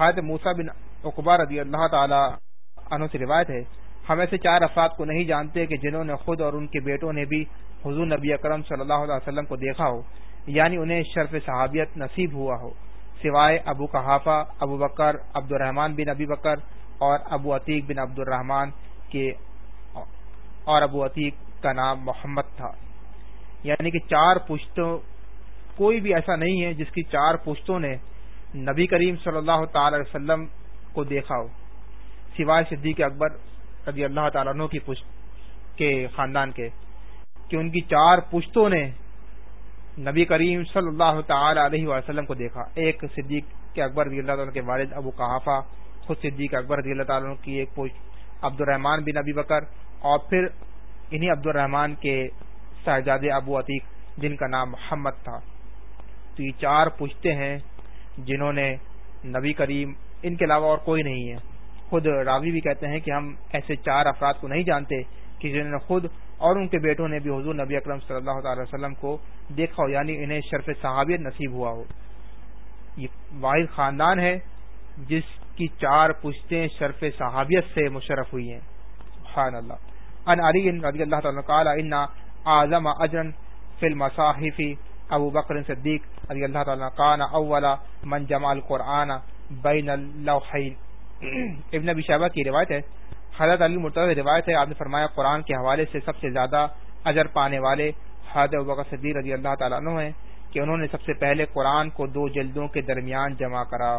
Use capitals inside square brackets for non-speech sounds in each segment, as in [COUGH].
حضرت موسا بن اقبا رضی اللہ تعالی عنہ سے روایت ہے، ہم ایسے چار افراد کو نہیں جانتے کہ جنہوں نے خود اور ان کے بیٹوں نے بھی حضور نبی اکرم صلی اللہ علیہ وسلم کو دیکھا ہو یعنی انہیں شرف صحابیت نصیب ہوا ہو۔ سوائے ابو کہافہ ابو بکر عبد الرحمان بن ابی بکر اور ابو عتیق بن عبد الرحمان کے اور ابو عتیق کا نام محمد تھا۔ یعنی کہ چار پشتوں، کوئی بھی ایسا نہیں ہے جس کی چار پشتوں نے نبی کریم صلی اللہ تعالی علیہ وسلم کو دیکھا ہو۔ سوائے صدیق اکبر رضی اللہ تعالیٰ عنہ کی پشت کے خاندان کے کہ ان کی چار پشتوں نے نبی کریم صلی اللہ تعالی علیہ وسلم کو دیکھا۔ ایک صدیق کے اکبر رضی اللہ تعالیٰ کے والد ابو کہافہ خود صدیق اکبر رضی اللہ تعالیٰ کی ایک پشت عبد الرحمان بن ابی بکر، اور پھر انہی عبد الرحمان کے شہزاد ابو عتیق جن کا نام محمد تھا۔ تو یہ چار پشتے ہیں۔ جنہوں نے نبی کریم، ان کے علاوہ اور کوئی نہیں ہے۔ خود راوی بھی کہتے ہیں کہ ہم ایسے چار افراد کو نہیں جانتے کہ جنہوں نے خود اور ان کے بیٹوں نے بھی حضور نبی اکرم صلی اللہ تعالی وسلم کو دیکھا ہو یعنی انہیں شرف صحابیت نصیب ہوا ہو۔ یہ واحد خاندان ہے جس کی چار پشتیں شرف صحابیت سے مشرف ہوئی ہیں۔ سبحان اللہ۔ ان علی رضی اللہ تعالیٰ قال، ان اعظم اجرن فی المصاحف ابو بکر صدیق رضی اللہ تعالیٰ قان اولا من جمع القرآن بین اللوحین۔ [CLEARS THROAT] ابن ابی شہبہ کی روایت ہے، حضرت علی مرتضی روایت ہے، آپ نے فرمایا قرآن کے حوالے سے سب سے زیادہ اجر پانے والے حضرت ابکر صدیق رضی اللہ تعالیٰ عنہ ہیں کہ انہوں نے سب سے پہلے قرآن کو دو جلدوں کے درمیان جمع کرا۔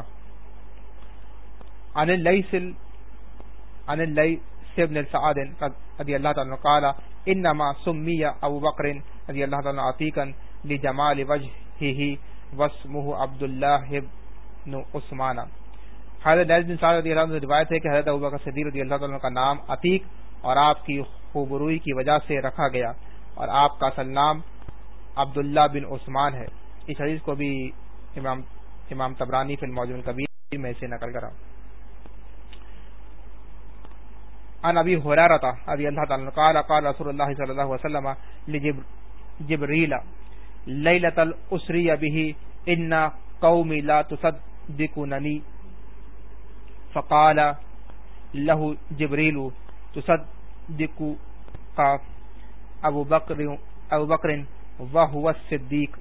ان رضی اللہ تعالیٰ قال، انما سمی ابو بکر رضی اللہ تعالیٰ عتیقا لجمال وجهه واسمه عبد الله بن عثمان. حضرت نیز بن صاحب رضی اللہ عنہ روایت ہے کہ حضرت ابوبکر صدیق رضی اللہ عنہ کا نام عتیق اور آپ کی خوبروئی کی وجہ سے رکھا گیا اور آپ کا اصل نام عبداللہ بن عثمان ہے۔ اس حدیث کو بھی امام امام تبرانی فی الموجود کبیر میں سے نقل کرا۔ ان ابی حرارتا ابی اللہ تعالی قال قال رسول اللہ صلی اللہ علیہ وسلم لجبریل لیلۃ الاسری به ان قومی لا تصدقوننی۔ فقال له جبریل تصدق قاف ابو بکر ابو بکر وهو الصدیق۔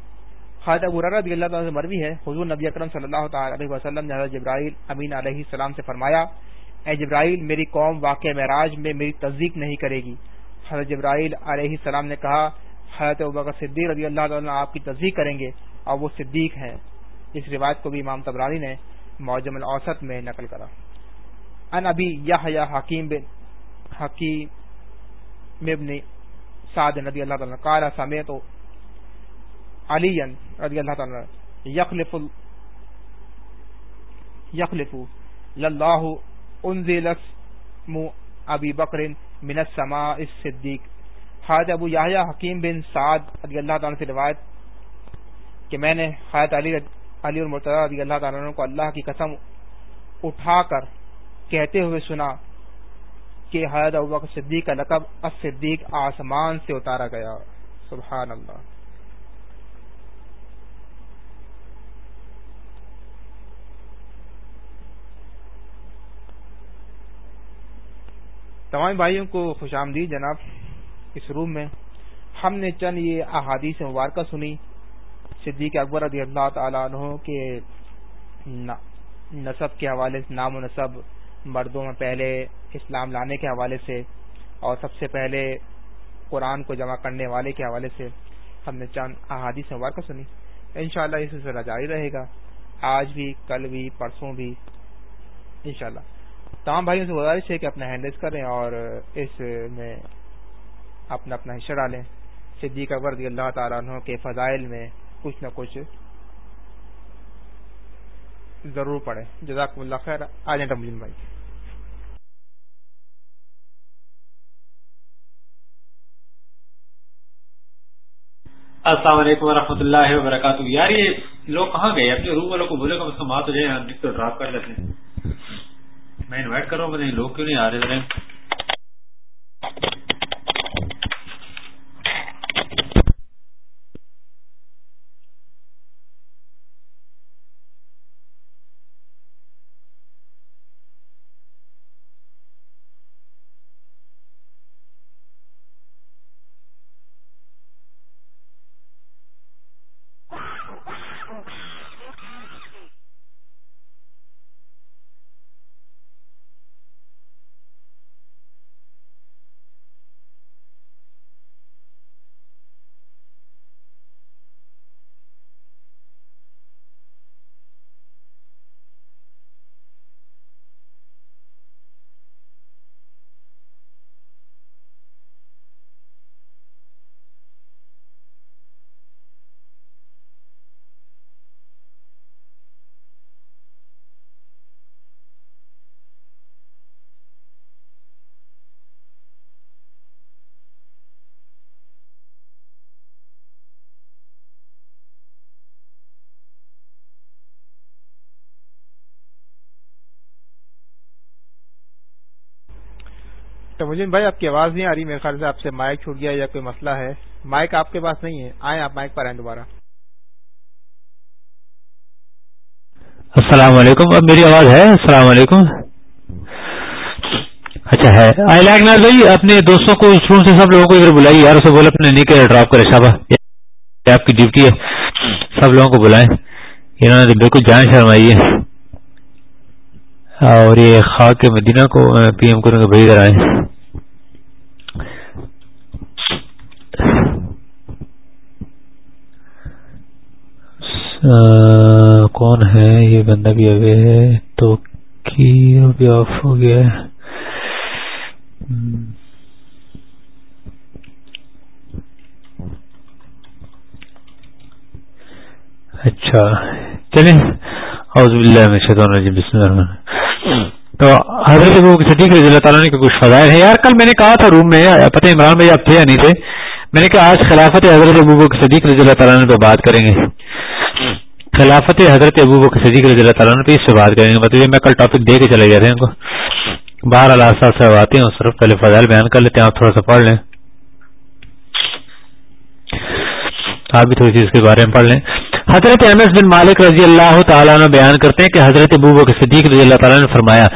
خالد ابو رضی اللہ تعالی سے مروی ہے۔ حضور نبی اکرم صلی اللہ تعالی علیہ وسلم نے حضرت جبرائیل امین علیہ السلام سے فرمایا، اے جبرائیل، میری قوم واقع معراج میں میری تصدیق نہیں کرے گی۔ حضرت جبرائیل علیہ السلام نے کہا حضرت ابکر صدیق رضی اللہ تعالی آپ کی تصدیق کریں گے، اور وہ صدیق ہیں۔ اس روایت کو بھی امام تبرانی نے معجم الاوسط میں نقل کرا۔ ان ابی یا حکیم بن حکیم ابن سعد رضی اللہ تعالی قال سمیت علی رضی اللہ تعالی یخلف یخلف للہ انزل اسم ابی بکر من السماء الصدیق۔ حضرت ابو یحییٰ حکیم بن سعد رضی اللہ تعالی سے روایت کہ میں نے حضرت علی علی المرتضی رضی اللہ تعالیٰ عنہ کو اللہ کی قسم اٹھا کر کہتے ہوئے سنا کہ حضرت ابوبکر صدیق کا لقب الصدیق آسمان سے اتارا گیا۔ سبحان اللہ۔ تمام بھائیوں کو خوش آمدید جناب۔ اس روم میں ہم نے چند یہ احادیث مبارکہ سنی۔ صدیق اکبر رضی اللہ تعالیٰ عنہ کے نصب کے حوالے سے نام و نصب مردوں میں پہلے اسلام لانے کے حوالے سے اور سب سے پہلے قرآن کو جمع کرنے والے کے حوالے سے ہم نے چند احادیث مبارکہ سنی۔ انشاءاللہ اس سلسلہ جاری رہے گا۔ آج بھی، کل بھی، پرسوں بھی۔ انشاءاللہ۔ تمام بھائیوں سے گزارش ہے کہ اپنا ہینڈ کریں اور اس میں اپنا اپنا حصہ ڈالیں۔ صدیق اکبر رضی اللہ تعالیٰ عنہ کے فضائل میں کچھ نہ کچھ ضرور پڑے جزاک اللہ خیر۔ آ جائیں رمضین بھائی۔ السلام علیکم ورحمۃ اللہ وبرکاتہ۔ یار، یہ لوگ کہاں گئے؟ اپنے روم والوں کو بولے گا اس بات ہو جائے تو ڈراپ کر لیتے ہیں۔ میں انوائٹ کر رہا ہوں لوگ کیوں نہیں آ رہے مجھے بھائی، آپ کی آواز نہیں آ رہی، میرے خیال سے آپ سے مائک چھوٹ گیا یا کوئی مسئلہ ہے۔ مائک آپ کے پاس نہیں ہے۔ آئیں، آپ مائک پر آئیں دوبارہ۔ السلام علیکم۔ اب میری آواز ہے؟ السلام علیکم۔ اچھا ہے۔ آئی لائک ناز بھائی اپنے دوستوں کو اس روم سے سب لوگوں کو ادھر بلائیے۔ یار، اسے بولے اپنے نیچے ڈراپ کرے، شابہ۔ آپ کی ڈیوٹی ہے۔ سب لوگوں کو بلائیں۔ انہوں نے بالکل جان شرمائی ہے۔ اور یہ خاک مدینہ کو پی ایم کروں گے بھائی ادھر آئے کون ہے یہ بندہ بھی ابھی ہے؟ تو کی آف ہو گیا ہے۔ اچھا چلیں۔ حوض باللہ میں شیطان رجیم بسم اللہ الرحمن تو حضرت ابو کی صدیق رضی اللہ تعالیٰ نے کچھ فضائل ہے یار، کل میں نے کہا تھا روم میں، پتہ عمران بھائی آپ تھے یا نہیں تھے؟ میں نے کہا آج خلافت حضرت ابو کی صدیق رضی اللہ تعالیٰ نے پہ بات کریں گے۔ خلافت حضرت ابو کی صدیق رضی اللہ تعالیٰ نے پہ اس سے بات کریں گے۔ مطلب میں کل ٹاپک دے کے چلے گئے تھے ان کو۔ باہر اللہ سے آتے ہیں صرف پہلے فضائل بیان کر لیتے ہیں آپ تھوڑا سا پڑھ لیں۔ آپ بھی تھوڑی سی اس کے بارے میں پڑھ لیں۔ حضرت انس بن مالک رضی اللہ تعالیٰ نے بیان کرتے ہیں کہ حضرت ابو کے صدیق رضی اللہ تعالیٰ نے فرمایا،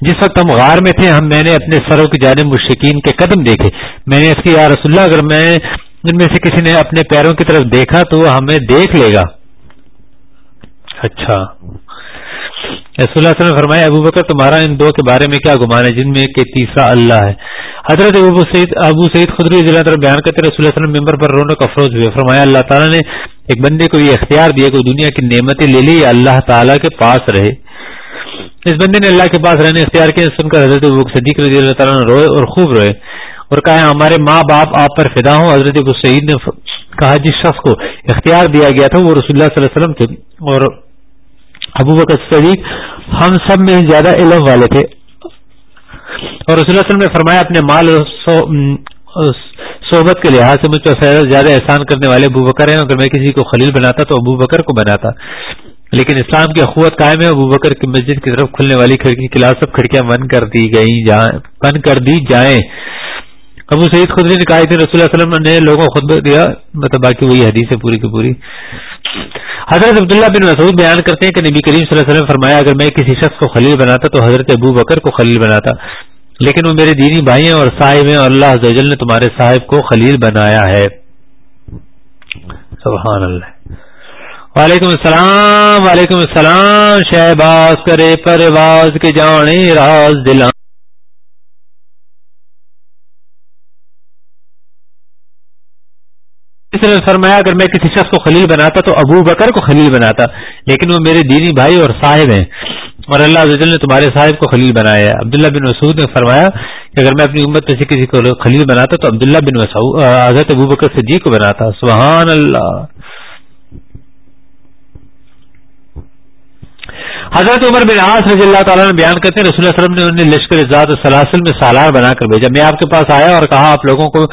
جس وقت ہم غار میں تھے، ہم میں نے اپنے سروں کی جانب مشکین کے قدم دیکھے۔ میں نے اس کی، یا رسول اللہ، اگر میں ان میں سے کسی نے اپنے پیروں کی طرف دیکھا تو وہ ہمیں دیکھ لے گا۔ اچھا۔ رسول اللہ علیہ وسلم فرمایا، ابو بکر، تمہارا ان دو کے بارے میں کیا گمان ہے جن میں کہ تیسرا اللہ ہے؟ حضرت ابو سعید ابو سعید خدری ضلع بیان کرتے رسول اللہ علیہ وسلم ممبر پر رونق افروز ہوئے۔ فرمایا، اللہ تعالیٰ نے ایک بندے کو یہ اختیار دیا کوئی دنیا کی نعمتیں لے لی اللہ تعالیٰ کے پاس رہے۔ اس بندے نے اللہ کے پاس رہنے اختیار کیا۔ سن کر حضرت ابو صدیق رضی اللہ تعالیٰ نے روئے اور خوب روئے اور کہا، ہمارے ماں باپ آپ پر فدا ہوں۔ حضرت ابو سعید نے کہا، جس شخص کو اختیار دیا گیا تھا، وہ رسول اللہ صلی اللہ علیہ وسلم تھے۔ اور ابو بکر صدیق ہم سب میں زیادہ علم والے تھے۔ اور رسول اللہ وسلم نے فرمایا اپنے مال صحبت کے لحاظ سے مجھ پر زیادہ احسان کرنے والے ابو بکر ہیں۔ اگر میں کسی کو خلیل بناتا تو ابو بکر کو بناتا۔ لیکن اسلام کی اخوت قائم ہے۔ ابو بکر کی مسجد کی طرف کھلنے والی کھڑکی کلاس سب کھڑکیاں بند کر دی گئی بند کر دی جائیں۔ ابو سعید خدری نے کہا تھے رسول اللہ وسلم نے لوگوں کو خود دیا مطلب باقی وہی حدیث ہے پوری کی پوری۔ حضرت عبداللہ بن مسعود بیان کرتے ہیں کہ نبی کریم صلی اللہ علیہ وسلم فرمایا، اگر میں کسی شخص کو خلیل بناتا تو حضرت ابو بکر کو خلیل بناتا۔ لیکن وہ میرے دینی بھائی ہیں اور صاحب ہیں اور اللہ عزوجل نے تمہارے صاحب کو خلیل بنایا ہے۔ سبحان اللہ وعلیکم السلام وعلیکم السلام، شہباز کرے پرواز کے جانے راز دلان۔ اس نے فرمایا، اگر میں کسی شخص کو خلیل بناتا تو ابو بکر کو خلیل بناتا، لیکن وہ میرے دینی بھائی اور صاحب ہیں۔ اور اللہ عز نے تمہارے صاحب کو خلیل بنایا ہے۔ عبداللہ بن مسعود نے فرمایا کہ اگر میں اپنی امت میں سے کسی کو خلیل بناتا تو عبداللہ بن مسعود حضرت ابو بکر صدیق کو بناتا۔ سبحان اللہ۔ حضرت عمر بن عاص رضی اللہ تعالیٰ نے بیان کرتے ہیں، رسول اللہ علیہ وسلم نے انہیں لشکر ذات سلاسل میں سالار بنا کر بھیجا۔ میں آپ کے پاس آیا اور کہا، آپ لوگوں کو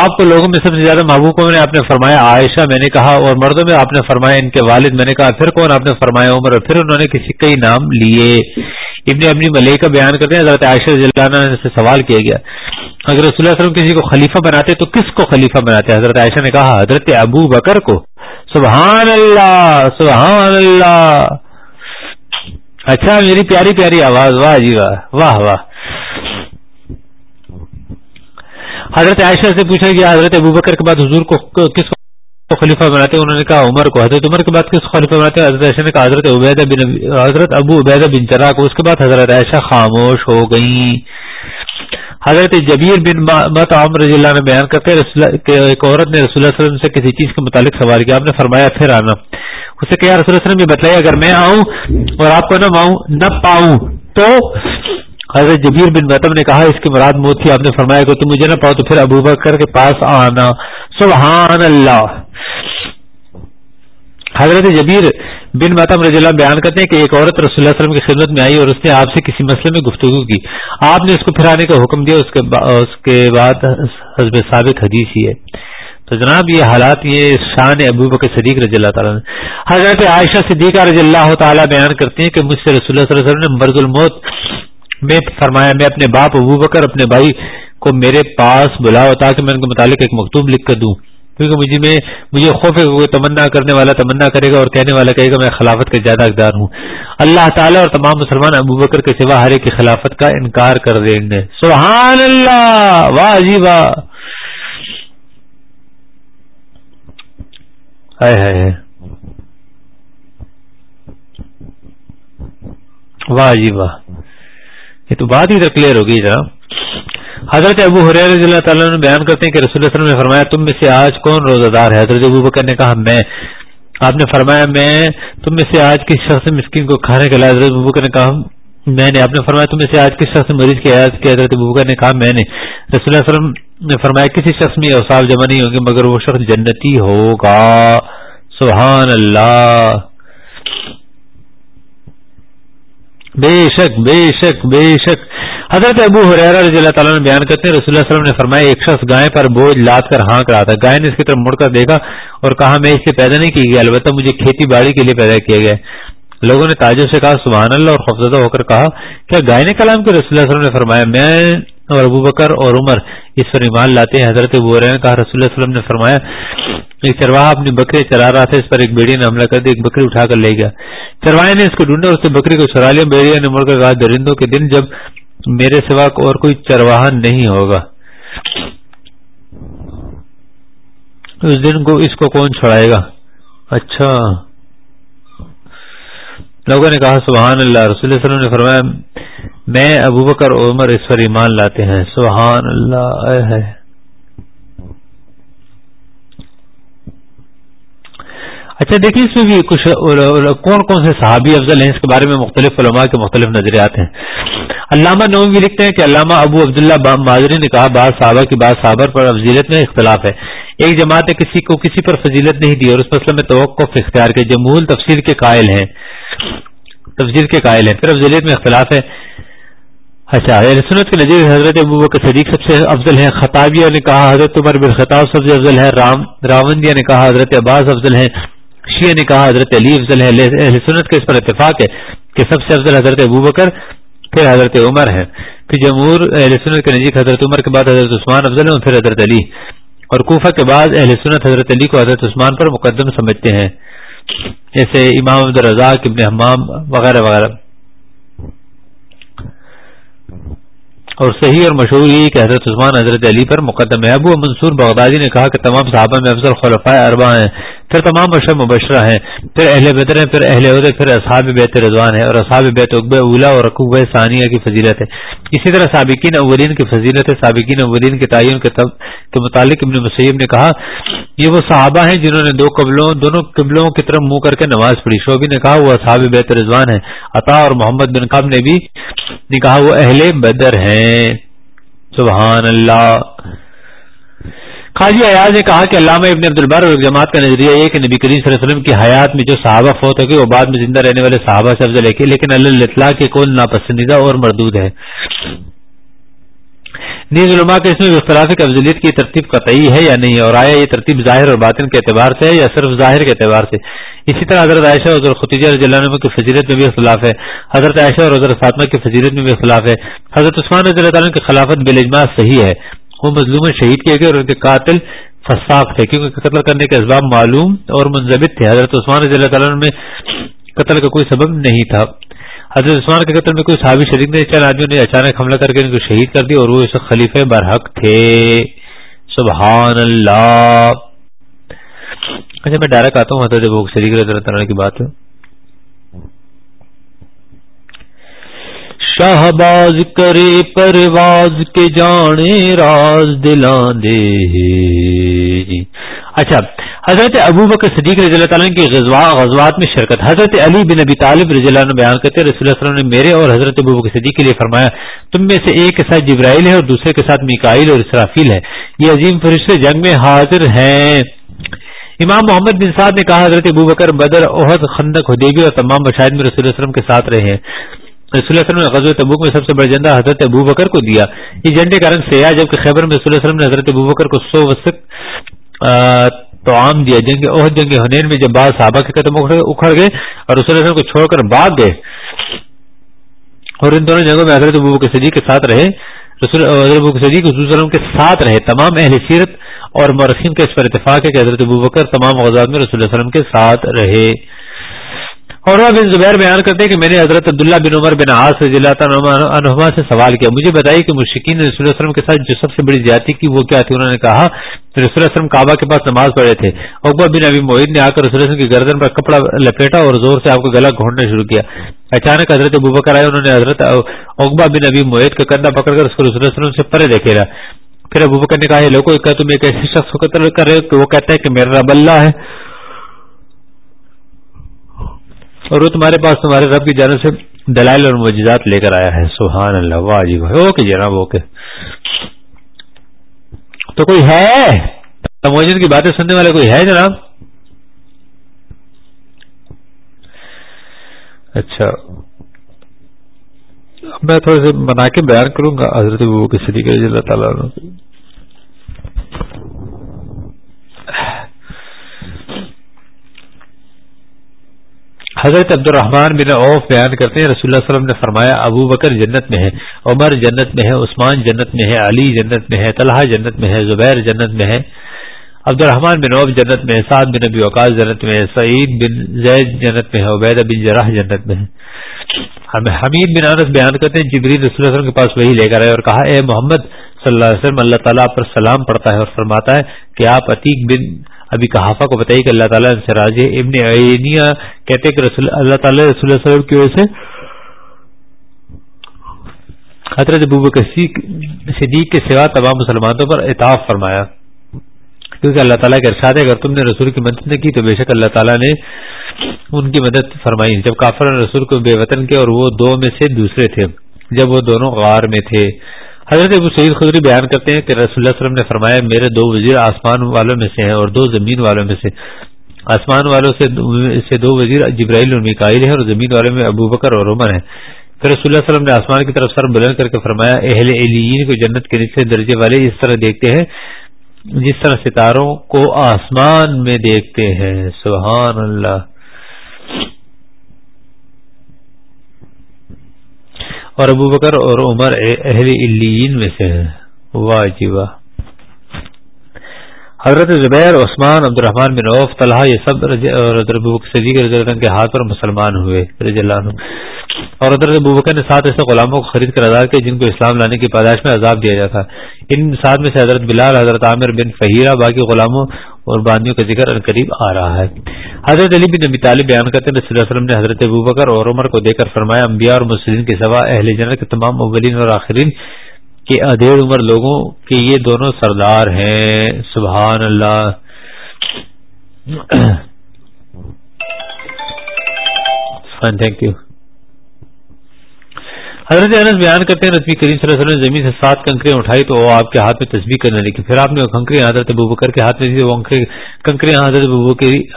آپ کو لوگوں میں سب سے زیادہ محبوب کو آپ نے فرمایا عائشہ، میں نے کہا، اور مردوں میں آپ نے فرمایا ان کے والد، میں نے کہا، پھر کون؟ آپ نے فرمایا عمر، اور پھر انہوں نے کسی کئی نام لیے۔ ابن اپنی ملئی کا بیان کرتے ہیں، حضرت عائشہ اللہ سے سوال کیا گیا۔ اگر رسول اللہ علیہ وسلم کسی کو خلیفہ بناتے تو کس کو خلیفہ بناتے؟ حضرت عائشہ نے کہا، حضرت ابو بکر کو۔ سبحان اللہ سبحان اللہ۔ اچھا میری پیاری پیاری آواز، واہ جی واہ واہ واہ۔ حضرت عائشہ سے پوچھا گیا حضرت ابو بکر کے بعد حضور کو کس کو خلیفہ بناتے انہوں نے کہا عمر کو۔ حضرت عمر کے بعد کس خلیفہ بناتے حضرت عائشہ نے کہا حضرت عبیدہ بن حضرت ابو عبیدہ بن چرا کو۔ اس کے بعد حضرت عائشہ خاموش ہو گئی حضرت جبیر بن مت عمر رضی اللہ نے بیان کرتے کہ ایک عورت نے رسول اللہ علیہ وسلم سے کسی چیز کے متعلق سوال کیا۔ آپ نے فرمایا، پھر آنا۔ اسے کہا رسول اللہ علیہ وسلم، یہ بتلائی اگر میں آؤں اور آپ کو نہ آؤں نہ پاؤں، تو حضرت جبیر بن بطم نے کہا، اس کی مراد موت تھی، آپ نے فرمایا کہ تم مجھے نہ پاؤ تو پھر ابو بکر کے پاس آنا۔ سبحان اللہ۔ حضرت جبیر بن متم رضی اللہ بیان کرتے ہیں کہ ایک عورت رسول اللہ علیہ وسلم کی خدمت میں آئی اور اس نے آپ سے کسی مسئلے میں گفتگو کی۔ آپ نے اس کو پھرانے کا حکم دیا، اس کے بعد حزب ثابت حدیث ہی ہے۔ تو جناب، یہ حالات، یہ شان ابو بکر صدیق رضی اللہ تعالیٰ حضرت عائشہ صدیقہ رضی اللہ تعالیٰ بیان کرتے ہیں کہ مجھ سے رسول اللہ صلی اللہ علیہ وسلم نے مرد الموت میں فرمایا، میں اپنے باپ ابو بکر، اپنے بھائی کو میرے پاس بلاؤ، تاکہ میں ان کے متعلق ایک مکتوب لکھ کر دوں۔ کیونکہ مجھے، میں، مجھے خوف ہے کوئی تمنا کرنے والا تمنا کرے گا اور کہنے والا کہے گا، میں خلافت کا زیادہ اقدار ہوں۔ اللہ تعالیٰ اور تمام مسلمان ابو بکر کے سوا ہر ایک کی خلافت کا انکار کر دیں گے۔ سبحان اللہ! واہ جی واہ واہ جی واہ یہ تو بات ہی تو کلیئر ہوگی جناب۔ حضرت ابو حریر رضی اللہ تعالیٰ نے بیان کرتے ہیں کہ رسول اللہ علیہ وسلم نے فرمایا، تم میں سے آج کون روزہ دار ہے؟ حضرت ابو بکر نے کہا، میں۔ آپ نے فرمایا، میں۔ تم میں سے آج کس شخص مسکین کو کھانے کے لائے حضرت ابو بکر نے کہا، میں نے۔ آپ نے فرمایا، تم میں سے آج کس شخص مریض کی عیادت کی؟ حضرت ابو بکر نے کہا، میں نے۔ رسول اللہ علیہ وسلم نے فرمایا، کسی شخص میں اوساف جمع نہیں ہوں گے، مگر وہ شخص جنتی ہوگا۔ سبحان اللہ۔ بے شک بے شک بے شک۔ حضرت ابو حریرہ رضی اللہ تعالیٰ نے بیان کرتے ہیں، رسول اللہ علیہ وسلم نے فرمایا، ایک شخص گائے پر بوجھ لاد کر ہانک رہا تھا۔ گائے نے اس کی طرف مڑ کر دیکھا اور کہا، میں اس سے پیدا نہیں کی گیا البتہ مجھے کھیتی باڑی کے لیے پیدا کیا گیا۔ لوگوں نے تاجر سے کہا، سبحان اللہ، اور خوفزدہ ہو کر کہا، کیا گائے نے کلام کے رسول اللہ علیہ وسلم نے فرمایا، میں اور ابو بکر اور عمر اس پر ایمان لاتے ہیں۔ حضرت ابو نے کہا، رسول اللہ علیہ وسلم نے فرمایا، ایک چرواہ اپنی بکری چرا رہا تھا، اس پر ایک بیڑی نے حملہ کر دیا، ایک بکری اٹھا کر لے گیا۔ چرواہے نے اس کو ڈھونڈا، اس سے بکری کو چرا لیا بیڑیا نے مڑ کر کہا، درندوں کے دن جب میرے سوا اور کوئی چرواہ نہیں ہوگا۔ اس دن کو اس کو کون چھڑائے گا؟ اچھا۔ لوگوں نے کہا، سبحان اللہ، رسول اللہ علیہ وسلم نے فرمایا، میں ابو بکر عمر اس پر ایمان لاتے ہیں۔ سبحان اللہ اے ہے۔ اچھا دیکھیے اس میں بھی کچھ کون کون سے صحابی افضل ہیں؟ اس کے بارے میں مختلف علماء کے مختلف نظریات ہیں۔ علامہ نوم بھی لکھتے ہیں کہ علامہ ابو عبداللہ ماضری نے کہا، بعض صحابہ کی بعض صحابہ پر افضیلت میں اختلاف ہے۔ ایک جماعت نے کسی کو کسی پر فضیلت نہیں دی اور اس مسئلہ میں توقف اختیار کے جمول تفصیل کے قائل ہیں۔ تفصیل کے قائل ہیں۔ پھر افضیلیت میں اختلاف ہے۔ اچھا سنت کے نظیر حضرت ابو بکر صدیق سب سے افضل ہیں۔ خطابیہ نے کہا حضرت عمر بن خطاب سب سے افضل ہے رام، راوندیہ نے کہا حضرت عباس افضل ہیں۔ شیعہ نے کہا حضرت علی افضل ہے اہل سنت کا اس پر اتفاق ہے کہ سب سے افضل حضرت ابو بکر، پھر حضرت عمر ہے پھر جمہور اہل سنت کے نزدیک حضرت عمر کے بعد حضرت عثمان افضل ہے پھر حضرت علی۔ اور کوفہ کے بعد اہل سنت حضرت علی کو حضرت عثمان پر مقدم سمجھتے ہیں۔ جیسے امام عبد الرزاق ابن حمام وغیرہ وغیرہ۔ اور صحیح اور مشہور یہ کہ حضرت عثمان حضرت علی پر مقدم ہے۔ ابو منصور بغدادی نے کہا کہ تمام صحابہ میں افضل خلفۂ اربا ہیں۔ پھر تمام مشرق مبشرہ ہیں، پھر اہل بدر ہیں، پھر اہل عہدے پھر اصحاب بیت رضوان ہے اور اصحاب بیت اقب اولا اور رقوب ثانیہ کی فضیلت ہے۔ اسی طرح سابقین اولین کی فضیلت ہے، سابقین اولین کے تعین کے کے متعلق ابن مسیب نے کہا، یہ وہ صحابہ ہیں جنہوں نے دو قبلوں دونوں قبلوں کی طرف منہ کر کے نماز پڑھی۔ شوبی نے کہا، وہ اصحاب بیت رضوان ہے عطا اور محمد بن قاب نے بھی نے کہا، وہ اہل بدر ہیں۔ سبحان اللہ۔ خاجی ایاز نے کہا کہ علامہ ابن عبد البر اور جماعت کا نظریہ یہ کہ نبی کریم صلی اللہ علیہ وسلم کی حیات میں جو صحابہ فوت ہو گئے وہ بعد میں زندہ رہنے والے صحابہ سے افضل ہے لیکن اللہ اطلاع کے کول ناپسندیدہ اور مردود ہے۔ نیز علماء کے اس میں اختلاف کی افضلیت کی ترتیب قطعی ہے یا نہیں؟ اور آیا یہ ترتیب ظاہر اور باطن کے اعتبار سے ہے یا صرف ظاہر کے اعتبار سے؟ اسی طرح حضرت عائشہ اور خطیجہ رضی اللہ عنہ کی فضیلت میں بھی اختلاف ہے۔ حضرت عائشہ اور حضرت فاطمہ کی فضیلت میں بھی اختلاف ہے۔ حضرت عثمان رضی اللہ عنہ کی خلافت بل اجماع صحیح ہے۔ وہ مظلوم شہید کیے گئے اور ان کے قاتل فساق تھے، کیونکہ قتل کرنے کے اسباب معلوم اور منظمت تھے۔ حضرت عثمان رضی اللہ تعالیٰ میں قتل کا کوئی سبب نہیں تھا۔ حضرت عثمان کے قتل میں کوئی صحابی شریک نہیں چار آدمیوں نے اچانک حملہ کر کے ان کو شہید کر دیا اور وہ اس خلیفہ برحق تھے۔ سبحان اللہ۔ اچھا میں ڈائریکٹ آتا ہوں، حضرت شریک رضی اللہ تعالیٰ کی بات ہے شہباز کرے پرواز کے جانے راز دلان دے۔ اچھا حضرت ابو بکر صدیق رضی اللہ تعالیٰ کی غزوات میں شرکت۔ حضرت علی بن ابی طالب رضی اللہ عنہ بیان کرتے رسول اللہ علیہ وسلم نے میرے اور حضرت ابو بکر صدیق کے لیے فرمایا، تم میں سے ایک کے ساتھ جبرائیل ہے اور دوسرے کے ساتھ میکائل اور اسرافیل ہے۔ یہ عظیم فرشتے جنگ میں حاضر ہیں۔ امام محمد بن سعد نے کہا، حضرت ابو بکر بدر عہد خندق حدیبی اور تمام مشاہد میں رسول اللہ علیہ وسلم کے ساتھ رہے۔ ہیں رسول اللہ وسلم نے غزوہ تبوک میں سب سے بڑا جنڈا حضرت ابو بکر کو دیا۔ یہ جنڈے کا رنگ سیاح جبکہ خیبر میں رسول اللہ وسلم نے حضرت ابو بکر کو سو وسط تو عام دیا۔ جنگ عہد جنگ حنین میں جب بعض صحابہ کے قدم اکھڑ گئے اور رسول اللہ وسلم کو چھوڑ کر بھاگ گئے۔ اور ان دونوں جگہوں میں حضرت ابو کے صدیق کے ساتھ رہے۔ رسول، حضرت ابو صدیق وسلم کے ساتھ رہے۔ تمام اہل سیرت اور مرخیم کا اس پر اتفاق ہے کہ حضرت ابو بکر تمام غزات میں رسول اللہ وسلم کے ساتھ رہے۔ اور بن زبیر بیان کرتے ہیں کہ میں نے حضرت عبداللہ بن عمر بن عاص رضی اللہ عنہما سے سوال کیا۔ مجھے بتائی کہ مشکین نے رسول اللہ وسلم کے ساتھ جو سب سے بڑی زیادتی کی وہ کیا تھی؟ انہوں نے کہا رسول اللہ وسلم کعبہ کے پاس نماز پڑھے تھے۔ اکبر بن ابی معید نے آ کر رسول وسلم کی گردن پر کپڑا لپیٹا اور زور سے آپ کو گلا گھونڈنا شروع کیا۔ اچانک حضرت ابو بکر آئے، انہوں نے حضرت اقبا بن ابی معید کا کندھا پکڑ کر اس کو رسول وسلم سے پرے دیکھے۔ پھر ابو بکر نے کہا لوگوں تم ایک ایسے شخص کو قتل کر رہے ہو؟ کہ وہ کہتا ہے کہ میرا رب اللہ ہے۔ اور وہ تمہارے پاس تمہارے رب کی جانب سے دلائل اور معجزات لے کر آیا ہے۔ سبحان اللہ واہ جی اوکے جناب، اوکے۔ تو کوئی ہے؟ موجود کی باتیں سننے والے کوئی ہے جناب؟ اچھا۔ میں تھوڑے سے بنا کے بیان کروں گا، حضرت وہ کسی طریقے اللہ تعالیٰ حضرت عبد الرحمان بن عوف بیان کرتے ہیں رسول اللہ علیہ وسلم نے فرمایا ابو بکر جنت میں ہے عمر جنت میں ہے عثمان جنت میں ہے علی جنت میں ہے طلحہ جنت میں ہے زبیر جنت میں ہے عبد الرحمان بن عوف جنت میں ہے سعد بن ابی وقاص جنت میں ہے سعید بن زید جنت میں ہے عبید بن جراح جنت میں ہے حمید بن انس بیان کرتے ہیں جبریل رسول اللہ علیہ وسلم کے پاس وہی لے کر آئے اور کہا اے محمد صلی اللہ علیہ وسلم اللہ تعالیٰ پر سلام پڑھتا ہے اور فرماتا ہے کہ آپ عتیق بن ابھی کہافا کو بتائیے کہ اللہ تعالیٰ سے ابن عینیا کہتے کہ رسول اللہ تعالیٰ رسول اللہ وسلم کی وجہ سے حضرت ابو صدیق کے سوا تمام مسلمانوں پر اطاف فرمایا۔ کیونکہ اللہ تعالیٰ کے ارشاد ہے، اگر تم نے رسول کی مدد نے کی تو بے شک اللہ تعالیٰ نے ان کی مدد فرمائی۔ جب کافر رسول کو بے وطن کے اور وہ دو میں سے دوسرے تھے، جب وہ دونوں غار میں تھے۔ حضرت ابو سعید خدری بیان کرتے ہیں کہ رسول اللہ علیہ وسلم نے فرمایا، میرے دو وزیر آسمان والوں میں سے ہیں اور دو زمین والوں میں سے۔ آسمان والوں سے دو وزیر جبرائیل اور مکائل ہیں اور زمین والوں میں ابو بکر اور عمر ہیں۔ پھر رسول اللہ علیہ وسلم نے آسمان کی طرف سر بلند کر کے فرمایا اہل علیین کو جنت کے نچلے درجے والے اس طرح دیکھتے ہیں، جس طرح ستاروں کو آسمان میں دیکھتے ہیں۔ سبحان اللہ۔ اور ابو بکر اور عمر اہل علیین میں سے ہیں۔ واہ جی واہ حضرت زبیر، عثمان عبد الرحمان بن عوف، طلحہ، یہ سب صدیق رضی اللہ کے ہاتھ پر مسلمان ہوئے، رضی اللہ عنہ۔ اور حضرت ابو بکر نے سات ایسے غلاموں کو خرید کر آزاد کیا جن کو اسلام لانے کی پیدائش میں عذاب دیا جاتا۔ ان سات میں سے حضرت بلال، حضرت عامر بن فہیرہ، باقی غلاموں اور باندھیوں کا ذکر قریب آ رہا ہے۔ حضرت علی بن نبی طالب بیان کرتے ہیں، رسول اللہ علیہ وسلم نے حضرت ابو بکر اور عمر کو دیکھ کر فرمایا، انبیاء اور مسلم کے سوا اہل جنت کے تمام اولین اور آخرین کے ادھیڑ عمر لوگوں کے یہ دونوں سردار ہیں۔ سبحان اللہ۔ [COUGHS] تھینک یو حضرت انس بیان کرتے ہیں رسمی کریم صلی اللہ علیہ وسلم نے زمین سے سات کنکریاں اٹھائی تو وہ آپ کے ہاتھ میں تصویر کرنے لگی پھر آپ نے وہ کنکریاں حضرت ابو بکر کے ہاتھ میں دی، وہ کنکریاں حضرت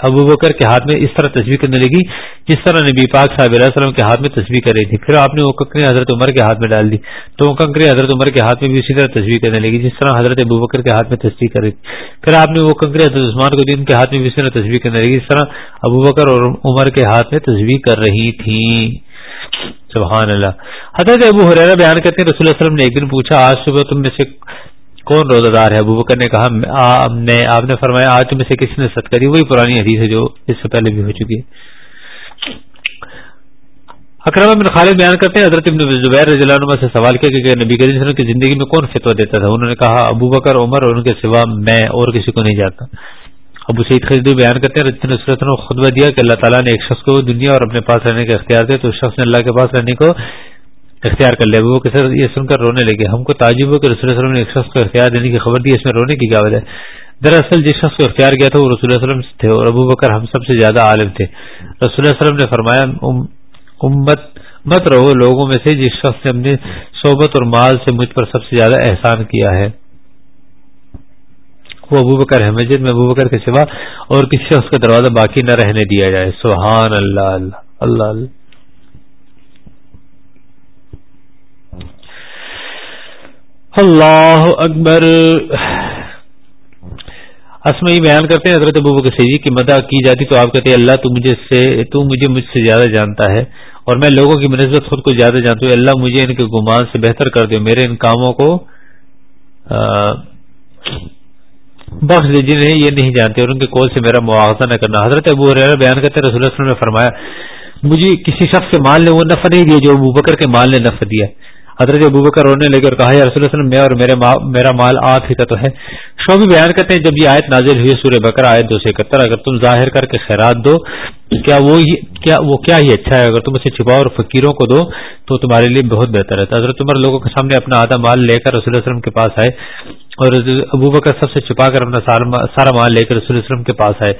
ابو بکر کے ہاتھ میں اس طرح تصویر کرنے لگی، جس طرح نبی پاک صاحب علیہ وسلم کے ہاتھ میں تصویر کر رہی تھی۔ پھر آپ نے وہ کنکریاں حضرت عمر کے ہاتھ میں ڈال دی۔ تو وہ کنکریاں حضرت عمر کے ہاتھ میں بھی اسی طرح تصویر کرنے لگی، جس طرح حضرت ابو بکر کے ہاتھ میں تصویر کر رہی تھی۔ پھر آپ نے وہ کنکری حضرت عثمان کو دی، ان کے ہاتھ میں بھی اسی طرح تصویر کرنے لگی، جس طرح ابو بکر اور عمر کے ہاتھ میں تصویر کر رہی تھیں۔ سبحان اللہ حضرت ابو حریرہ بیان کرتے ہیں، رسول اللہ علیہ وسلم نے ایک دن پوچھا، آج صبح تم میں سے کون روزہ دار ہے؟ ابو بکر نے کہا آپ نے فرمایا، آج تم میں سے کس نے ست کری وہی پرانی حدیث ہے جو اس سے پہلے بھی ہو چکی ہے۔ اکرم بن خالد بیان کرتے ہیں، حضرت ابن زبیر رضی اللہ عنہ سے سوال کیا کہ نبی کریم وسلم کی زندگی میں کون فتویٰ دیتا تھا؟ انہوں نے کہا، ابو بکر، عمر اور ان کے سوا میں اور کسی کو نہیں جانتا۔ ابو سعید خریدو بیان کرتے ہیں نصرت نے خطبہ دیا کہ اللہ تعالیٰ نے ایک شخص کو دنیا اور اپنے پاس رہنے کا اختیار دیا، تو اس شخص نے اللہ کے پاس رہنے کو اختیار کر لیا۔ وہ کسر یہ سن کر رونے لگے۔ ہم کو تعجب ہو کہ رسول وسلم نے ایک شخص کو اختیار دینے کی خبر دی، اس میں رونے کی کیا وجہ دراصل جس شخص کو اختیار کیا تھا، وہ رسول وسلم تھے، اور ابو بکر ہم سب سے زیادہ عالم تھے۔ رسول وسلم نے فرمایا امت، مت رہو لوگوں میں سے جس شخص نے اپنی صحبت اور مال سے مجھ پر سب سے زیادہ احسان کیا ہے۔ وہ ابو بکر ہے، مسجد میں ابو بکر کے سوا اور کسی شخص کا دروازہ باقی نہ رہنے دیا جائے۔ سبحان اللہ اللہ اللہ اللہ۔ اللہ اکبر۔ اسما یہ بیان کرتے ہیں، حضرت ابو کے سیدی کی مدح کی جاتی تو آپ کہتے ہیں، اللہ تو مجھے سے، تو مجھے مجھ سے زیادہ جانتا ہے اور میں لوگوں کی منزت خود کو زیادہ جانتا ہوں۔ اللہ، مجھے ان کے گمان سے بہتر کر دے میرے ان کاموں کو بخش دے، جنہیں یہ نہیں جانتے اور ان کے کول سے میرا مواخذہ نہ کرنا۔ حضرت ابو بیان کرتے رسول اللہ وسلم نے فرمایا، مجھے کسی شخص کے مال نے وہ نفع نہیں دیا جو ابو بکر کے مال نے نفع دیا۔ حضرت ابوبکر رونے لگے اور کہا، یا رسول اللہ میں اور میرے میرا مال آپ ہی کا تو ہے شعبی بیان کرتے ہیں، جب یہ آیت نازل ہوئی سورہ بکر آیت دو سو اکہتر، اگر تم ظاہر کر کے خیرات دو، کیا وہ کیا وہ کیا ہی اچھا ہے، اگر تم اسے چھپاؤ اور فقیروں کو دو، تو تمہارے لیے بہت بہتر ہے۔ حضرت عمر لوگوں کے سامنے اپنا آدھا مال لے کر رسول وسلم کے پاس آئے اور ابو بکر سب سے چھپا کر اپنا سارا مال لے کر رسول وسلم کے پاس آئے۔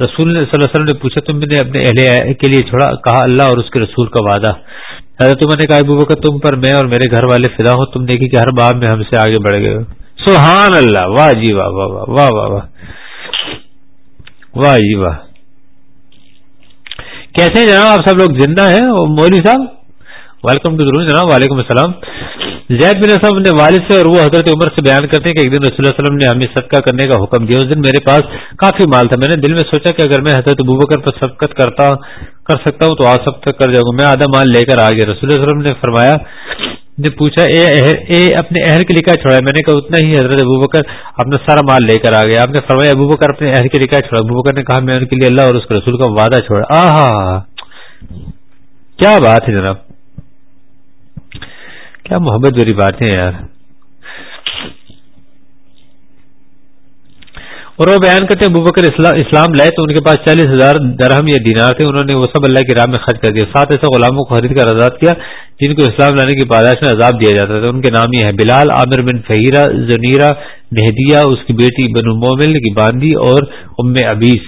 رسول صلی اللہ علیہ وسلم نے پوچھا، تم نے اپنے اہل کے لیے چھوڑا؟ کہا، اللہ اور اس کے رسول کا وعدہ حضرت عمر نے کہا، ابو بکر، تم پر میں اور میرے گھر والے فدا ہوں، تم دیکھی کہ ہر باب میں ہم سے آگے بڑھ گئے سبحان اللہ، واہ جی واہ واہ واہ واہ واہ واہ۔ واہ جی واہ۔ کیسے جناب؟ آپ سب لوگ زندہ ہیں؟ مولوی صاحب؟ ویلکم ٹو ضرور جناب، وعلیکم السلام۔ زید بن اسلم اپنے والد سے اور وہ حضرت عمر سے بیان کرتے ہیں کہ ایک دن رسول اللہ علیہ وسلم نے ہمیں صدقہ کرنے کا حکم دیا۔ اس دن میرے پاس کافی مال تھا۔ میں نے دل میں سوچا کہ اگر میں حضرت بکر پر سبقت کرتا، کر سکتا ہوں تو آج سب تک کر جاؤں گا۔ میں آدھا مال لے کر آ گیا۔ رسول اللہ علیہ وسلم نے فرمایا، نے پوچھا، اے اہر اے اپنے اہر کے لکھا چھوڑا میں نے کہا، اتنا ہی حضرت ابو بکر اپنا سارا مال لے کر آ گیا۔ آپ نے فرمایا، ابو بکر اپنے اہر کے لکھا چھوڑا ابو بکر نے کہا، میں ان کے لیے اللہ اور اس کے رسول کا وعدہ چھوڑا۔ آ کیا بات ہے جناب! کیا محبت بری باتیں یار۔ اور وہ بیان کرتے ہیں بکر اسلام لائے تو ان کے پاس چالیس ہزار درہم یا دینار تھے۔ انہوں نے وہ سب اللہ کی راہ میں خرچ کر دیا۔ سات ایسے غلاموں کو خرید کر آزاد کیا جن کو اسلام لانے کی پاداش میں عذاب دیا جاتا تھا۔ ان کے نام یہ ہے بلال، عامر بن فہیرہ، زنیرہ، مہدیہ، اس کی بیٹی بن مومل کی باندی اور ام ابیس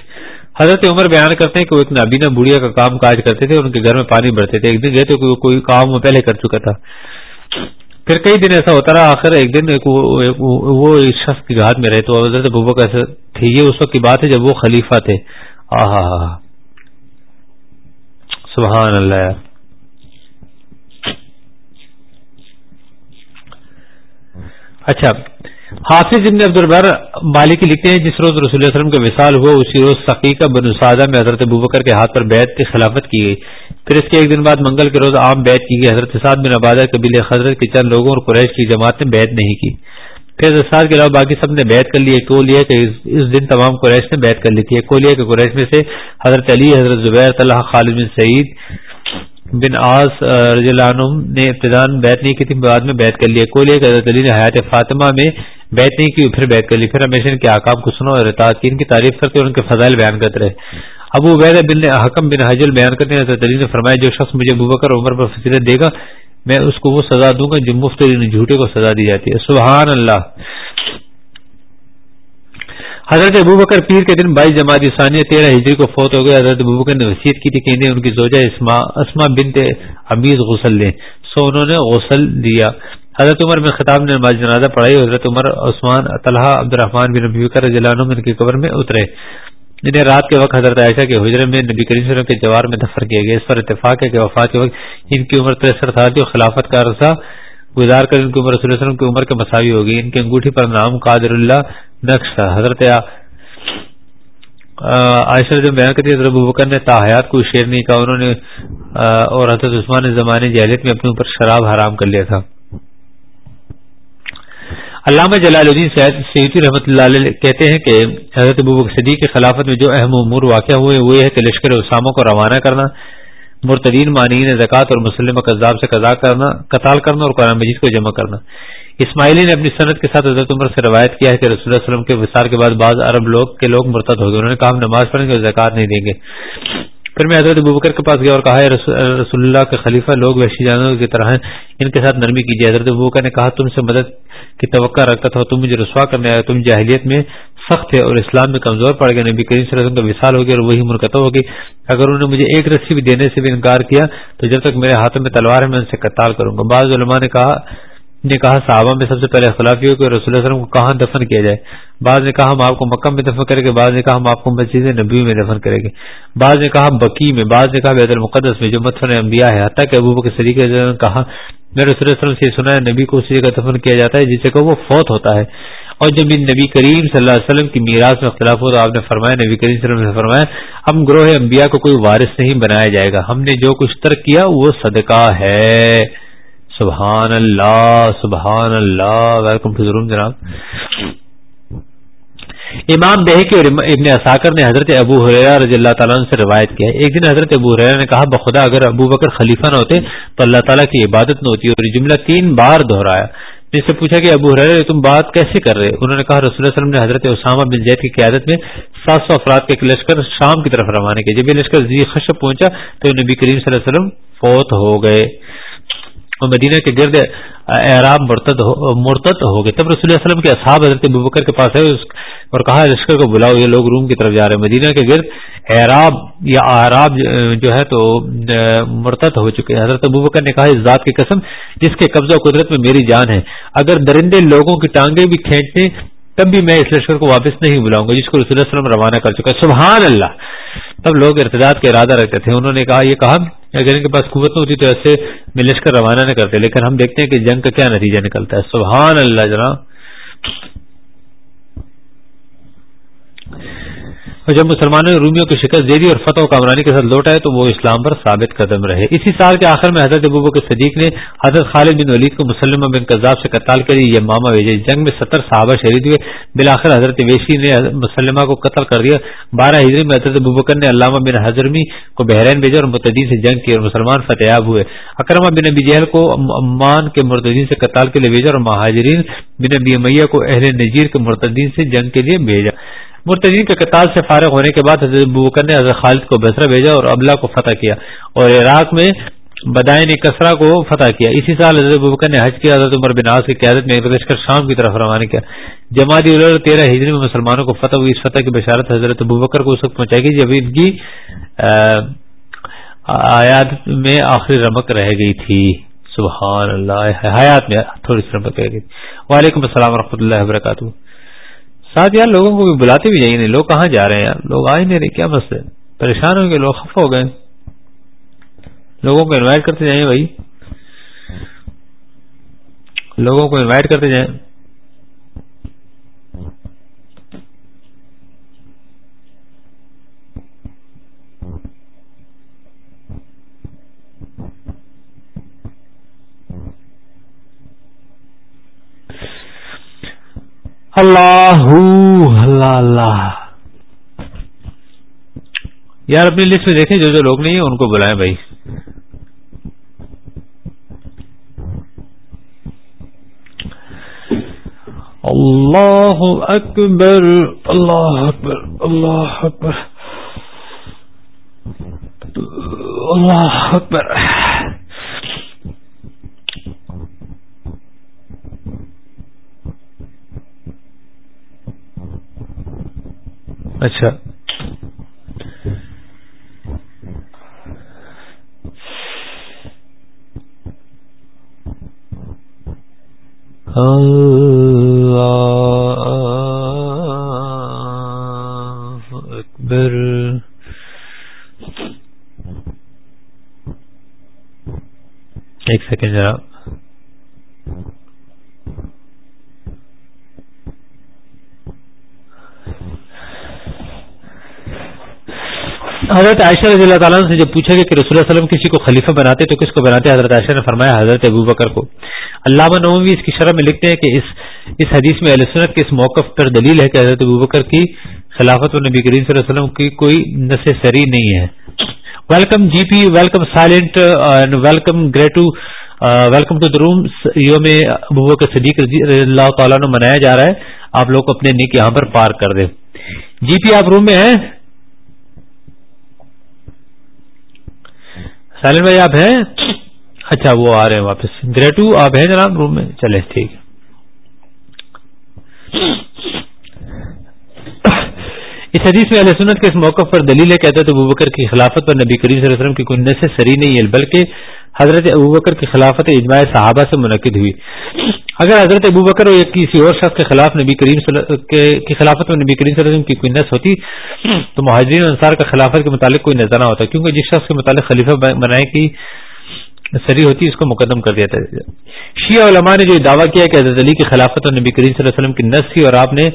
حضرت عمر بیان کرتے ہیں کہ وہ ایک نابینا بڑھیا کا کام کاج کرتے تھے۔ ان کے گھر میں پانی بھرتے تھے۔ ایک دن گئے تو کوئی کام وہ پہلے کر چکا تھا۔ پھر کئی دن ایسا ہوتا رہا، آخر ایک دن وہ اس شخص کی گھات میں رہے تو حضرت ببو کا تھی، یہ اس وقت کی بات ہے جب وہ خلیفہ تھے۔ آہا سبحان اللہ۔ اچھا حافظ ابن عبد البر مالکی لکھتے ہیں، جس روز رسول اللہ علیہ وسلم کا وصال ہوا اسی روز ثقیقہ بن اسادہ میں حضرت بکر کے ہاتھ پر بیت کی خلافت کی گئی۔ پھر اس کے ایک دن بعد منگل کے روز عام بیت کی گئی۔ حضرت سعد بن عبادہ قبیل حضرت کے چند لوگوں اور قریش کی جماعت نے بیت نہیں کی۔ پھر سعد کے علاوہ باقی سب نے بیت کر لی۔ ایک کو لیا کہ اس دن تمام قریش نے بیت کر لی تھی۔ ایک کو لیا کہ قریش میں سے حضرت علی، حضرت زبیر، طلحہ، خالد بن سعید بن آس رضی اللہ عنہ نے ابتدان بیت نہیں کی تھی، بعد میں بیت کر لیا کو لیا کہ حضرت علی نے حیات فاطمہ میں بیت نہیں کی، پھر بیت کر لی۔ پھر ہمیشہ ان کے آکام کو سنو اور کی تعریف کرتے اور ان کے فضائل بیان کرتے رہے۔ ابو عبید بن حکم بن حجل بیان کرتے ہیں، حضرت علی نے فرمایا، جو شخص مجھے ابو بکر عمر پر فصیلت دے گا، میں اس کو وہ سزا دوں گا جو مفت جھوٹے کو سزا دی جاتی ہے۔ سبحان اللہ۔ حضرت ابو بکر پیر کے دن بائیس جماعت ثانیہ تیرہ ہجری کو فوت ہو گئے۔ حضرت ابو بکر نے وسیعت کی تھی کہ انہیں ان کی زوجہ اسما بنت امیز غسل لیں سو انہوں نے غسل دیا۔ حضرت عمر میں خطاب نے نماز جنازہ پڑھائی حضرت عمر، عثمان، طلحہ عبد الرحمان بن نبی بکر عنہ ان کی قبر میں اترے۔ انہیں رات کے وقت حضرت عائشہ کے حجرے میں نبی کریم وسلم کے جوار میں دفر کیا گیا اس پر اتفاق ہے کہ وفات کے وقت ان کی عمر تریسٹھ سال تھی اور خلافت کا عرصہ گزار کر ان کی عمر رسول وسلم کی عمر کے مساوی ہوگی۔ ان کی انگوٹھی پر نام قادر اللہ نقش تھا۔ حضرت عائشہ جب بیان کرتی حضرت بکر نے تاحیات کو شیر نہیں کہا، انہوں نے اور حضرت عثمان نے زمانے جہلیت میں اپنے اوپر شراب حرام کر لیا تھا۔ علامہ جلال الدین سیدی رحمۃ اللہ علیہ کہتے ہیں کہ حضرت صدیق کی خلافت میں جو اہم امور واقع ہوئے، وہ یہ ہے کہ لشکر اسامہ کو روانہ کرنا، مرتدین معنین زکوٰۃ اور مسلم قذاب سے قضا کرنا، قتال کرنا اور قرآن مجید کو جمع کرنا۔ اسماعیلی نے اپنی صنعت کے ساتھ حضرت عمر سے روایت کیا ہے کہ رسول اللہ علیہ وسلم کے وسار کے بعد بعض عرب لوگ کے لوگ مرتد ہو گئے۔ انہوں نے کہا ہم نماز پڑھیں گے اور زکوٰۃ نہیں دیں گے۔ پھر میں حضرت بکر کے پاس گیا اور کہا رسول اللہ کے خلیفہ، لوگ وحشی جانوروں کی طرح ہیں، ان کے ساتھ نرمی کیجیے۔ حضرت بکر نے کہا، تم سے مدد کی توقع رکھتا تھا، تم مجھے رسوا کرنے آئے، تم جاہلیت میں سخت ہے اور اسلام میں کمزور پڑ گئے۔ نبی کریم صلی اللہ علیہ وسلم کا وصال ہو گیا اور وہی مرکتہ ہوگی اگر انہوں نے مجھے ایک رسی بھی دینے سے بھی انکار کیا، تو جب تک میرے ہاتھوں میں تلوار ہے، میں ان سے قتال کروں گا۔ بعض علماء نے کہا نے کہا صحابہ میں سب سے پہلے اختلافی ہو کہ رسول اللہ علیہ وسلم کو کہاں دفن کیا جائے؟ بعض نے کہا ہم آپ کو مکہ میں دفن کریں گے، بعض نے کہا ہم آپ کو مسجد نبی میں دفن کریں گے۔ بعض نے کہا بکی میں، بعض نے کہا بیت المقدس میں جو مدفن انبیاء ہے حتیٰ کہ ابو کے سلیقے نے کہا، میں رسول اللہ علیہ وسلم سے سنا ہے، نبی کو اسی جگہ دفن کیا جاتا ہے جسے کہ وہ فوت ہوتا ہے۔ اور جب نبی کریم صلی اللہ علیہ وسلم کی میراث میں اختلاف ہو تو آپ نے فرمایا، نبی کریم صلی اللہ علیہ وسلم نے فرمایا، ہم گروہ انبیاء کو کوئی وارث نہیں بنایا جائے گا۔ ہم نے جو کچھ ترک کیا وہ صدقہ ہے۔ سبحان اللہ سبحان اللہ ویلکم ٹو جناب۔ امام بہکی اور ابن اساکر نے حضرت ابو حریرہ رضی اللہ تعالیٰ سے روایت کیا ایک دن حضرت ابو حریرہ نے کہا، بخدا، اگر ابو بکر خلیفہ نہ ہوتے تو اللہ تعالیٰ کی عبادت نہ ہوتی اور یہ جملہ تین بار دہرایا۔ جس سے پوچھا کہ ابو حریر تم بات کیسے کر رہے انہوں نے کہا، رسول اللہ علیہ وسلم نے حضرت اسامہ بن زید کی قیادت میں سات سو افراد کا ایک لشکر شام کی طرف روانہ کیا۔ جب یہ لشکر زی خشب پہنچا تو نبی کریم صلی اللہ علیہ وسلم فوت ہو گئے۔ اور مدینہ کے گرد اعراب مرتد مرتد ہو گئے۔ تب رسول اللہ علیہ وسلم کے اصحاب حضرت بکر کے پاس آئے اور کہا لشکر کو بلاؤ، یہ لوگ روم کی طرف جا رہے ہیں۔ مدینہ کے گرد اعراب یا آراب جو ہے تو مرتد ہو چکے حضرت ابوبکر نے کہا، اس ذات کی قسم جس کے قبضہ قدرت میں میری جان ہے۔ اگر درندے لوگوں کی ٹانگیں بھی کھینچتے تب بھی میں اس لشکر کو واپس نہیں بلاؤں گا، جس کو رسول اللہ علیہ وسلم روانہ کر چکا سبحان اللہ۔ تب لوگ ارتداد کا ارادہ رکھتے تھے۔ انہوں نے کہا، یہ کہا اگر ان کے پاس قوت نہ ہوتی تو ایسے ملش لشکر روانہ نہیں کرتے، لیکن ہم دیکھتے ہیں کہ جنگ کا کیا نتیجہ نکلتا ہے۔ سبحان اللہ جناب۔ اور جب مسلمانوں نے رومیوں کی شکست دے دی اور فتح و کامرانی کے ساتھ لوٹا ہے تو وہ اسلام پر ثابت قدم رہے۔ اسی سال کے آخر میں حضرت ابو کے صدیق نے حضرت خالد بن ولید کو مسلمہ بن قذاب سے قتال کری یہ ماما ویجے۔ جنگ میں ستر صحابہ شہید ہوئے۔ بالآخر حضرت ویشی نے مسلمہ کو قتل کر دیا۔ بارہ ہجری میں حضرت ابوبکر نے علامہ بن حضرمی کو بحرین بھیجا اور متدین سے جنگ کی اور مسلمان فتحیاب ہوئے۔ اکرمہ بن ابی جہل کو امان کے مرتدین سے قتال کے لیے بھیجا اور مہاجرین بن ابی میہ کو اہل نجیر کے مرتدین سے جنگ کے لیے بھیجا۔ مرتدین کے قتال سے فارغ ہونے کے بعد حضرت بکر نے حضرت خالد کو بسرا بھیجا اور ابلا کو فتح کیا اور عراق میں بدائن کسرا کو فتح کیا۔ اسی سال حضرت بکر نے حج کیا، حضرت عمر بن کی قیادت میں لشکر شام کی طرف روانہ کیا۔ جماعتی الر تیرہ ہجری میں مسلمانوں کو فتح ہوئی۔ اس فتح کی بشارت حضرت بکر کو اس وقت پہنچائے گی جب ان کی آیات میں آخری رمک رہ گئی تھی۔ سبحان اللہ، حیات میں تھوڑی سی رمک رہ گئی وعلیکم السلام و اللہ وبرکاتہ۔ ساتھ یار لوگوں کو بھی بلاتے بھی جائیں نہیں، لوگ کہاں جا رہے ہیں یار؟ لوگ آ ہی نہیں رہے، کیا مسئلہ پریشان ہو گئے، لوگ خفا ہو گئے۔ لوگوں کو انوائٹ کرتے جائیں بھائی۔ لوگوں کو انوائٹ کرتے جائیں۔ اللہ اللہ یار اپنی لسٹ میں دیکھیں جو جو لوگ نہیں ہیں ان کو بلائیں بھائی۔ اللہ اکبر اللہ اکبر اللہ اکبر اللہ اکبر اچھا۔ اکبر۔ ایک سیکنڈ ذرا۔ حضرت عائشہ رضی اللہ تعالیٰ سے جب پوچھا گیا کہ رسول اللہ علیہ وسلم کسی کو خلیفہ بناتے تو کس کو بناتے، حضرت عائشہ نے فرمایا حضرت ابو بکر کو۔ علامہ نومی اس کی شرح میں لکھتے ہیں کہ اس اس حدیث میں علیہ سنت کے اس موقف پر دلیل ہے کہ حضرت ابو بکر کی خلافت و نبی کریم صلی اللہ علیہ وسلم کی کوئی نس سری نہیں ہے۔ Welcome G P welcome silent welcome گریٹو welcome to the room یوم ابو بکر صدیق رضی اللہ تعالیٰ نے منایا جا رہا ہے۔ آپ لوگ اپنے نیک یہاں پر پار کر دیں۔ جی پی آپ روم میں ہیں؟ سالن بھائی آپ ہیں؟ اچھا وہ آ رہے ہیں واپس۔ گریٹو، آپ ہیں جناب؟ روم میں چلے، ٹھیک اس حدیث میں علیہ سنت کے اس موقع پر دلیل کہتے تو ابوبکر کی خلافت پر نبی کریم صلی اللہ علیہ وسلم کی کنڈے سے سری نہیں ہے، بلکہ حضرت ابوبکر کی خلافت اجماع صحابہ سے منعقد ہوئی۔ اگر حضرت ابو بکر یا کسی اور شخص کے خلاف نبی کریم کی خلافت میں نبی کریم صلی اللہ علیہ وسلم کی کوئی نس ہوتی، تو مہاجرین انصار کا خلافت کے متعلق کوئی نظر نہ ہوتا، کیونکہ جس شخص کے متعلق خلیفہ بنائے کی سری ہوتی ہے اس کو مقدم کر دیا شیعہ علماء نے جو دعویٰ کیا کہ حضرت علی کی خلافت اور نبی کریم صلی اللہ علیہ وسلم کی نس تھی، اور آپ نے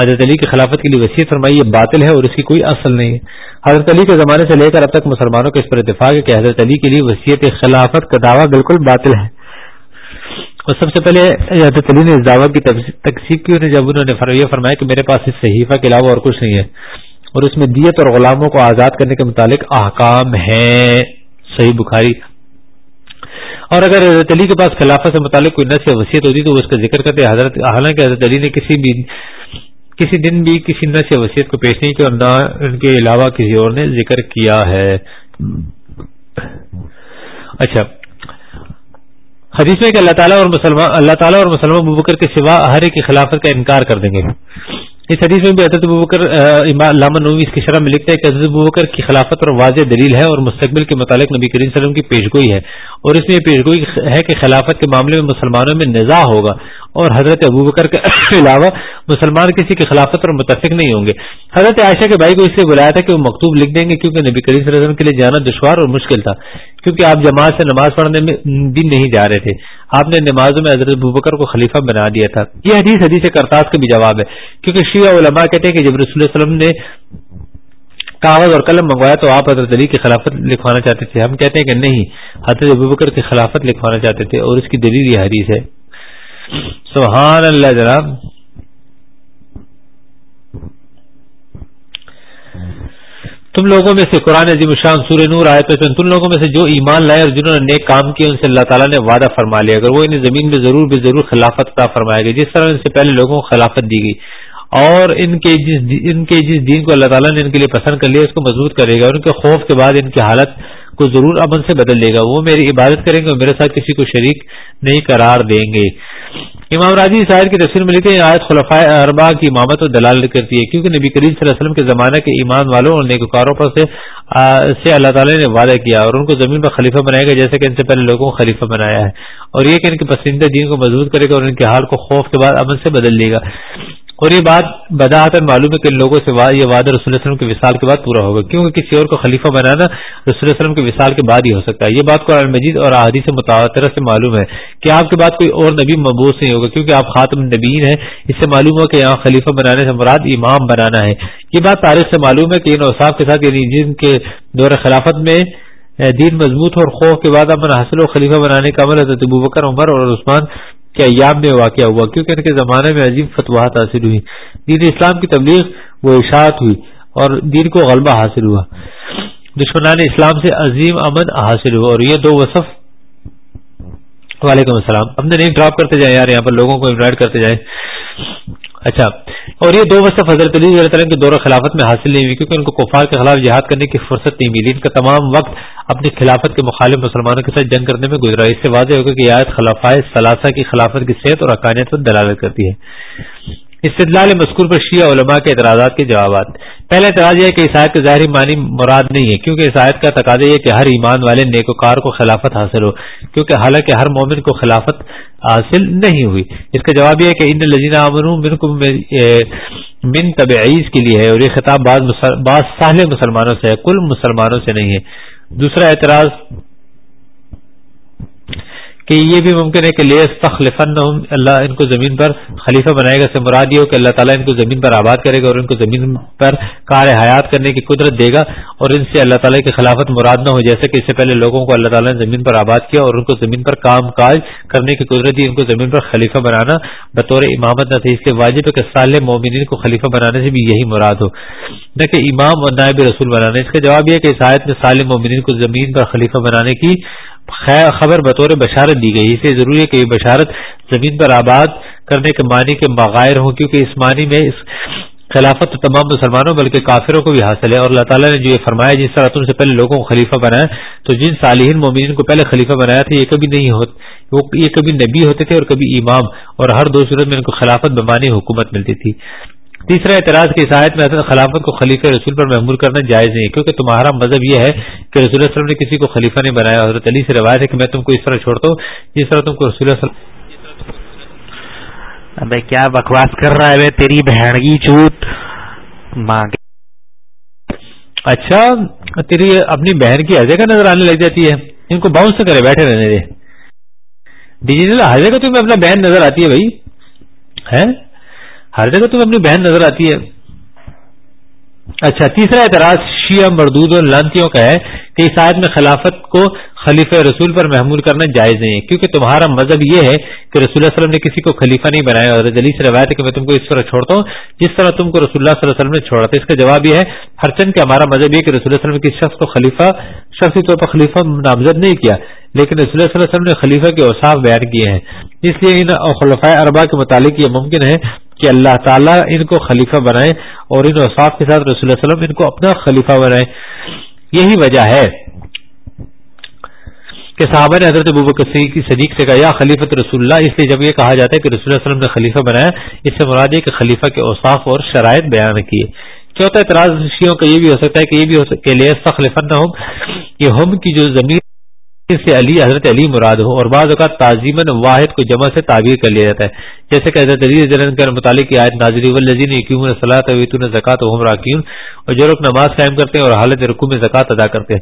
حضرت علی کی خلافت کے لیے وسیع فرمائی، یہ باطل ہے اور اس کی کوئی اصل نہیں ہے۔ حضرت علی کے زمانے سے لے کر اب تک مسلمانوں کا اس پر اتفاق ہے کہ حضرت علی کے لیے وسیعت خلافت کا دعویٰ بالکل باطل ہے۔ اور سب سے پہلے حضرت علی نے اس دعوت کی تقسیب کی جب انہوں نے یہ فرمایا کہ میرے پاس اس صحیفہ کے علاوہ اور کچھ نہیں ہے۔ اور اس میں دیت اور غلاموں کو آزاد کرنے کے متعلق احکام ہیں۔ صحیح بخاری۔ اور اگر حضرت علی کے پاس خلافت سے متعلق کوئی نس یا وصیت ہوتی تو وہ اس کا ذکر کرتے۔ حضرت حالانکہ حضرت علی نے کسی بھی کسی دن بھی کسی نس یا وصیت کو پیش نہیں کیا اور نہ ان کے علاوہ کسی اور نے ذکر کیا ہے۔ اچھا۔ حدیث میں کہ اللہ تعالیٰ اور مسلمان اللہ تعالیٰ اور مسلمان ببکر کے سوا ہر ایک کی خلافت کا انکار کر دیں گے۔ اس حدیث میں بھی حضرت بکر علامہ نوی اس کی شرح میں لکھتا ہے کہ حضرت بکر کی خلافت اور واضح دلیل ہے اور مستقبل کے متعلق نبی کریم وسلم کی پیشگوئی ہے۔ اور اس میں یہ پیشگوئی ہے کہ خلافت کے معاملے میں مسلمانوں میں نظا ہوگا۔ اور حضرت ابو بکر کے [COUGHS] علاوہ مسلمان کسی کی خلافت پر متفق نہیں ہوں گے۔ حضرت عائشہ کے بھائی کو اس سے بلایا تھا کہ وہ مکتوب لکھ دیں گے کیونکہ نبی کریم صلی اللہ علیہ وسلم کے لیے جانا دشوار اور مشکل تھا، کیونکہ آپ جماعت سے نماز پڑھنے میں بھی نہیں جا رہے تھے۔ آپ نے نمازوں میں حضرت ابو بکر کو خلیفہ بنا دیا تھا۔ یہ حدیث حدیث کرتاز کا بھی جواب ہے، کیونکہ شیعہ علماء کہتے ہیں کہ جب رسول اللہ وسلم نے کاغذ اور قلم منگوایا تو آپ حضرت علی کی خلافت لکھوانا چاہتے تھے۔ ہم کہتے ہیں کہ نہیں، حضرت ابو بکر کی خلافت لکھوانا چاہتے تھے اور اس کی دلیل یہ حدیث ہے۔ سبحان اللہ جناب. تم لوگوں میں سے قرآن عظیم شان سور نور آئے تو تم لوگوں میں سے جو ایمان لائے اور جنہوں نے نیک کام کیے، ان سے اللہ تعالیٰ نے وعدہ فرما لیا۔ اگر وہ انہیں زمین میں ضرور بے ضرور خلافت عطا فرمائے گا، جس طرح ان سے پہلے لوگوں کو خلافت دی گئی۔ اور ان کے جس ان کے جس دین کو اللہ تعالیٰ نے ان کے لیے پسند کر لیا، اس کو مضبوط کرے گا اور ان کے خوف کے بعد ان کی حالت کو ضرور امن سے بدل دے گا۔ وہ میری عبادت کریں گے اور میرے ساتھ کسی کو شریک نہیں قرار دیں گے۔ امام راجی شاعر کی تفسیر میں لکھتے ہیں آیت خلفائے اربا کی امامت و دلال کرتی ہے۔ کیونکہ نبی کریم صلی اللہ علیہ وسلم کے زمانہ کے ایمان والوں اور نیکوکاروں پر سے سے اللہ تعالیٰ نے وعدہ کیا اور ان کو زمین پر خلیفہ بنائے گا جیسے کہ ان سے پہلے لوگوں کو خلیفہ بنایا ہے۔ اور یہ کہ ان کے پسندیدہ دین کو مضبوط کرے گا اور ان کے حال کو خوف کے بعد امن سے بدل دے گا۔ اور یہ بات بداحت معلوم ہے کہ لوگوں سے یہ وعدہ رسول اللہ وسلم کے وصال کے بعد پورا ہوگا۔ کیونکہ کسی اور کو خلیفہ بنانا رسول اللہ وسلم کے وصال کے بعد ہی ہو سکتا ہے۔ یہ بات قرآن مجید اور احادی سے سے معلوم ہے کہ آپ کے بعد کوئی اور نبی مبوس نہیں ہوگا، کیونکہ آپ خاتم نبین ہیں۔ اس سے معلوم ہو کہ یہاں خلیفہ بنانے سے مراد امام بنانا ہے۔ یہ بات تاریخ سے معلوم ہے کہ ان اوساف کے ساتھ یعنی جن کے دور خلافت میں دین مضبوط اور خوف کے بعد امن حاصل و خلیفہ بنانے کا عمل حضرت بکر، عمر اور عثمان کے ایام میں واقع ہوا کیونکہ ان کے زمانے میں عظیم فتوحات حاصل ہوئی۔ دین اسلام کی تبلیغ وہ اشاعت ہوئی اور دین کو غلبہ حاصل ہوا۔ دشمنان اسلام سے عظیم امن حاصل ہوا اور یہ دو وصف۔ وعلیکم السلام۔ ہم نے نہیں ڈراپ کرتے جائیں یار، یہاں پر لوگوں کو انوائٹ کرتے جائیں۔ اچھا اور یہ دو وصف حضرت علی وسلم کے دور خلافت میں حاصل نہیں ہوئی کیونکہ ان کو کفار کے خلاف جہاد کرنے کی فرصت نہیں ملی۔ ان کا تمام وقت اپنی خلافت کے مخالف مسلمانوں کے ساتھ جنگ کرنے میں گزرا۔ اس سے واضح ہوگا کہ آیت خلافائے ثلاثہ کی خلافت کی صحت اور اقانیت پر دلالت کرتی ہے۔ استدلال مذکور پر شیعہ علماء کے اعتراضات کے جوابات۔ پہلا اعتراض یہ ہے کہ عیسائیت کے ظاہری معنی مراد نہیں ہے، کیونکہ عیسائیت کا تقاضا یہ کہ ہر ایمان والے نیکوکار کو خلافت حاصل ہو، کیونکہ حالانکہ ہر مومن کو خلافت حاصل نہیں ہوئی۔ اس کا جواب یہ ہے کہ ان لذین امن من تبعیض کے لیے ہے اور یہ خطاب بعض ساحل مسلمانوں سے ہے، کل مسلمانوں سے نہیں ہے۔ دوسرا اعتراض کہ یہ بھی ممکن ہے کہ لیس تخلفن اللہ ان کو زمین پر خلیفہ بنائے گا سے مراد یہ ہو کہ اللہ تعالیٰ ان کو زمین پر آباد کرے گا اور ان کو زمین پر کار حیات کرنے کی قدرت دے گا اور ان سے اللہ تعالیٰ کی خلافت مراد نہ ہو، جیسے کہ اس سے پہلے لوگوں کو اللہ تعالیٰ نے زمین پر آباد کیا اور ان کو زمین پر کام کاج کرنے کی قدرت دی، ان کو زمین پر خلیفہ بنانا بطور امامت نہ تھی۔ اس لیے واجب ہے کہ سال مومنین کو خلیفہ بنانے سے بھی یہی مراد ہو۔ نہ کہ امام اور نائب رسول بنانا۔ اس کا جواب یہ کہ اس آیت میں سال مومنین کو زمین پر خلیفہ بنانے کی خبر بطور بشارت دی گئی اسے ضروری ہے کہ یہ بشارت زمین پر آباد کرنے کے معنی کے بغیر ہوں، کیونکہ اس معنی میں اس خلافت تو تمام مسلمانوں، بلکہ کافروں کو بھی حاصل ہے۔ اور اللہ تعالیٰ نے جو یہ فرمایا جس طرح تم سے پہلے لوگوں کو خلیفہ بنایا، تو جن صالحین مومنین کو پہلے خلیفہ بنایا تھا، یہ کبھی نہیں ہوتے، وہ یہ کبھی نبی ہوتے تھے اور کبھی امام۔ اور ہر دو صورت میں ان کو خلافت بمانی حکومت ملتی تھی۔ تیسرا اعتراض کی آیت میں حضرت خلافت کو خلیفہ رسول پر محمول کرنا جائز نہیں کیونکہ تمہارا مذہب یہ ہے کہ رسول اللہ وسلم نے کسی کو خلیفہ نہیں بنایا۔ حضرت علی سے روایت ہے کہ میں تم کو اس طرح چھوڑتا ہوں جس طرح تم کو رسول ابے کیا بکواس کر رہا ہے؟ تیری بہن کی چوٹ اچھا تیری اپنی بہن کی کا نظر آنے لگ جاتی ہے۔ ان کو باؤنس کرے بیٹھے رہنے دے۔ ڈیجیٹل ہر جگہ تمہیں اپنا بہن نظر آتی ہے بھائی۔ ہے ہر جگہ تمہیں اپنی بہن نظر آتی ہے۔ اچھا تیسرا اعتراض شیعہ مردود اور لانتیوں کا ہے کہ اس آیت میں خلافت کو خلیفہ رسول پر محمول کرنا جائز نہیں ہے، کیونکہ تمہارا مذہب یہ ہے کہ رسول اللہ علیہ وسلم نے کسی کو خلیفہ نہیں بنایا۔ اور علی سے روایت ہے کہ میں تم کو اس طرح چھوڑتا ہوں، جس طرح تم کو رسول اللہ صلی اللہ علیہ وسلم نے چھوڑا تھا۔ اس کا جواب یہ ہے، ہر چند کہ ہمارا مذہب یہ کہ رسول اللہ علیہ وسلم نے کسی شخص کو خلیفہ، شخصی طور پر خلیفہ نامزد نہیں کیا، لیکن رسول اللہ صلی اللہ علیہ وسلم نے خلیفہ کے اوصاف بیان کیے ہیں۔ اس لیے ان خلفۂ اربا کے متعلق یہ ممکن ہے کہ اللہ تعالیٰ ان کو خلیفہ بنائے اور ان اوصاف کے ساتھ رسول اللہ علیہ وسلم ان کو اپنا خلیفہ بنائے۔ یہی وجہ ہے کہ صحابہ نے حضرت ابوبکر کی صدیق سے کہا، یا خلیفت رسول اللہ، اس لیے جب یہ کہا جاتا ہے کہ رسول اللہ علیہ وسلم نے خلیفہ بنایا، اس سے مراد ہے کہ خلیفہ کے اوصاف اور شرائط بیان کیے۔ چوتھا اعتراض شیوں کا یہ بھی ہو سکتا ہے کہ یہ بھی ہو سکتا ہے سخلفت نہ ہو یہ ہم کی جو زمین سے علی، حضرت علی مراد ہو اور بعض اوقات تعظیمن واحد کو جمع سے تعبیر کر لیا جاتا ہے۔ جیسے کہ حضرت علی کے متعلق کی آیت ناظری والذین یقیمون الصلاۃ ویتون الزکات وهم راکعون اور جو لوگ نماز قائم کرتے ہیں اور حالت رکوع میں زکات ادا کرتے ہیں۔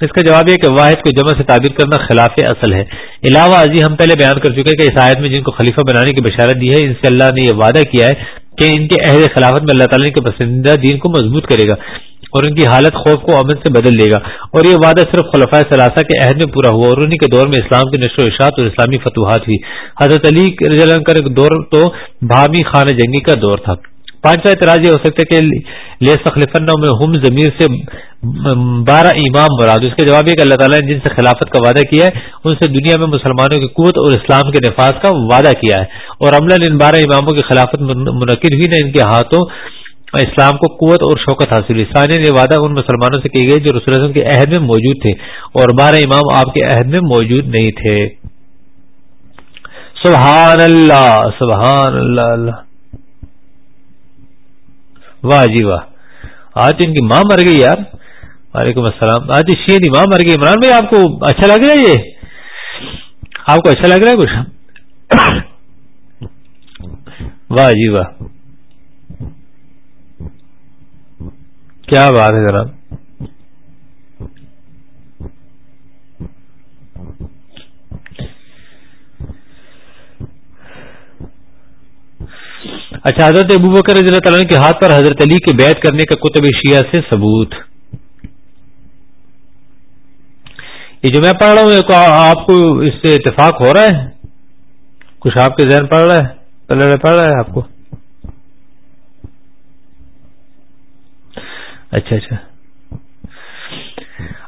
اس کا جواب یہ کہ واحد کو جمع سے تعبیر کرنا خلاف اصل ہے۔ علاوہ ازی ہم پہلے بیان کر چکے کہ اس آیت میں جن کو خلیفہ بنانے کی بشارت دی ہے، ان سے اللہ نے یہ وعدہ کیا ہے کہ ان کے عہد خلافت میں اللہ تعالیٰ کے پسندیدہ دین کو مضبوط کرے گا۔ اور ان کی حالت خوف کو امن سے بدل دے گا۔ اور یہ وعدہ صرف خلفۂ ثلاثہ کے عہد میں پورا ہوا اور انہیں کے دور میں اسلام کی نشر و اشاعت اور اسلامی فتوحات ہوئی۔ حضرت علی کا دور تو بھامی خان جنگی کا دور تھا۔ پانچواں اعتراض یہ ہو سکتا ہے کہ لے سخلفن میں ہم ضمیر سے بارہ امام مراد۔ اس کے جواب یہ کہ اللہ تعالیٰ نے جن سے خلافت کا وعدہ کیا ہے، ان سے دنیا میں مسلمانوں کی قوت اور اسلام کے نفاذ کا وعدہ کیا ہے۔ اور عملہ ان بارہ اماموں کی خلافت منعقد ہوئی، نہ ان کے ہاتھوں اسلام کو قوت اور شوکت حاصل ہوئی۔ ثانیہ یہ وعدہ ان مسلمانوں سے کی گئی جو رسول اللہ کے عہد میں موجود تھے اور بارہ امام آپ کے عہد میں موجود نہیں تھے۔ سبحان اللہ سبحان اللہ اللہ واہ جی واہ۔ آج ان کی ماں مر گئی یار۔ وعلیکم السلام۔ آج شیر ماں مر گئی۔ عمران بھائی، آپ کو اچھا لگ رہا ہے یہ؟ آپ کو اچھا لگ رہا ہے کچھ؟ [COUGHS] واہ جی واہ۔ کیا بات ہے ذرا اچھا حضرت ابو بکر رضی اللہ تعالیٰ کے ہاتھ پر حضرت علی کے بیعت کرنے کا کتب شیعہ سے ثبوت۔ یہ جو میں پڑھ رہا ہوں آپ کو اس سے اتفاق ہو رہا ہے؟ کچھ آپ کے ذہن پڑھ رہا ہے؟ پڑھ رہا ہے آپ کو؟ اچھا اچھا۔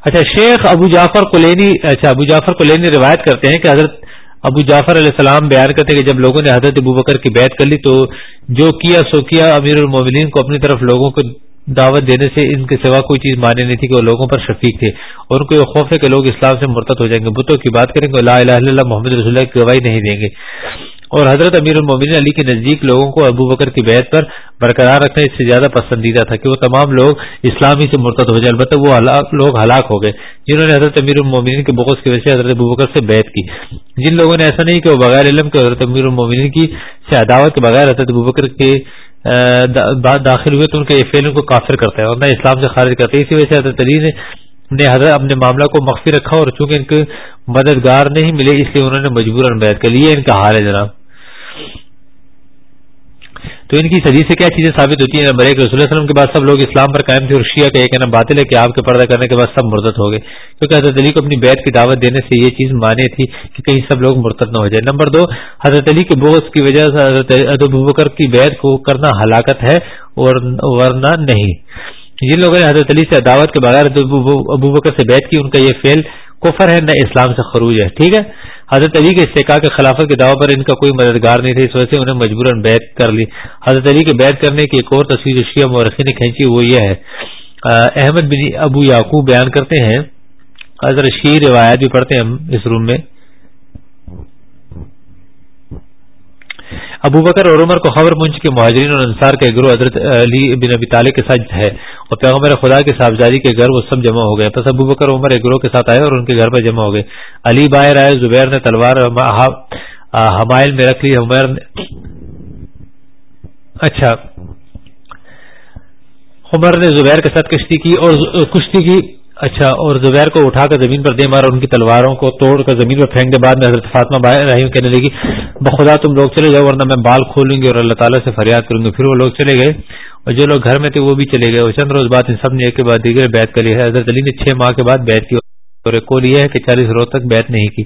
اچھا شیخ ابو جعفر کلینی اچھا ابو جعفر کلینی روایت کرتے ہیں کہ حضرت ابو جعفر علیہ السلام بیان کرتے ہیں کہ جب لوگوں نے حضرت ابو بکر کی بیعت کر لی تو جو کیا سو کیا امیر المومنین کو اپنی طرف لوگوں کو دعوت دینے سے ان کے سوا کوئی چیز مانے نہیں تھی کہ وہ لوگوں پر شفیق تھے اور ان کو یہ خوف ہے کہ لوگ اسلام سے مرتد ہو جائیں گے۔ بتوں کی بات کریں گے، لا الہ الا اللہ، محمد رسول اللہ کی گواہی نہیں دیں گے۔ اور حضرت امیر المومن علی کے نزدیک لوگوں کو ابو بکر کی بیعت پر برقرار رکھنا اس سے زیادہ پسندیدہ تھا کہ وہ تمام لوگ اسلامی سے مرتد ہو جائے البتہ مطلب وہ لوگ ہلاک ہو گئے، جنہوں نے حضرت امیر المومن کے بغض کی وجہ سے حضرت ابو بکر سے بیعت کی۔ جن لوگوں نے ایسا نہیں کہ وہ بغیر علم کے حضرت امیر المومن کی سے عداوت کے بغیر حضرت ابو بکر کے داخل ہوئے تو ان کے فیل کو کافر کرتا ہے اور نہ اسلام سے خارج کرتے اسی وجہ سے حضرت علی نے حضرت اپنے معاملہ کو مخفی رکھا اور چونکہ ان کے مددگار نہیں ملے، اس لیے انہوں نے مجبور بیعت کر لی۔ ان کا حال ہے جناب۔ تو ان کی صدی سے کیا چیزیں ثابت ہوتی ہیں؟ نمبر ایک، رسول اللہ علیہ وسلم کے بعد سب لوگ اسلام پر قائم تھے اور شیعہ کا یہ کہنا باطل ہے کہ آپ کے پردہ کرنے کے بعد سب مرتد ہو گئے۔ کیونکہ حضرت علی کو اپنی بیت کی دعوت دینے سے یہ چیز مانے تھی کہ کہیں سب لوگ مرتد نہ ہو جائے نمبر دو، حضرت علی کے بوس کی وجہ سے حضرت ابوبکر کی بیت کو کرنا ہلاکت ہے اور ورنہ نہیں۔ جن لوگوں نے حضرت علی سے دعوت کے بغیر ابوبکر سے بیت کی، ان کا یہ فیل کفر ہے، نہ اسلام سے خروج ہے۔ ٹھیک ہے؟ حضرت علی کے استحقاق کے خلافت کے دعوے پر ان کا کوئی مددگار نہیں تھا، اس وجہ سے انہیں مجبوراً بیت کر لی۔ حضرت علی کے بیت کرنے کی ایک اور تصویر شیعہ مورخی نے کھینچی وہ یہ ہے۔ احمد بن ابو یعقوب بیان کرتے ہیں۔ حضرت شیعہ روایت بھی پڑھتے ہیں ہم اس روم میں۔ ابو بکر اور عمر کو خبر پہنچ کے مہاجرین اور انصار کا گروہ حضرت علی بن ابی طالب کے ساتھ ہے اور پیغمبر خدا کے صاحبزادی کے گھر وہ سب جمع ہو گئے۔ پس ابو بکر عمر ایک گروہ کے ساتھ آئے اور ان کے گھر پر جمع ہو گئے۔ علی باہر آئے، زبیر نے تلوار حمائل میں رکھ لی۔ عمر نے اچھا۔ عمر نے زبیر کے ساتھ کشتی کی اور کشتی کی اچھا اور زبیر کو اٹھا کر زمین پر دے مارا ان کی تلواروں کو توڑ کر زمین پر پھینک دے، بعد میں حضرت فاطمہ رحیم کہنے لگی بخدا تم لوگ چلے جاؤ، ورنہ میں بال کھولوں گی اور اللہ تعالیٰ سے فریاد کروں گی۔ پھر وہ لوگ چلے گئے، اور جو لوگ گھر میں تھے وہ بھی چلے گئے۔ اور چند روز بعد ان سب نے ایک کے بعد دیگر بیت کر لی ہے۔ حضرت علی نے چھ ماہ کے بعد بیت کی اور ایک قول یہ ہے کہ چالیس روز تک بیت نہیں کی۔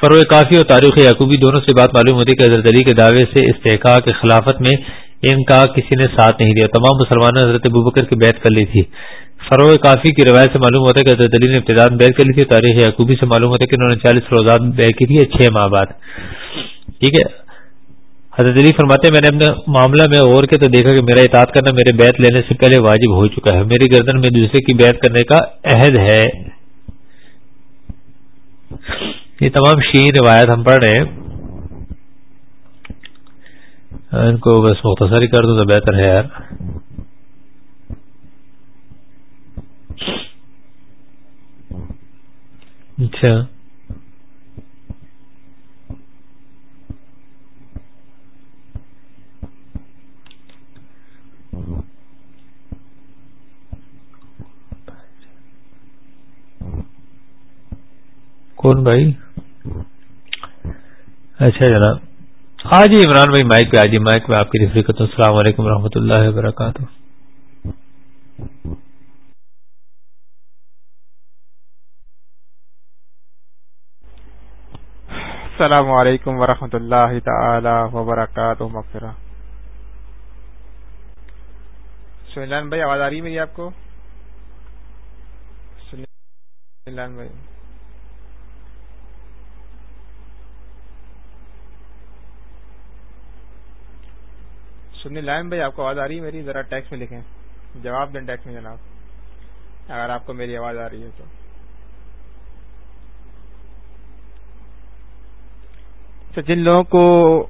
فروغ کافی اور تاریخ یعقوبی دونوں سے بات معلوم ہوتی کہ حضرت علی کے دعوے سے استحقاق خلافت میں ان کا کسی نے ساتھ نہیں دیا۔ تمام مسلمانوں نے حضرت بکر کی بیعت کر لی تھی۔ فروغ کافی کی روایت سے معلوم ہوتا ہے کہ حضرت علی نے ابتدا بیعت کر لی تھی، تاریخ یعقوبی سے معلوم ہوتا ہے کہ انہوں نے چالیس روزات بیعت کی تھی چھ ماہ بعد۔ ٹھیک ہے؟ حضرت علی فرماتے ہیں، میں نے اپنے معاملہ میں اور کے تو دیکھا کہ میرا اطاعت کرنا، میرے بیعت لینے سے پہلے واجب ہو چکا ہے۔ میری گردن میں دوسرے کی بیعت کرنے کا عہد ہے۔ یہ تمام شین روایت ہم پڑھ رہے ہیں۔ ان کو بس مختصری کر دوں تو بہتر ہے یار۔ اچھا۔ کون بھائی؟ اچھا جناب۔ ہاں جی عمران بھائی مائک پہ آجی مائک پہ آپ کی رفری کرتا ہوں السلام علیکم و رحمۃ اللہ وبرکاتہ۔ السلام علیکم ورحمۃ اللہ تعالی وبرکاتہ، مغفرہ۔ سنیلان بھائی، آواز آ رہی ہے میری آپ کو؟ سنیلان بھائی۔ سنی لائن بھائی، آپ کو آواز آ رہی ہے میری؟ ذرا ٹیکس میں لکھیں۔ جواب دیں ٹیکس میں جناب، اگر آپ کو میری آواز آ رہی ہے تو۔ جن لوگوں کو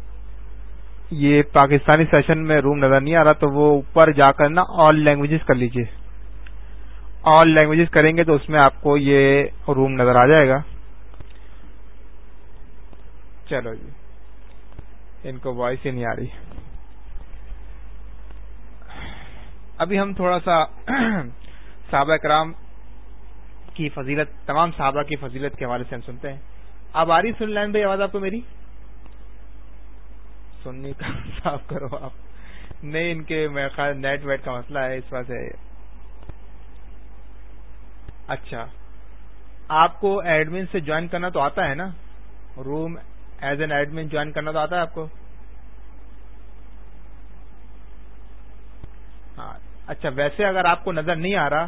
یہ پاکستانی سیشن میں روم نظر نہیں آ رہا تو وہ اوپر جا کر نا آل لینگویجز کر لیجیے۔ آل لینگویجز کریں گے تو اس میں آپ کو یہ روم نظر آ جائے گا۔ چلو جی ان کو وائس ہی نہیں آ رہی۔ ابھی ہم تھوڑا سا [CLEARS THROAT] صحابہ کرام کی فضیلت، تمام صحابہ کی فضیلت کے حوالے سے ہم سنتے ہیں۔ اب آ رہی سن لائن بھائی، آواز آپ کو میری؟ سننی کا [LAUGHS] صاف کرو آپ۔ نہیں، ان کے میرے خیال نیٹ ویٹ کا مسئلہ ہے، اس وجہ سے۔ اچھا۔ آپ کو ایڈمن سے جوائن کرنا تو آتا ہے نا؟ Room as an admin join کرنا تو آتا ہے آپ کو؟ ہاں۔ اچھا ویسے اگر آپ کو نظر نہیں آ رہا،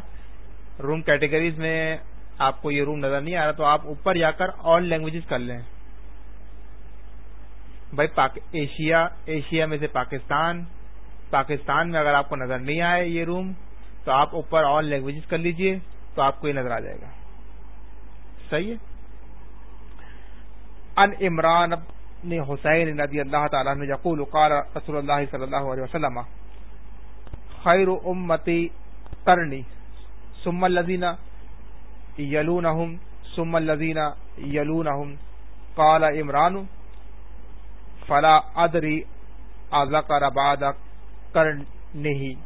روم کیٹیگریز میں آپ کو یہ روم نظر نہیں آ رہا، تو آپ اوپر جا کر آل لینگویجز کر لیں۔ بھائی ایشیا ایشیا میں سے پاکستان پاکستان میں اگر آپ کو نظر نہیں آئے یہ روم، تو آپ اوپر آل لینگویجز کر لیجیے، تو آپ کو یہ نظر آ جائے گا۔ صحیح ہے؟ ان عمران حسین رضی اللہ تعالیٰ نے یقول، قال رسول اللہ صلی اللہ علیہ وسلم، خیر امتی کرنی سم الذین یلونہم سم الذین یلونہم، قال عمران فلا ادری اذکر بعد کرنی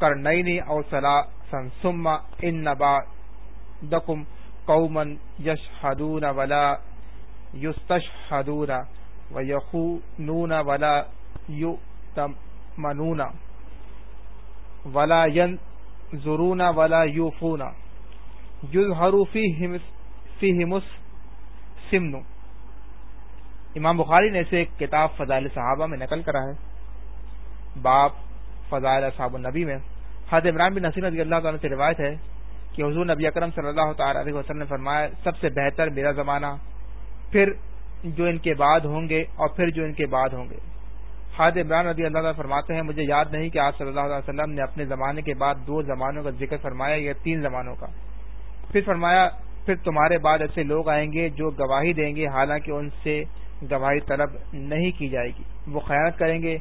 کرنین او سلا سن ثم ان بعدکم قوما یشهدون ولا یستشهدون ویخونون ولا یؤتمنون ولا ین ضرون ولا یو فونا سمن امام بخاری نے اسے ایک کتاب فضائل صحابہ میں نقل کرا ہے۔ باپ فضائل صحاب النبی میں۔ حد عمران بن نصیر رضی اللہ تعالیٰ سے روایت ہے کہ حضور نبی اکرم صلی اللہ تعالی علیہ وسلم نے فرمایا، سب سے بہتر میرا زمانہ، پھر جو ان کے بعد ہوں گے اور پھر جو ان کے بعد ہوں گے۔ حاد عمران رضی اللہ تعالیٰ فرماتے ہیں، مجھے یاد نہیں کہ آپ صلی اللہ علیہ وسلم نے اپنے زمانے کے بعد دو زمانوں کا ذکر فرمایا یا تین زمانوں کا۔ پھر فرمایا، پھر تمہارے بعد ایسے لوگ آئیں گے جو گواہی دیں گے، حالانکہ ان سے گواہی طلب نہیں کی جائے گی۔ وہ خیانت کریں گے،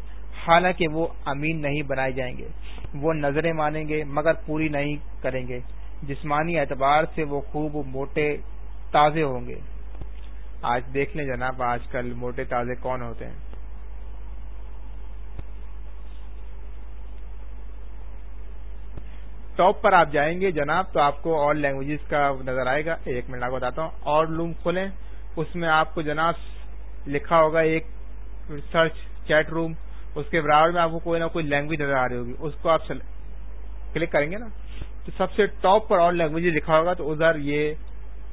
حالانکہ وہ امین نہیں بنائے جائیں گے۔ وہ نظریں مانیں گے، مگر پوری نہیں کریں گے۔ جسمانی اعتبار سے وہ خوب موٹے تازے ہوں گے۔ آج دیکھ لیں جناب، آج کل موٹے تازے کون ہوتے ہیں؟ ٹاپ پر آپ جائیں گے جناب تو آپ کو آل لینگویجز کا نظر آئے گا۔ ایک منٹ آپ کو بتاتا ہوں۔ اور لوم کھولیں۔ اس میں آپ کو جناب لکھا ہوگا، ایک سرچ چیٹ روم اس کے برابر میں آپ کو کوئی نہ کوئی لینگویج نظر آ رہی ہوگی۔ اس کو آپ کلک کریں گے نا؟ تو سب سے ٹاپ پر آل لینگویج لکھا ہوگا، تو ادھر یہ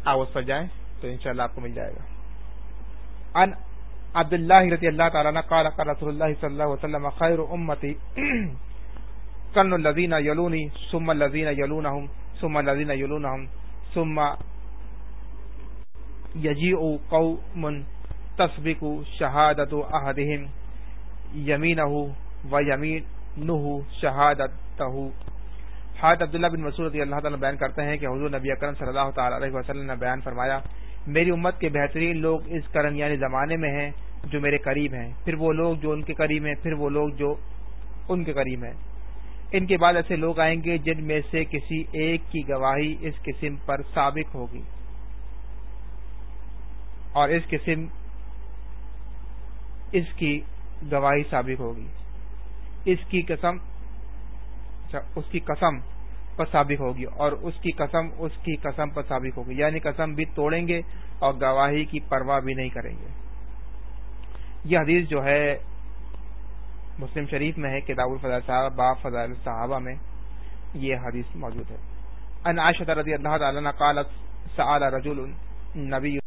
آپ اس پر جائیں، تو انشاءاللہ آپ کو مل جائے گا۔ ان عبد اللہ رضی اللہ تعالیٰ قال رسول اللہ صلی اللہ وسلم، خیر امتی، کن الذین یلونی، ثم الذین یلونہم، ثم الذین یلونہم، ثم یجیع قوم تسبق شہادت احدہم، یمینہ و یمینہ شہادتہ۔ حضرت عبداللہ بن مسعود رضی اللہ تعالیٰ بیان کرتے ہیں کہ حضور نبی اکرم صلی اللہ تعالی علیہ وسلم نے بیان فرمایا، میری امت کے بہترین لوگ اس کرن یعنی زمانے میں ہیں جو میرے قریب ہیں۔ پھر وہ لوگ جو ان کے قریب ہیں، پھر وہ لوگ جو ان کے قریب ہیں۔ ان کے بعد ایسے لوگ آئیں گے جن میں سے کسی ایک کی گواہی اس قسم پر سابق ہوگی۔ اور اس قسم اس کی گواہی سابق ہوگی۔ اس کی قسم اچھا، اس کی قسم پر سابق ہوگی اور اس کی قسم اس کی قسم پر سابق ہوگی۔ یعنی قسم بھی توڑیں گے اور گواہی کی پرواہ بھی نہیں کریں گے۔ یہ حدیث جو ہے مسلم شریف میں ہے، کتاب الفضل صاحب با فضائل صحابہ میں یہ حدیث موجود ہے۔ ان عائشہ رضی اللہ تعالی قالت سعال رجل نبی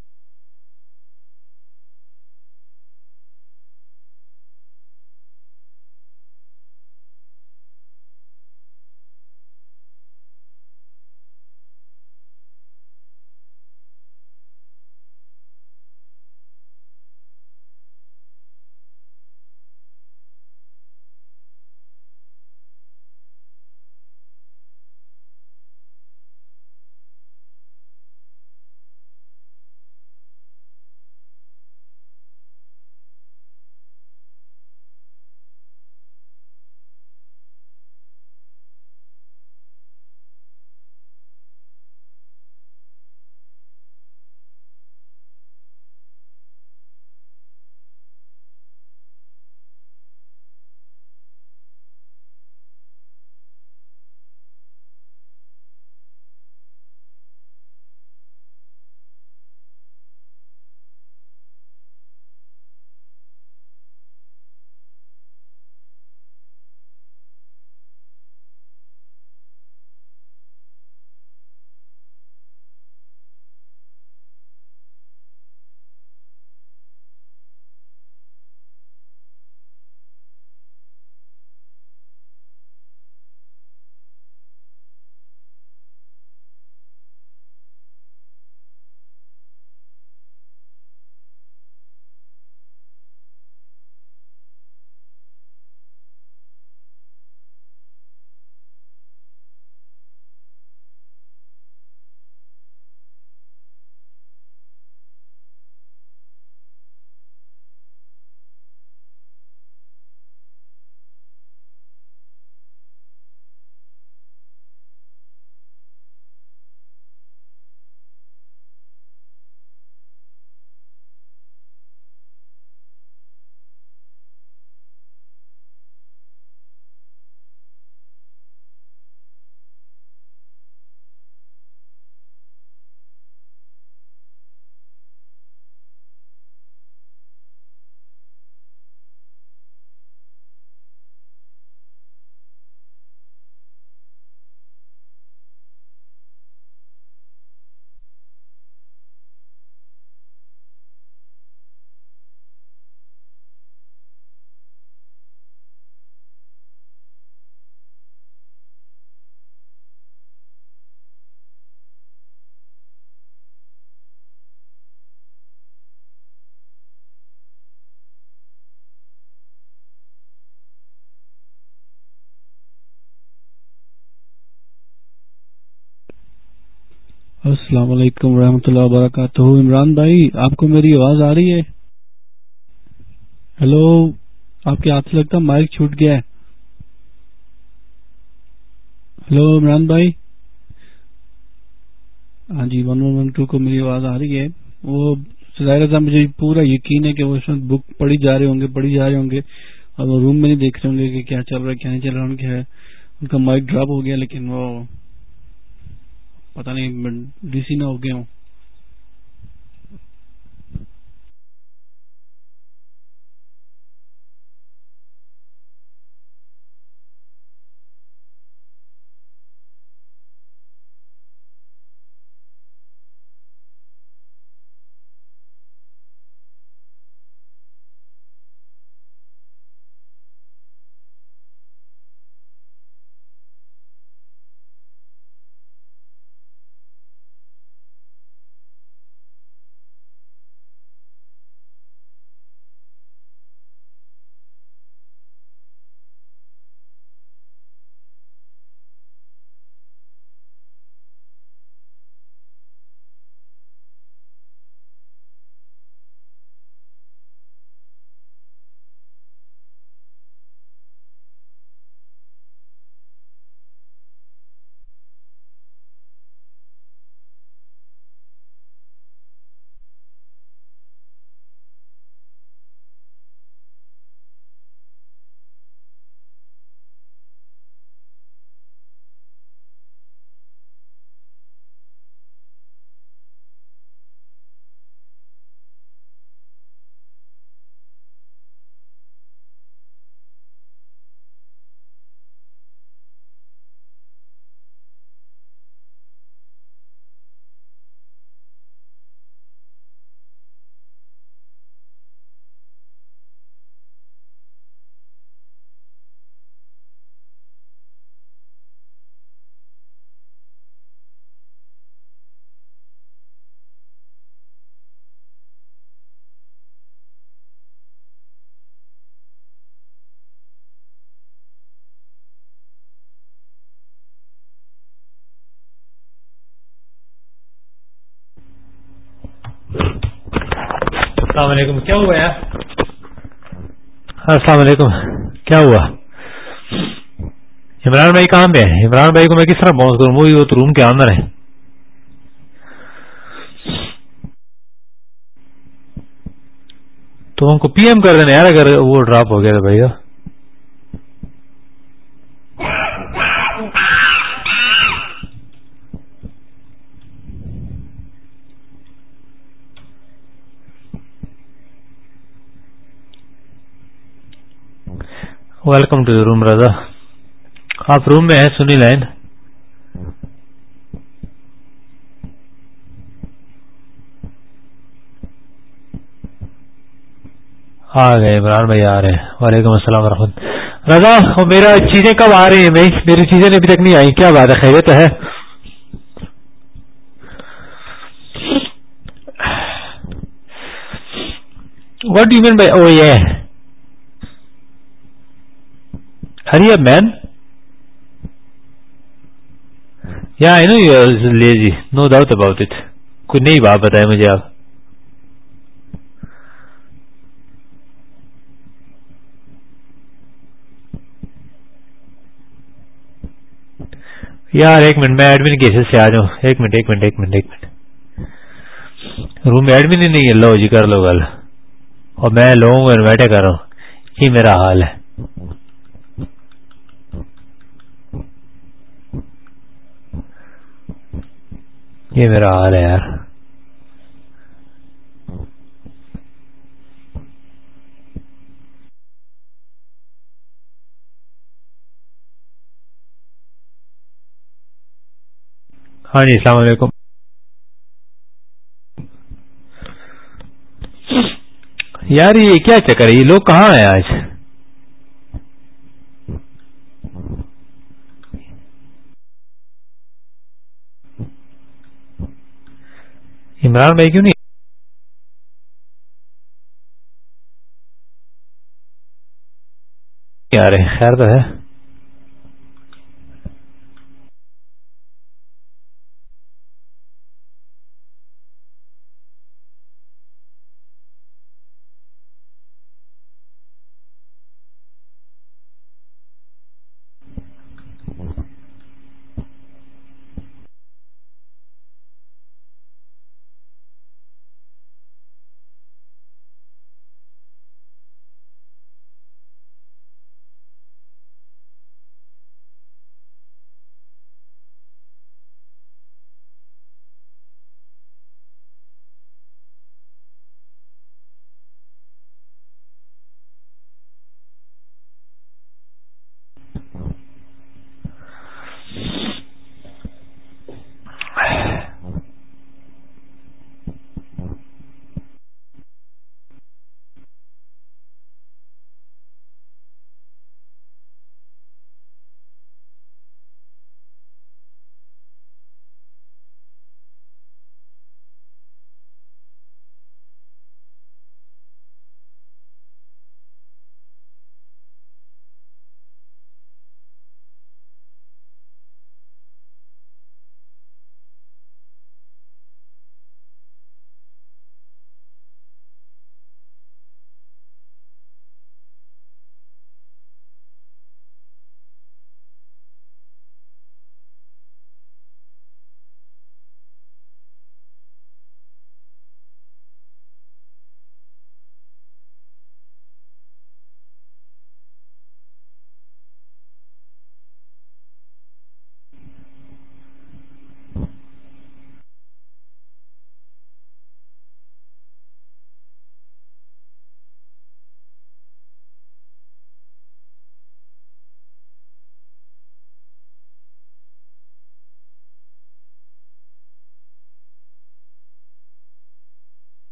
السلام علیکم ورحمۃ اللہ وبرکاتہ۔ عمران بھائی، آپ کو میری آواز آ رہی ہے؟ ہیلو آپ کے ہاتھ سے لگتا مائک چھوٹ گیا ہے۔ ہیلو عمران بھائی۔ ہاں جی ون ون ون ٹو کو میری آواز آ رہی ہے۔ وہ ظاہر تھا مجھے پورا یقین ہے کہ وہ اس میں بک پڑھی جا رہے ہوں گے، پڑھی جا رہے ہوں گے۔ اور وہ روم میں نہیں دیکھ رہے ہوں گے کہ کیا چل رہا ہے، کیا نہیں چل رہا، ان کے ان کا مائک ڈراپ ہو گیا، لیکن وہ پتہ نہیں ڈی سی نہ ہو گئے ہوں۔ السلام علیکم، کیا ہوا یار؟ السلام علیکم، کیا ہوا؟ عمران بھائی کہاں پہ ہیں؟ عمران بھائی کو میں کس طرح پہنچ کروں؟ وہی وہ تو روم کے اندر ہے تو ان کو پی ایم کر دینا یار، اگر وہ ڈراپ ہو گیا تھا بھائی۔ ویلکم ٹو روم رضا آپ روم میں ہیں، سنی لائن۔ آ گئے، عمران بھائی آ رہے ہیں۔ وعلیکم السلام ورحمۃ رضا میرا چیزیں کب آ رہی ہیں؟ بھائی میری چیزیں ابھی تک نہیں آئی کیا بات ہے؟ خیریت ہے؟ واٹ یو مین بائی او یہ ہری مین یا I know you lazy no doubt about it کوئی نئی بات بتائے مجھے آپ یار ایک منٹ میں ایڈمن کیسے سے آ جاؤں ایک منٹ ایک منٹ ایک منٹ ایک منٹ روم میں ایڈمن ہی نہیں ہے لو جی کر لو گل اور میں لوگوں کو انوائٹ کر رہا ہوں یہ میرا حال ہے یہ میرا حال ہے یار۔ ہاں جی السلام علیکم۔ یار، یہ کیا چکر ہے؟ یہ لوگ کہاں ہیں آج؟ عمران بھائی کیوں نہیں؟ آ رہے خیر تو ہے۔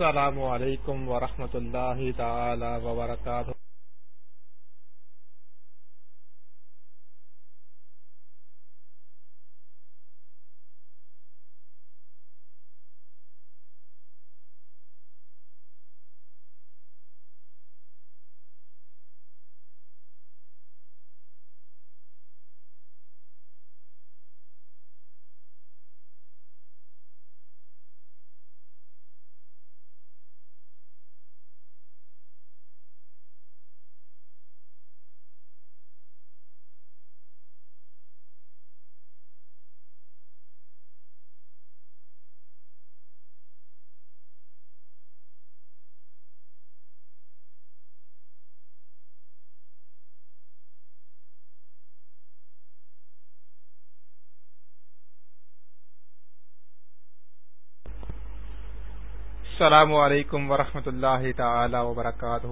السلام علیکم ورحمۃ اللہ تعالی وبرکاتہ۔ السلام علیکم ورحمۃ اللہ تعالی وبرکاتہ۔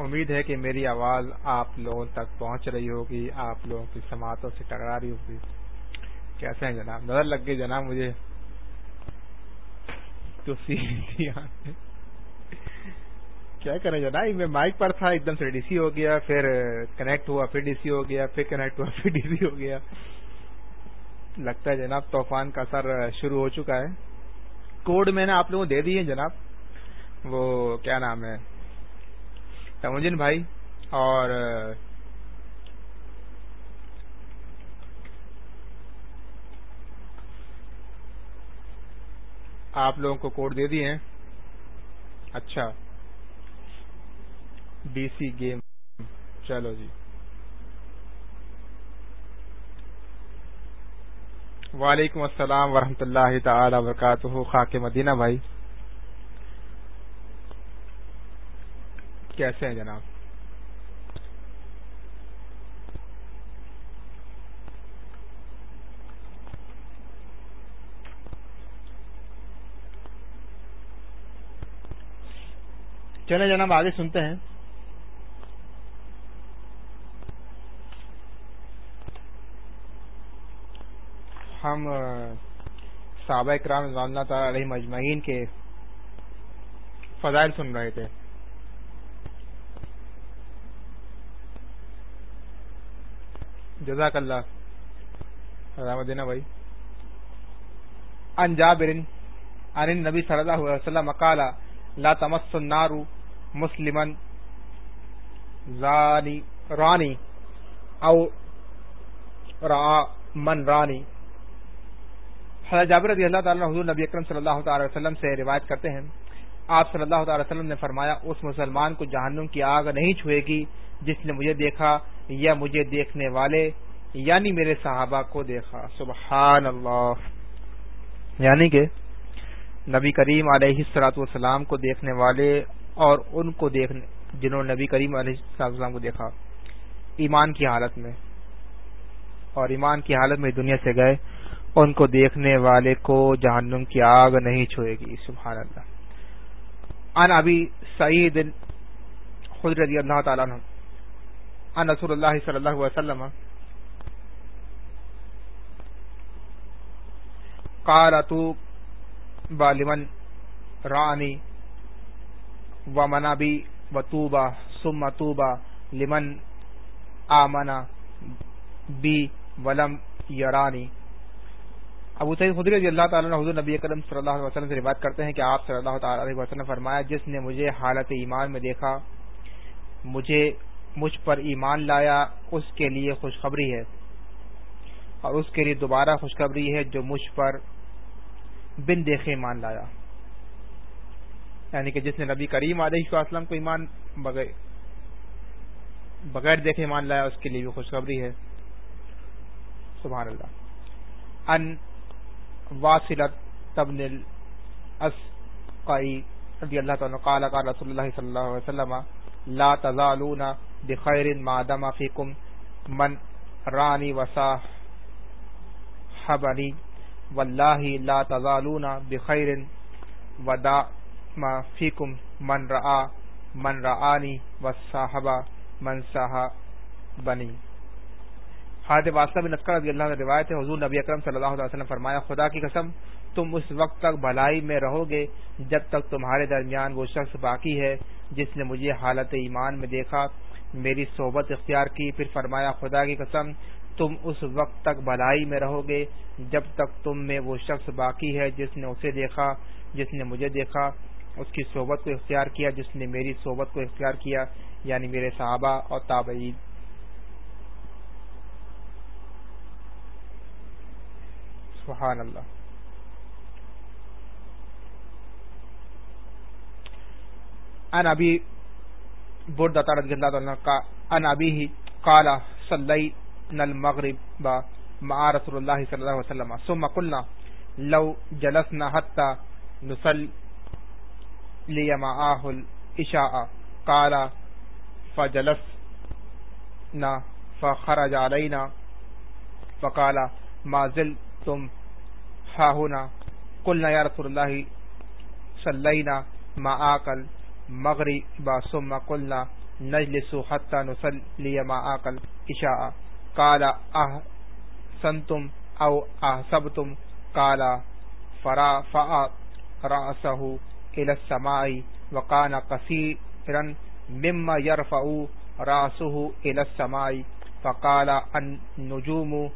امید ہے کہ میری آواز آپ لوگوں تک پہنچ رہی ہوگی، آپ لوگوں کی سماعتوں سے ٹکرا رہی ہوگی۔ کیسے ہیں جناب؟ نظر لگ گئی جناب مجھے۔ تو کیا کریں جناب؟ میں مائک پر تھا، ایک دم سے ڈی سی ہو گیا، پھر کنیکٹ ہوا، پھر ڈی سی ہو گیا، پھر کنیکٹ ہوا، پھر ڈی سی ہو گیا۔ لگتا ہے جناب طوفان کا اثر شروع ہو چکا ہے۔ کوڈ میں نے آپ لوگوں کو دے دی ہے جناب۔ وہ کیا نام ہے؟ تمجن بھائی اور آپ لوگوں کو کوڈ دے دیے ہیں۔ اچھا۔ D C game. چلو جی۔ وعلیکم السلام ورحمۃ اللہ تعالی وبرکاتہ، خاک مدینہ بھائی۔ کیسے ہیں جناب؟ چلیں جناب، آگے سنتے ہیں۔ ہم صحابہ اکرام رضوان اللہ تعالی علیہ مجمعین کے فضائل سن رہے تھے۔ جزاک اللہ رحمدینہ بھائی۔ ان جابر ان نبی صلی اللہ علیہ وسلم قال، لا تمس النار مسلما زانی، رانی، او را من رانی۔ حضرت جابر رضی اللہ تعالیٰ حضور نبی اکرم صلی اللہ تعالی وسلم سے روایت کرتے ہیں۔ آپ صلی اللہ تعالی وسلم نے فرمایا، اس مسلمان کو جہنم کی آگ نہیں چھوئے گی جس نے مجھے دیکھا یا مجھے دیکھنے والے یعنی میرے صحابہ کو دیکھا۔ سبحان اللہ یعنی کہ نبی کریم علیہ السلاط والسلام کو دیکھنے والے اور ان کو دیکھنے، جنہوں نے نبی کریم علیہ السلام کو دیکھا، ایمان کی حالت میں، اور ایمان کی حالت میں دنیا سے گئے۔ ان کو دیکھنے والے کو جہنم کی آگ نہیں چھوئے گی۔ سبحان اللہ۔ ان ابھی سعید خود رضی اللہ تعالیٰ عنہ، ان رسول اللہ صلی اللہ علیہ وسلم قال، تو بالمن رانی و منابی و توبا سم توبا لمن آمنا بی ولم یرانی۔ ابو سعید خدری رضی اللہ تعالیٰ حضور نبی کرم صلی اللہ علیہ وسلم سے روایت کرتے ہیں کہ آپ صلی اللہ تعالی علیہ وسلم نے فرمایا، جس نے مجھے حالت ایمان میں دیکھا، مجھے مجھ پر ایمان لایا، اس کے لیے خوشخبری ہے۔ اور اس کے لیے دوبارہ خوشخبری ہے جو مجھ پر بن دیکھے ایمان لایا۔ یعنی کہ جس نے نبی کریم علیہ وسلم کو ایمان بغیر بغیر دیکھے ایمان لایا، اس کے لیے بھی خوشخبری ہے۔ سبحان اللہ۔ ان واصلت تبن الاسقائی رضی اللہ تعالیٰ قال قال رسول اللہ صلی اللہ علیہ وسلم، لا تزالون بخیر ما دم فیکم من رانی وصاحبنی واللہ لا تزالون بخیر ودا ما فیکم من رآ، من رآنی وصاحب من صاحبنی حضرت واسطہ بن نسکر رضی اللہ عنہ روایت ہے، حضور نبی اکرم صلی اللہ علیہ وسلم فرمایا، خدا کی قسم، تم اس وقت تک بھلائی میں رہو گے جب تک تمہارے درمیان وہ شخص باقی ہے جس نے مجھے حالت ایمان میں دیکھا، میری صحبت اختیار کی، پھر فرمایا، خدا کی قسم، تم اس وقت تک بھلائی میں رہو گے جب تک تم میں وہ شخص باقی ہے جس نے اسے دیکھا، جس نے مجھے دیکھا، اس کی صحبت کو اختیار کیا، جس نے میری صحبت کو اختیار کیا یعنی میرے صحابہ اور تابعین۔ سبحان اللہ۔ ان ابی بردتا رضی اللہ عنہ کا ان ابی ہی قال صلی المغرب مع رسول اللہ صلی اللہ علیہ وسلم، ثم قلنا، لو جلسنا حتى نصلي معه الاشاء قال، فجلسنا فخرج علينا فقال، ما زلت زلتم ها هنا قلنا يا رسول اللہ الله صلينا معك المغرب ثم قلنا نجلس حتى نصلي معك الاشاء قال احسنتم او احسبتم قال فرفع رأسه الى السماء وكان قصيرا مما يرفع رأسه الى السماء. فقال النجوم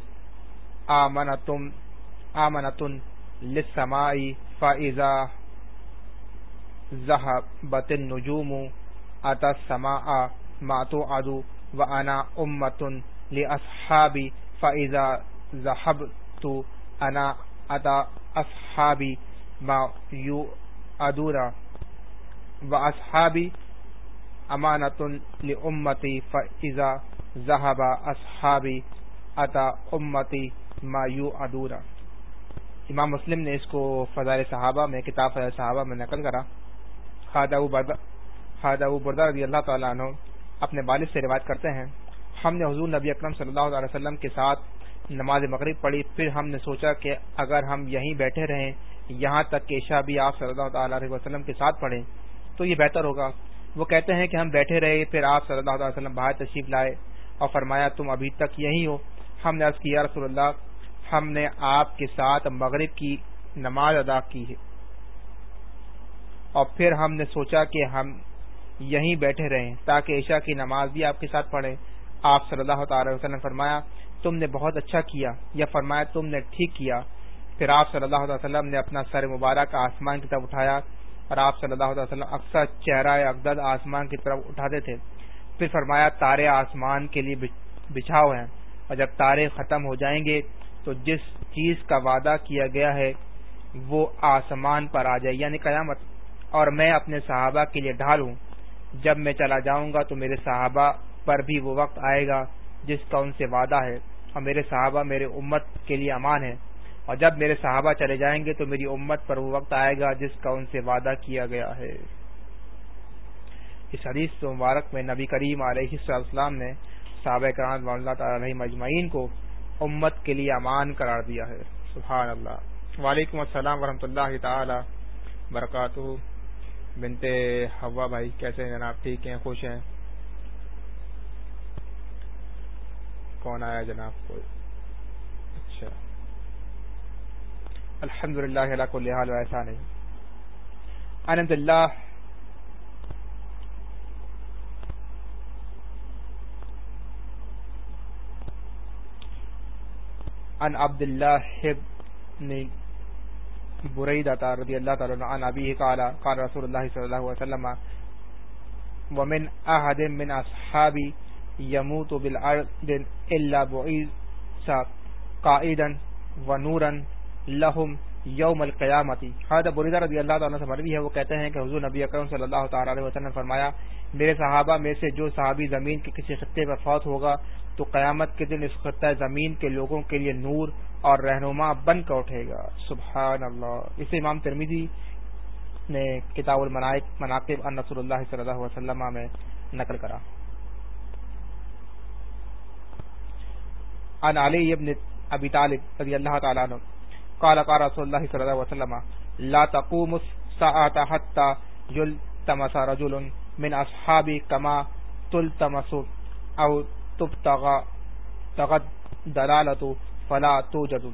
آمنة آمنة للسماء فإذا ذهبت النجوم، أتى السماء ما توعد وأنا أمة لأصحابي فإذا ذهبت أنا أتى أصحابي ما يؤدون وأصحابي أمانة لأمتي، فإذا ذهب أصحابي أتى أمتي ما يؤدون امام مسلم نے اس کو فضائل صحابہ میں، کتاب فضائل صحابہ میں نقل کرا. خادہ بردہ رضی اللہ تعالیٰ عنہ اپنے والد سے روایت کرتے ہیں، ہم نے حضور نبی اکرم صلی اللہ علیہ وسلم کے ساتھ نماز مغرب پڑھی، پھر ہم نے سوچا کہ اگر ہم یہیں بیٹھے رہیں، یہاں تک کہ عشاء بھی آپ صلی اللہ تعالی علیہ وسلم کے ساتھ پڑھیں، تو یہ بہتر ہوگا۔ وہ کہتے ہیں کہ ہم بیٹھے رہے، پھر آپ صلی اللہ علیہ وسلم باہر تشریف لائے اور فرمایا تم ابھی تک یہی ہو۔ ہم نے عرض کیا رسول اللہ ہم نے آپ کے ساتھ مغرب کی نماز ادا کی ہے۔ اور پھر ہم نے سوچا کہ ہم یہیں بیٹھے رہیں تاکہ عشاء کی نماز بھی آپ کے ساتھ پڑھیں۔ آپ صلی اللہ تعالی وسلم نے فرمایا، تم نے بہت اچھا کیا، یا فرمایا تم نے ٹھیک کیا۔ پھر آپ صلی اللہ علیہ وسلم نے اپنا سر مبارک آسمان کی طرف اٹھایا اور آپ صلی اللہ علیہ وسلم اکثر چہرہ اقدد آسمان کی طرف اٹھاتے تھے۔ پھر فرمایا، تارے آسمان کے لیے بچھاؤ ہیں اور جب تارے ختم ہو جائیں گے تو جس چیز کا وعدہ کیا گیا ہے، وہ آسمان پر آ جائے یعنی قیامت۔ اور میں اپنے صحابہ کے لیے ڈھال ہوں جب میں چلا جاؤں گا تو میرے صحابہ پر بھی وہ وقت آئے گا جس کا ان سے وعدہ ہے۔ اور میرے صحابہ میرے امت کے لیے امان ہے۔ اور جب میرے صحابہ چلے جائیں گے تو میری امت پر وہ وقت آئے گا جس کا ان سے وعدہ کیا گیا ہے۔ اس حدیث مبارک میں نبی کریم علیہ السلام نے صحابہ کرام اللہ تعالی مجمعین کو امت کے لیے امان قرار دیا ہے۔ سبحان اللہ۔ وعلیکم السلام ورحمۃ اللہ تعالی برکاتہ بنتے ہوا بھائی، کیسے ہیں جناب؟ ٹھیک ہیں؟ خوش ہیں؟ کون آیا جناب؟ کوئی؟ اچھا۔ الحمد للہ اللہ کو لحاظ ایسا نہیں الحمد اللہ ان عبد اللہ برید رضی اللہ تعالی عن ابی قال قال رسول اللہ صلی اللہ علیہ وسلم، ومن احد من اصحابی يموت بالارض الا بعيسى قائدا ونورا لهم یوم القیامتی حضرت بریدہ رضی اللہ تعالیٰ سے مروی ہے وہ کہتے ہیں کہ حضور نبی اکرم صلی اللہ تعالی علیہ وسلم نے فرمایا، میرے صحابہ میں سے جو صحابی زمین کے کسی خطے پر فوت ہوگا تو قیامت کے دن اس خطہ زمین کے لوگوں کے لیے نور اور رہنما بن کر اٹھے گا۔ سبحان اللہ۔ اسے امام ترمیدی نے کتاب المناقب ان رسول اللہ صلی اللہ علیہ وسلم میں نقل کرا۔ عن علی ابن ابی طالب رضی اللہ تعالی عنہ قال قال رسول اللہ صلی اللہ علیہ وسلم، لا تقوم الساعه حتى يلتمس رجل من اصحابي كما تلتمس او تبتغى تغد دلالة فلا توجد.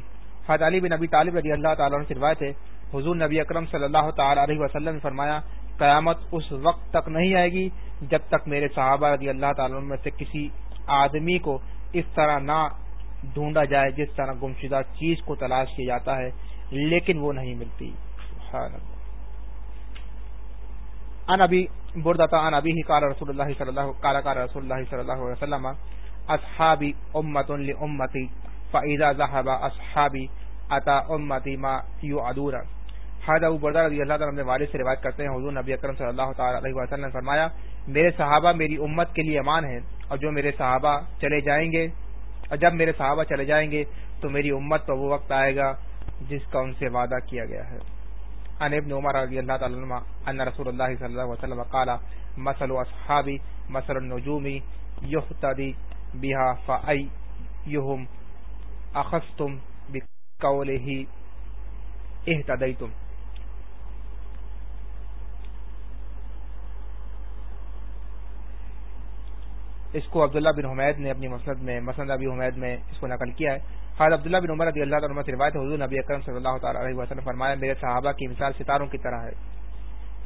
حضرت علی بن نبی طالب رضی اللہ تعالیٰ عنہ سے روایت ہے، حضور نبی اکرم صلی اللہ تعالی علیہ وسلم نے فرمایا، قیامت اس وقت تک نہیں آئے گی جب تک میرے صحابہ رضی اللہ تعالیٰ عنہ میں سے کسی آدمی کو اس طرح نہ ڈھونڈا جائے جس طرح گمشدہ چیز کو تلاش کیا جاتا ہے، لیکن وہ نہیں ملتی۔ ان ابی بردتا ان ابی قال رسول اللہ صلی اللہ قال قال رسول اللہ صلی اللہ علیہ وسلم اصحابی امت لامتی فاذا ذهب اصحابی اتا امتی ما يعدون حضرت ابو بردہ رضی اللہ تعالی عنہ والد سے روایت کرتے ہیں، حضور نبی اکرم صلی اللہ تعالی علیہ وسلم نے فرمایا، میرے صحابہ میری امت کے لیے امان ہیں، اور جو میرے صحابہ چلے جائیں گے، اور جب میرے صحابہ چلے جائیں گے، تو میری امت پر وہ وقت آئے گا جس کا ان سے وعدہ کیا گیا ہے۔ ان ابن عمر رضی اللہ تعالی عنہ ان رسول اللہ صلی اللہ علیہ وسلم قال، مثل اصحابی مثل النجوم یحتدی بها فایہم اخذتم بقوله اهتدیتم اس کو عبداللہ بن حمید نے اپنی مسند میں، مسند ابی حمید میں اس کو نقل کیا ہے۔ حضرت عبداللہ بن عمر رضی اللہ عنہ سے روایت حضور نبی اکرم صلی اللہ تعالی علیہ وسلم فرمایا، میرے صحابہ کی مثال ستاروں کی طرح ہے،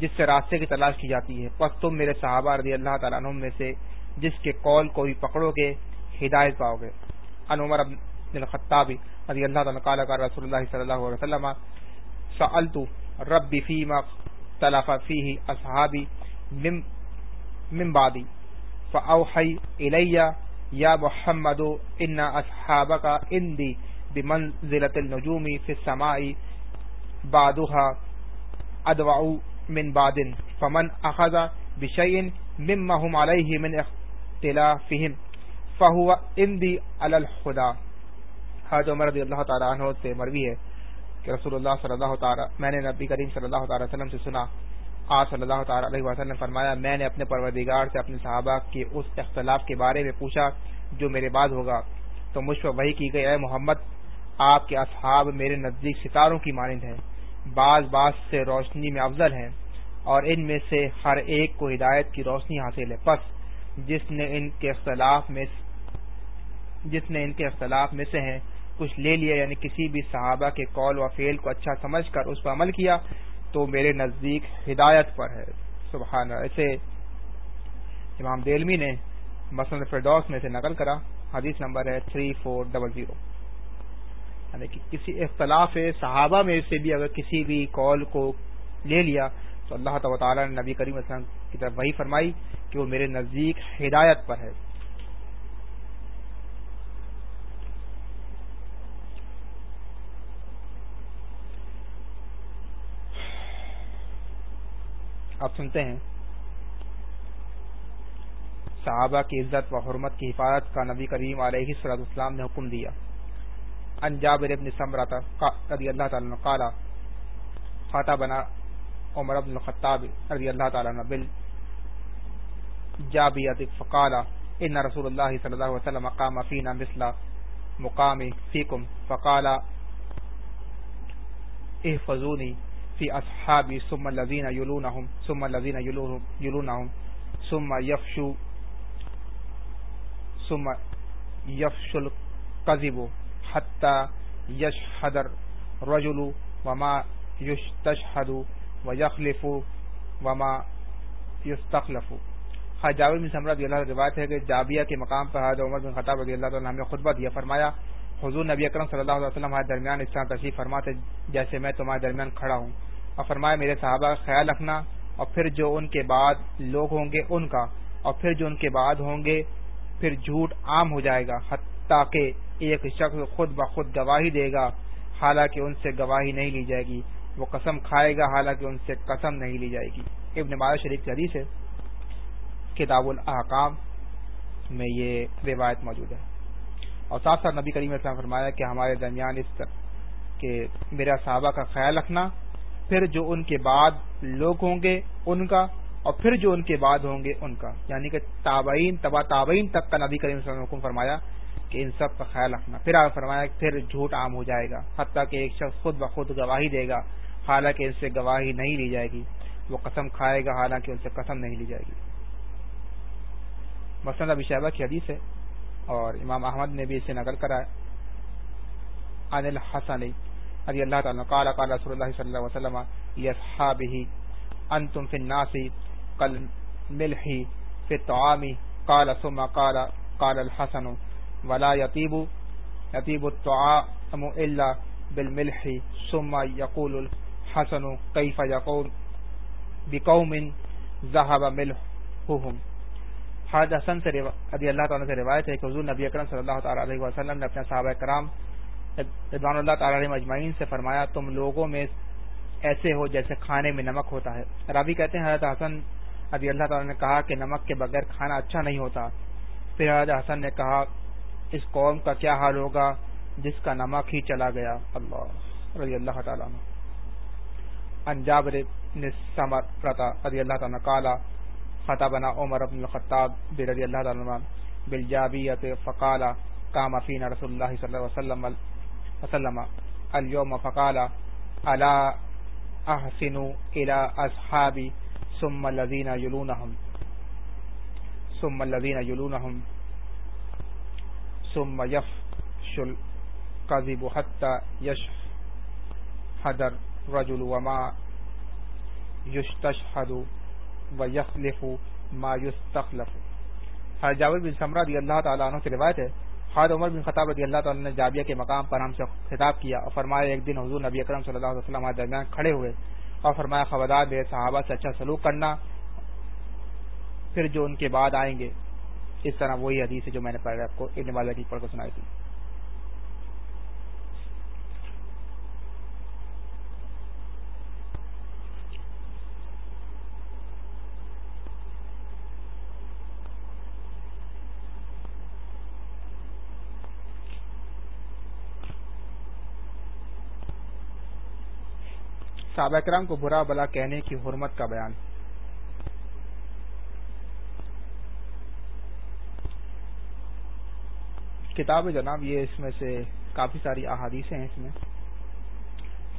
جس سے راستے کی تلاش کی جاتی ہے۔ پس تم میرے صحابہ رضی اللہ تعالیٰ عنہ میں سے جس کے قول کو بھی پکڑو گے، ہدایت پاؤ گے۔ ان عمر بن الخطاب رضی اللہ تعالیٰ قال قال رسول اللہ صلی اللہ علیہ وسلم، سألت ربی فیما تلف فیہ اصحابی من بعدی، فاوحی الیہ یا محمد ان اصحابک اندی بمنزلت النجوم فی السماء بعدها ادوعو من بعد، فمن اخذ بشیء مما هم علیہ من اختلافهم فهو اندی علی الخدا حضرت عمر رضی اللہ تعالی عنہ سے مروی ہے کہ رسول اللہ صلی اللہ تعالی میں نے نبی کریم صلی اللہ تعالی وسلم سے سنا آپ صلی اللہ تعالی علیہ وسلم نے فرمایا، میں نے اپنے پروردگار سے اپنے صحابہ کے اس اختلاف کے بارے میں پوچھا، جو میرے بعد ہوگا۔ تو مجھ پر وہی کی گئی، اے محمد، آپ کے اصحاب میرے نزدیک ستاروں کی مانند ہیں، بعض بعض سے روشنی میں افضل ہیں، اور ان میں سے ہر ایک کو ہدایت کی روشنی حاصل ہے۔ پس، جس نے ان کے اختلاف میں جس نے ان کے اختلاف میں سے ہیں، کچھ لے لیا یعنی کسی بھی صحابہ کے قول و فیل کو اچھا سمجھ کر اس پر عمل کیا تو میرے نزدیک ہدایت پر ہے۔ سبحانہ ایسے امام دیلمی نے مسند فردوس میں سے نقل کرا۔ حدیث نمبر ہے تھری فور ڈبل زیرو۔ یعنی کہ کسی اختلاف صحابہ میں سے بھی اگر کسی بھی کال کو لے لیا تو اللہ تعالیٰ نے نبی کریم وسلم کی طرف وہی فرمائی کہ وہ میرے نزدیک ہدایت پر ہے۔ آپ سنتے ہیں۔ صحابہ کی عزت و حرمت کی حفاظت کا نبی کریم علیہ صلاح اسلام نے حکم دیا۔ انجاب ابن سمراتا رضی اللہ تعالیٰ قالا خاطہ بنا عمر بن الخطاب رضی اللہ تعالیٰ بل جابیت فقالا، ان رسول اللہ صلی اللہ علیہ وسلم مقام فینا مثل مقام فیکم، فقالا، احفظونی فی اصحابی ثم الذین یلونہم، ثم الذین یلونہم ثم یفشو ثم یفشو القذب حتی یشحد الرجل وما یشتشحد ویخلف وما یستخلف۔ خواہ بن سمرہ رضی اللہ روایت ہے کہ جابیہ کے مقام پر حضرت عمر بن خطاب رضی اللہ عنہ نے خطبہ دیا، فرمایا، حضور نبی اکرم صلی اللہ علیہ وسلم ہمارے درمیان اس طرح تشریف فرماتے جیسے میں تمہارے درمیان کھڑا ہوں۔ اور فرمایا میرے صحابہ کا خیال رکھنا اور پھر جو ان کے بعد لوگ ہوں گے ان کا اور پھر جو ان کے بعد ہوں گے پھر جھوٹ عام ہو جائے گا، حتیٰ کہ ایک شخص خود بخود گواہی دے گا، حالانکہ ان سے گواہی نہیں لی جائے گی۔ وہ قسم کھائے گا، حالانکہ ان سے قسم نہیں لی جائے گی۔ ابن مالا شریف کی حدیث ہے، کتاب الحکام میں یہ روایت موجود ہے۔ اور ساتھ ساتھ نبی کریم اسلام فرمایا کہ ہمارے درمیان اس طرح کہ میرا صحابہ کا خیال رکھنا پھر جو ان کے بعد لوگ ہوں گے ان کا، اور پھر جو ان کے بعد ہوں گے ان کا۔ یعنی کہ تابعین، تبا تابعین تک کا نبی کریم صلی اللہ علیہ وسلم حکم فرمایا کہ ان سب کا خیال رکھنا۔ پھر آپ فرمایا کہ پھر جھوٹ عام ہو جائے گا، حتیٰ کہ ایک شخص خود بخود گواہی دے گا، حالانکہ ان سے گواہی نہیں لی جائے گی۔ وہ قسم کھائے گا، حالانکہ ان سے قسم نہیں لی جائے گی۔ مسند ابی شہبہ کی حدیث ہے، اور امام احمد نے بھی اسے نقل کرا ہے عن الحسن رضی اللہ تعالی قال قال رسول اللہ صلی اللہ علیہ وسلم یصحابہ انتم فی الناس قل ملحی فی الطعام. قال، ثم قال قال الحسن، ولا يطيب يطيب الطعام الا بالملح، ثم يقول الحسن كيف يقول بقوم ذهب ملحهم حاج حسن سے رضی اللہ تعالیٰ سے روایت ہے کہ حضور نبی اکرم صلی اللہ تعالیٰ علیہ وسلم نے اپنے صحابہ کرام رضوان اللہ تعالیٰ علیہ مجمعین سے فرمایا، تم لوگوں میں ایسے ہو جیسے کھانے میں نمک ہوتا ہے۔ رابی کہتے ہیں، حضرت حسن رضی اللہ تعالیٰ نے کہا کہ نمک کے بغیر کھانا اچھا نہیں ہوتا۔ پھر حضرت حسن نے کہا، اس قوم کا کیا حال ہوگا جس کا نمک ہی چلا گیا؟ اللہ رضی اللہ تعالیٰ انجاب رضی اللہ تعالیٰ کالا خطبنا عمر بن الخطاب رضی اللہ تعالیٰ بالجابیت فقالا کام فین رسول اللہ صلی اللہ علیہ وسلم وسلم. اليوم فقالا الا احسنوا الى اصحابی ثم الذين يلونهم؟ ثم الذين يلونهم. ثم يفشل الكذب حتى يشهد الرجل وما يستشهد ويخلف ما يستخلف. حضرت جابر بن سمرہ رضی اللہ تعالیٰ عنہ سے روایت ہے حضرت عمر بن خطاب رضی اللہ تعالیٰ نے جابیہ کے مقام پر ہم سے خطاب کیا اور فرمایا، ایک دن حضور نبی اکرم صلی اللہ علیہ وسلم درمیان کھڑے ہوئے اور فرمایا خبردار بے صحابہ سے اچھا سلوک کرنا، پھر جو ان کے بعد آئیں گے۔ اس طرح وہی حدیث ہے جو میں نے پڑھ آپ کو ابن والا کی پڑھ کر سنائی تھی۔ صحابہ کرام کو برا بلا کہنے کی حرمت کا بیان۔ کتاب جناب یہ اس میں سے کافی ساری احادیث ہیں اس میں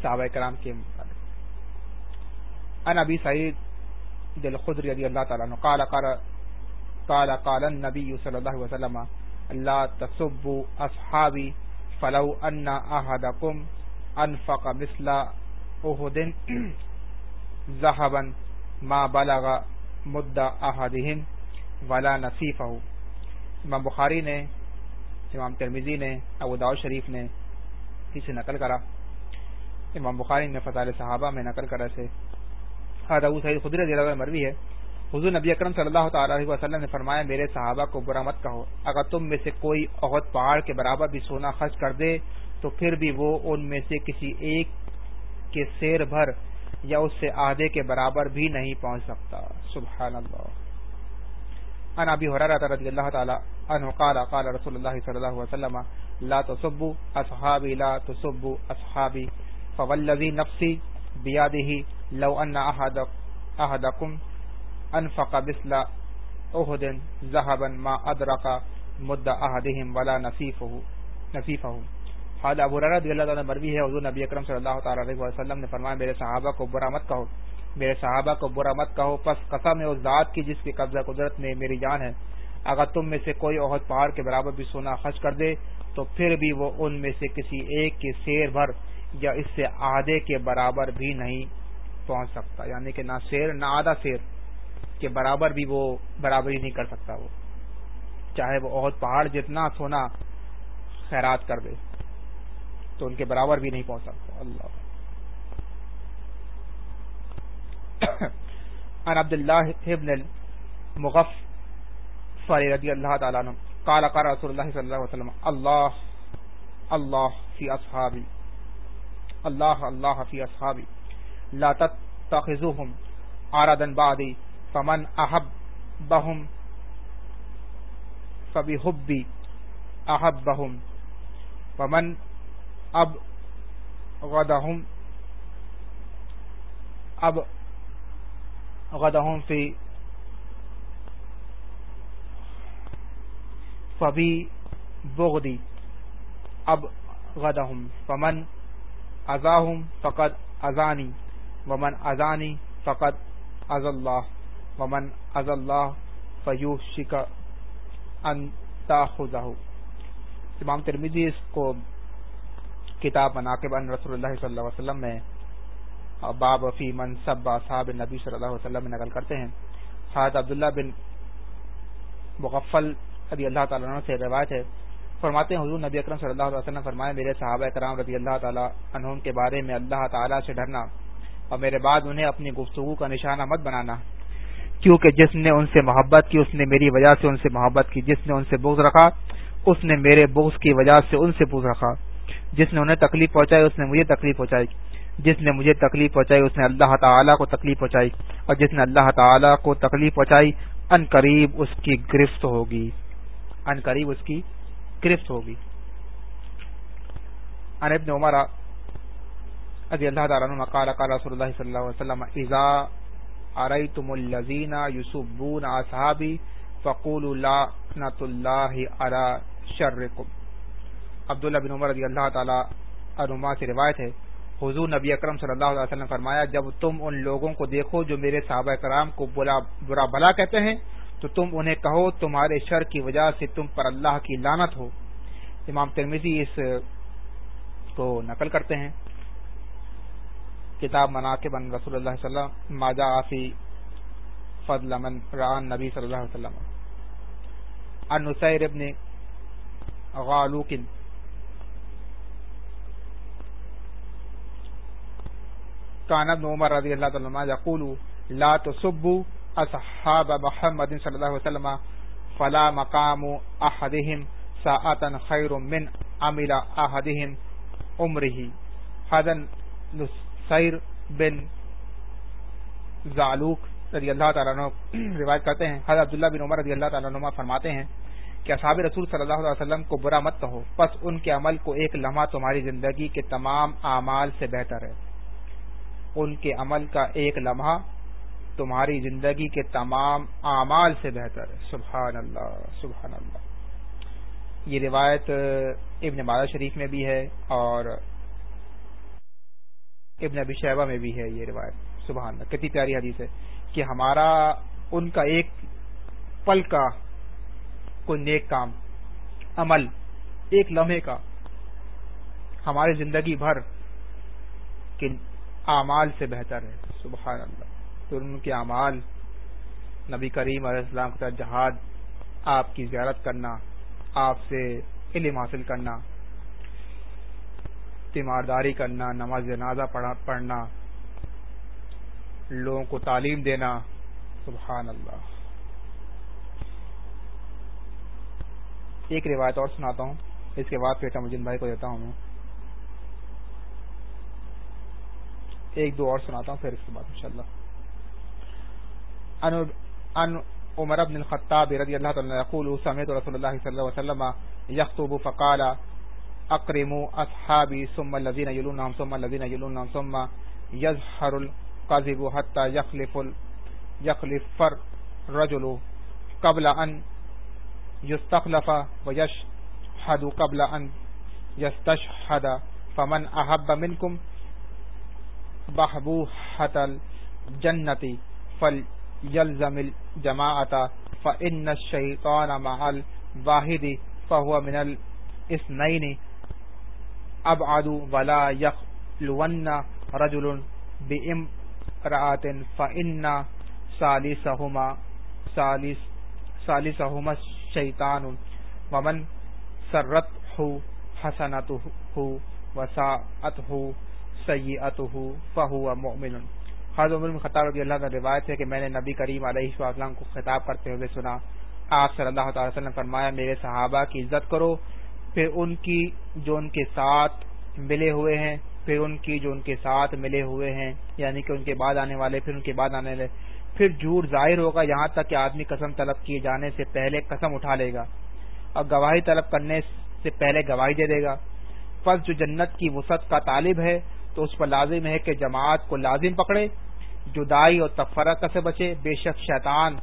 صحابہ کرام کے مطابق ان ابی سعید دل خود رضی اللہ تعالیٰ عنہ قال قال قال قال النبی صلی اللہ علیہ وسلم اللہ تصب اصحابی، فلو ان احدکم انفق مثل احدن [CLEARS THROAT] ذهبا ما بلغ مدہ احدہم ولا نصیفہ امام بخاری نے، امام ترمیزی نے، ابو داؤ شریف نے اسے نقل کرا۔ امام بخاری نے فضال صحابہ میں نقل کرا سے حضرت ابو سعید خدری خدر ضلع مروی ہے۔ حضور نبی اکرم صلی اللہ تعالی علیہ وسلم نے فرمایا، میرے صحابہ کو برا مت کہو۔ اگر تم میں سے کوئی عہد پہاڑ کے برابر بھی سونا خرچ کر دے، تو پھر بھی وہ ان میں سے کسی ایک کے سیر بھر یا اس سے آدھے کے برابر بھی نہیں پہنچ سکتا۔ سبحان اللہ۔ ان ابي هريره رضي الله تعالى عنه قال قال رسول الله صلى الله عليه وسلم، لا تصبوا اصحابي لا تصبوا اصحابي فوالذي نفسي بيده لو ان احد احدكم انفق مثل احد ذهبا ما ادرك مد احدهم ولا نصيفه نصيفه حال ابو رضی اللہ تعالی مروی ہے، حضور نبی اکرم صلی اللہ تعالی علیہ وسلم نے فرمایا، میرے صحابہ کو برا مت کہو۔ میرے صحابہ کو برا مت کہو، پس قسم اس ذات کی جس کی قبضہ قدرت میں میری جان ہے۔ اگر تم میں سے کوئی عہد پہاڑ کے برابر بھی سونا خرچ کر دے، تو پھر بھی وہ ان میں سے کسی ایک کے شیر بھر یا اس سے آدھے کے برابر بھی نہیں پہنچ سکتا۔ یعنی کہ نہ شیر نہ آدھا شیر کے برابر بھی وہ برابری نہیں کر سکتا وہ۔ چاہے وہ عہد پہاڑ جتنا سونا خیرات کر دے۔ تو ان کے برابر بھی نہیں پہنچ سکتا اللہ۔ عن عبد الله ابن المغفر رضي الله تعالى عنه قال قال رسول الله صلى الله عليه وسلم الله الله في أصحابي الله الله في أصحابي لا تتخذوهم عرضا بعدي فمن أحبهم فبحبي أحبهم ومن أبغضهم أب غدهم في فبي بغدي اب غدهم فمن ازاهم فقد ازانی، ومن ازانی فقد از اللہ ومن از اللہ فیوشک ان تاخذہ امام ترمیدی اس کو کتاب مناقب ان رسول اللہ صلی اللہ علیہ وسلم میں باب فی منصب صاحب نبی صلی اللہ علیہ وسلم میں نقل کرتے ہیں۔ حضرت عبداللہ بن مغفل رضی اللہ تعالیٰ عنہ سے روایت ہے۔ فرماتے ہیں، حضور نبی اکرم صلی اللہ علیہ وسلم فرمائے میرے صحابہ کرام رضی اللہ تعالیٰ عنہ کے بارے میں اللہ تعالیٰ سے ڈرنا اور میرے بعد انہیں اپنی گفتگو کا نشانہ مت بنانا۔ کیونکہ جس نے ان سے محبت کی، اس نے میری وجہ سے ان سے محبت کی۔ جس نے ان سے بغض رکھا، اس نے میرے بغض کی وجہ سے ان سے بغض رکھا۔ جس نے انہیں تکلیف پہنچائی، اس نے مجھے تکلیف پہنچائی۔ جس نے مجھے تکلیف پہنچائی، اس نے اللہ تعالیٰ کو تکلیف پہنچائی۔ اور جس نے اللہ تعالیٰ کو تکلیف پہنچائی، ان قریب اس کی گرفت ہوگی۔ ان قریب اس کی گرفت ہوگی۔ ان ابن عمر رضی اللہ تعالیٰ قال قال رسول اللہ صلی اللہ علیہ وسلم، اذا اريتم الذين يسبون اصحابي فقولوا لعنت الله على شركم عبداللہ بن عمر رضی اللہ تعالی عنہما سے روایت ہے۔ حضور نبی اکرم صلی اللہ علیہ وسلم فرمایا، جب تم ان لوگوں کو دیکھو جو میرے صحابہ کرام کو برا بلا کہتے ہیں، تو تم انہیں کہو تمہارے شر کی وجہ سے تم پر اللہ کی لانت ہو۔ امام ترمیزی اس کو نقل کرتے ہیں۔ کتاب مناقب ان رسول اللہ صلی اللہ علیہ وسلم ماجا آفی فضل من ران نبی صلی اللہ علیہ وسلم۔ ان نسیر ابن غالوکن کان ابن عمر رضی اللہ تعالی یقول لا تسبوا اصحاب محمد صلی اللہ علیہ وسلم، فلا مقام احدهم ساعتا خیر من عمل احدهم عمره. هذا سیر بن زالوک رضی اللہ تعالیٰ عنہ روایت کرتے ہیں، حضرت عبداللہ بن عمر رضی اللہ تعالیٰ عنہ فرماتے ہیں کہ اصحاب رسول صلی اللہ علیہ وسلم کو برا مت کہو پس ان کے عمل کو ایک لمحہ تمہاری زندگی کے تمام اعمال سے بہتر ہے۔ ان کے عمل کا ایک لمحہ تمہاری زندگی کے تمام اعمال سے بہتر ہے۔ سبحان اللہ سبحان اللہ۔ یہ روایت ابن مالا شریف میں بھی ہے اور ابن ابی شہبہ میں بھی ہے یہ روایت۔ سبحان اللہ، کتنی پیاری حدیث ہے کہ ہمارا ان کا ایک پل کا کوئی نیک کام، عمل، ایک لمحے کا ہماری زندگی بھر اعمال سے بہتر ہے۔ سبحان اللہ۔ تو ان کے اعمال، نبی کریم علیہ السلام کے جہاد، آپ کی زیارت کرنا، آپ سے علم حاصل کرنا، تیمارداری کرنا، نماز جنازہ پڑھنا، لوگوں کو تعلیم دینا، سبحان اللہ۔ ایک روایت اور سناتا ہوں۔ اس کے بعد پھر مجن بھائی کو دیتا ہوں میں ایک دو اور سناتا ہوں، پھر اس کے بعد انشاءاللہ۔ ان ان عمر بن الخطاب رضی اللہ تعالی یقول، سمعت رسول اللہ صلی اللہ علیہ وسلم یخطب فقال اکرموا اصحابی ثم الذين يلونهم ثم الذين يلونهم ثم يظهر الكذب حتى يخلف يخلف الرجل قبل ان يستخلف ويشهد قبل ان يستشهد فمن احب منكم بحبوحة الجنة، فليلزم الجماعة، فإن الشيطان مع الواحد، فهو من الاثنين. ابعد ولا يخلون رجل بامرأة، فإن ثالثهما، ثالث، ثالثهما الشيطان. ومن سرته حسنته وساءته سیئته فهو مؤمن۔ حضرت عمر بن خطاب رضی اللہ عنہ روایت ہے کہ میں نے نبی کریم علیہ السلام کو خطاب کرتے ہوئے سنا۔ آپ صلی اللہ تعالی وسلم فرمایا، میرے صحابہ کی عزت کرو، پھر ان کی جو ان کے ساتھ ملے ہوئے ہیں، پھر ان کی جو ان کے ساتھ ملے ہوئے ہیں یعنی کہ ان کے بعد آنے والے، پھر ان کے بعد آنے والے۔ پھر جھوٹ ظاہر ہوگا، یہاں تک کہ آدمی قسم طلب کیے جانے سے پہلے قسم اٹھا لے گا۔ اور گواہی طلب کرنے سے پہلے گواہی دے دے گا۔ پس جو جنت کی وسعت کا طالب ہے تو اس پر لازم ہے کہ جماعت کو لازم پکڑے، جدائی اور تفرقہ سے بچے۔ بے شک شیطان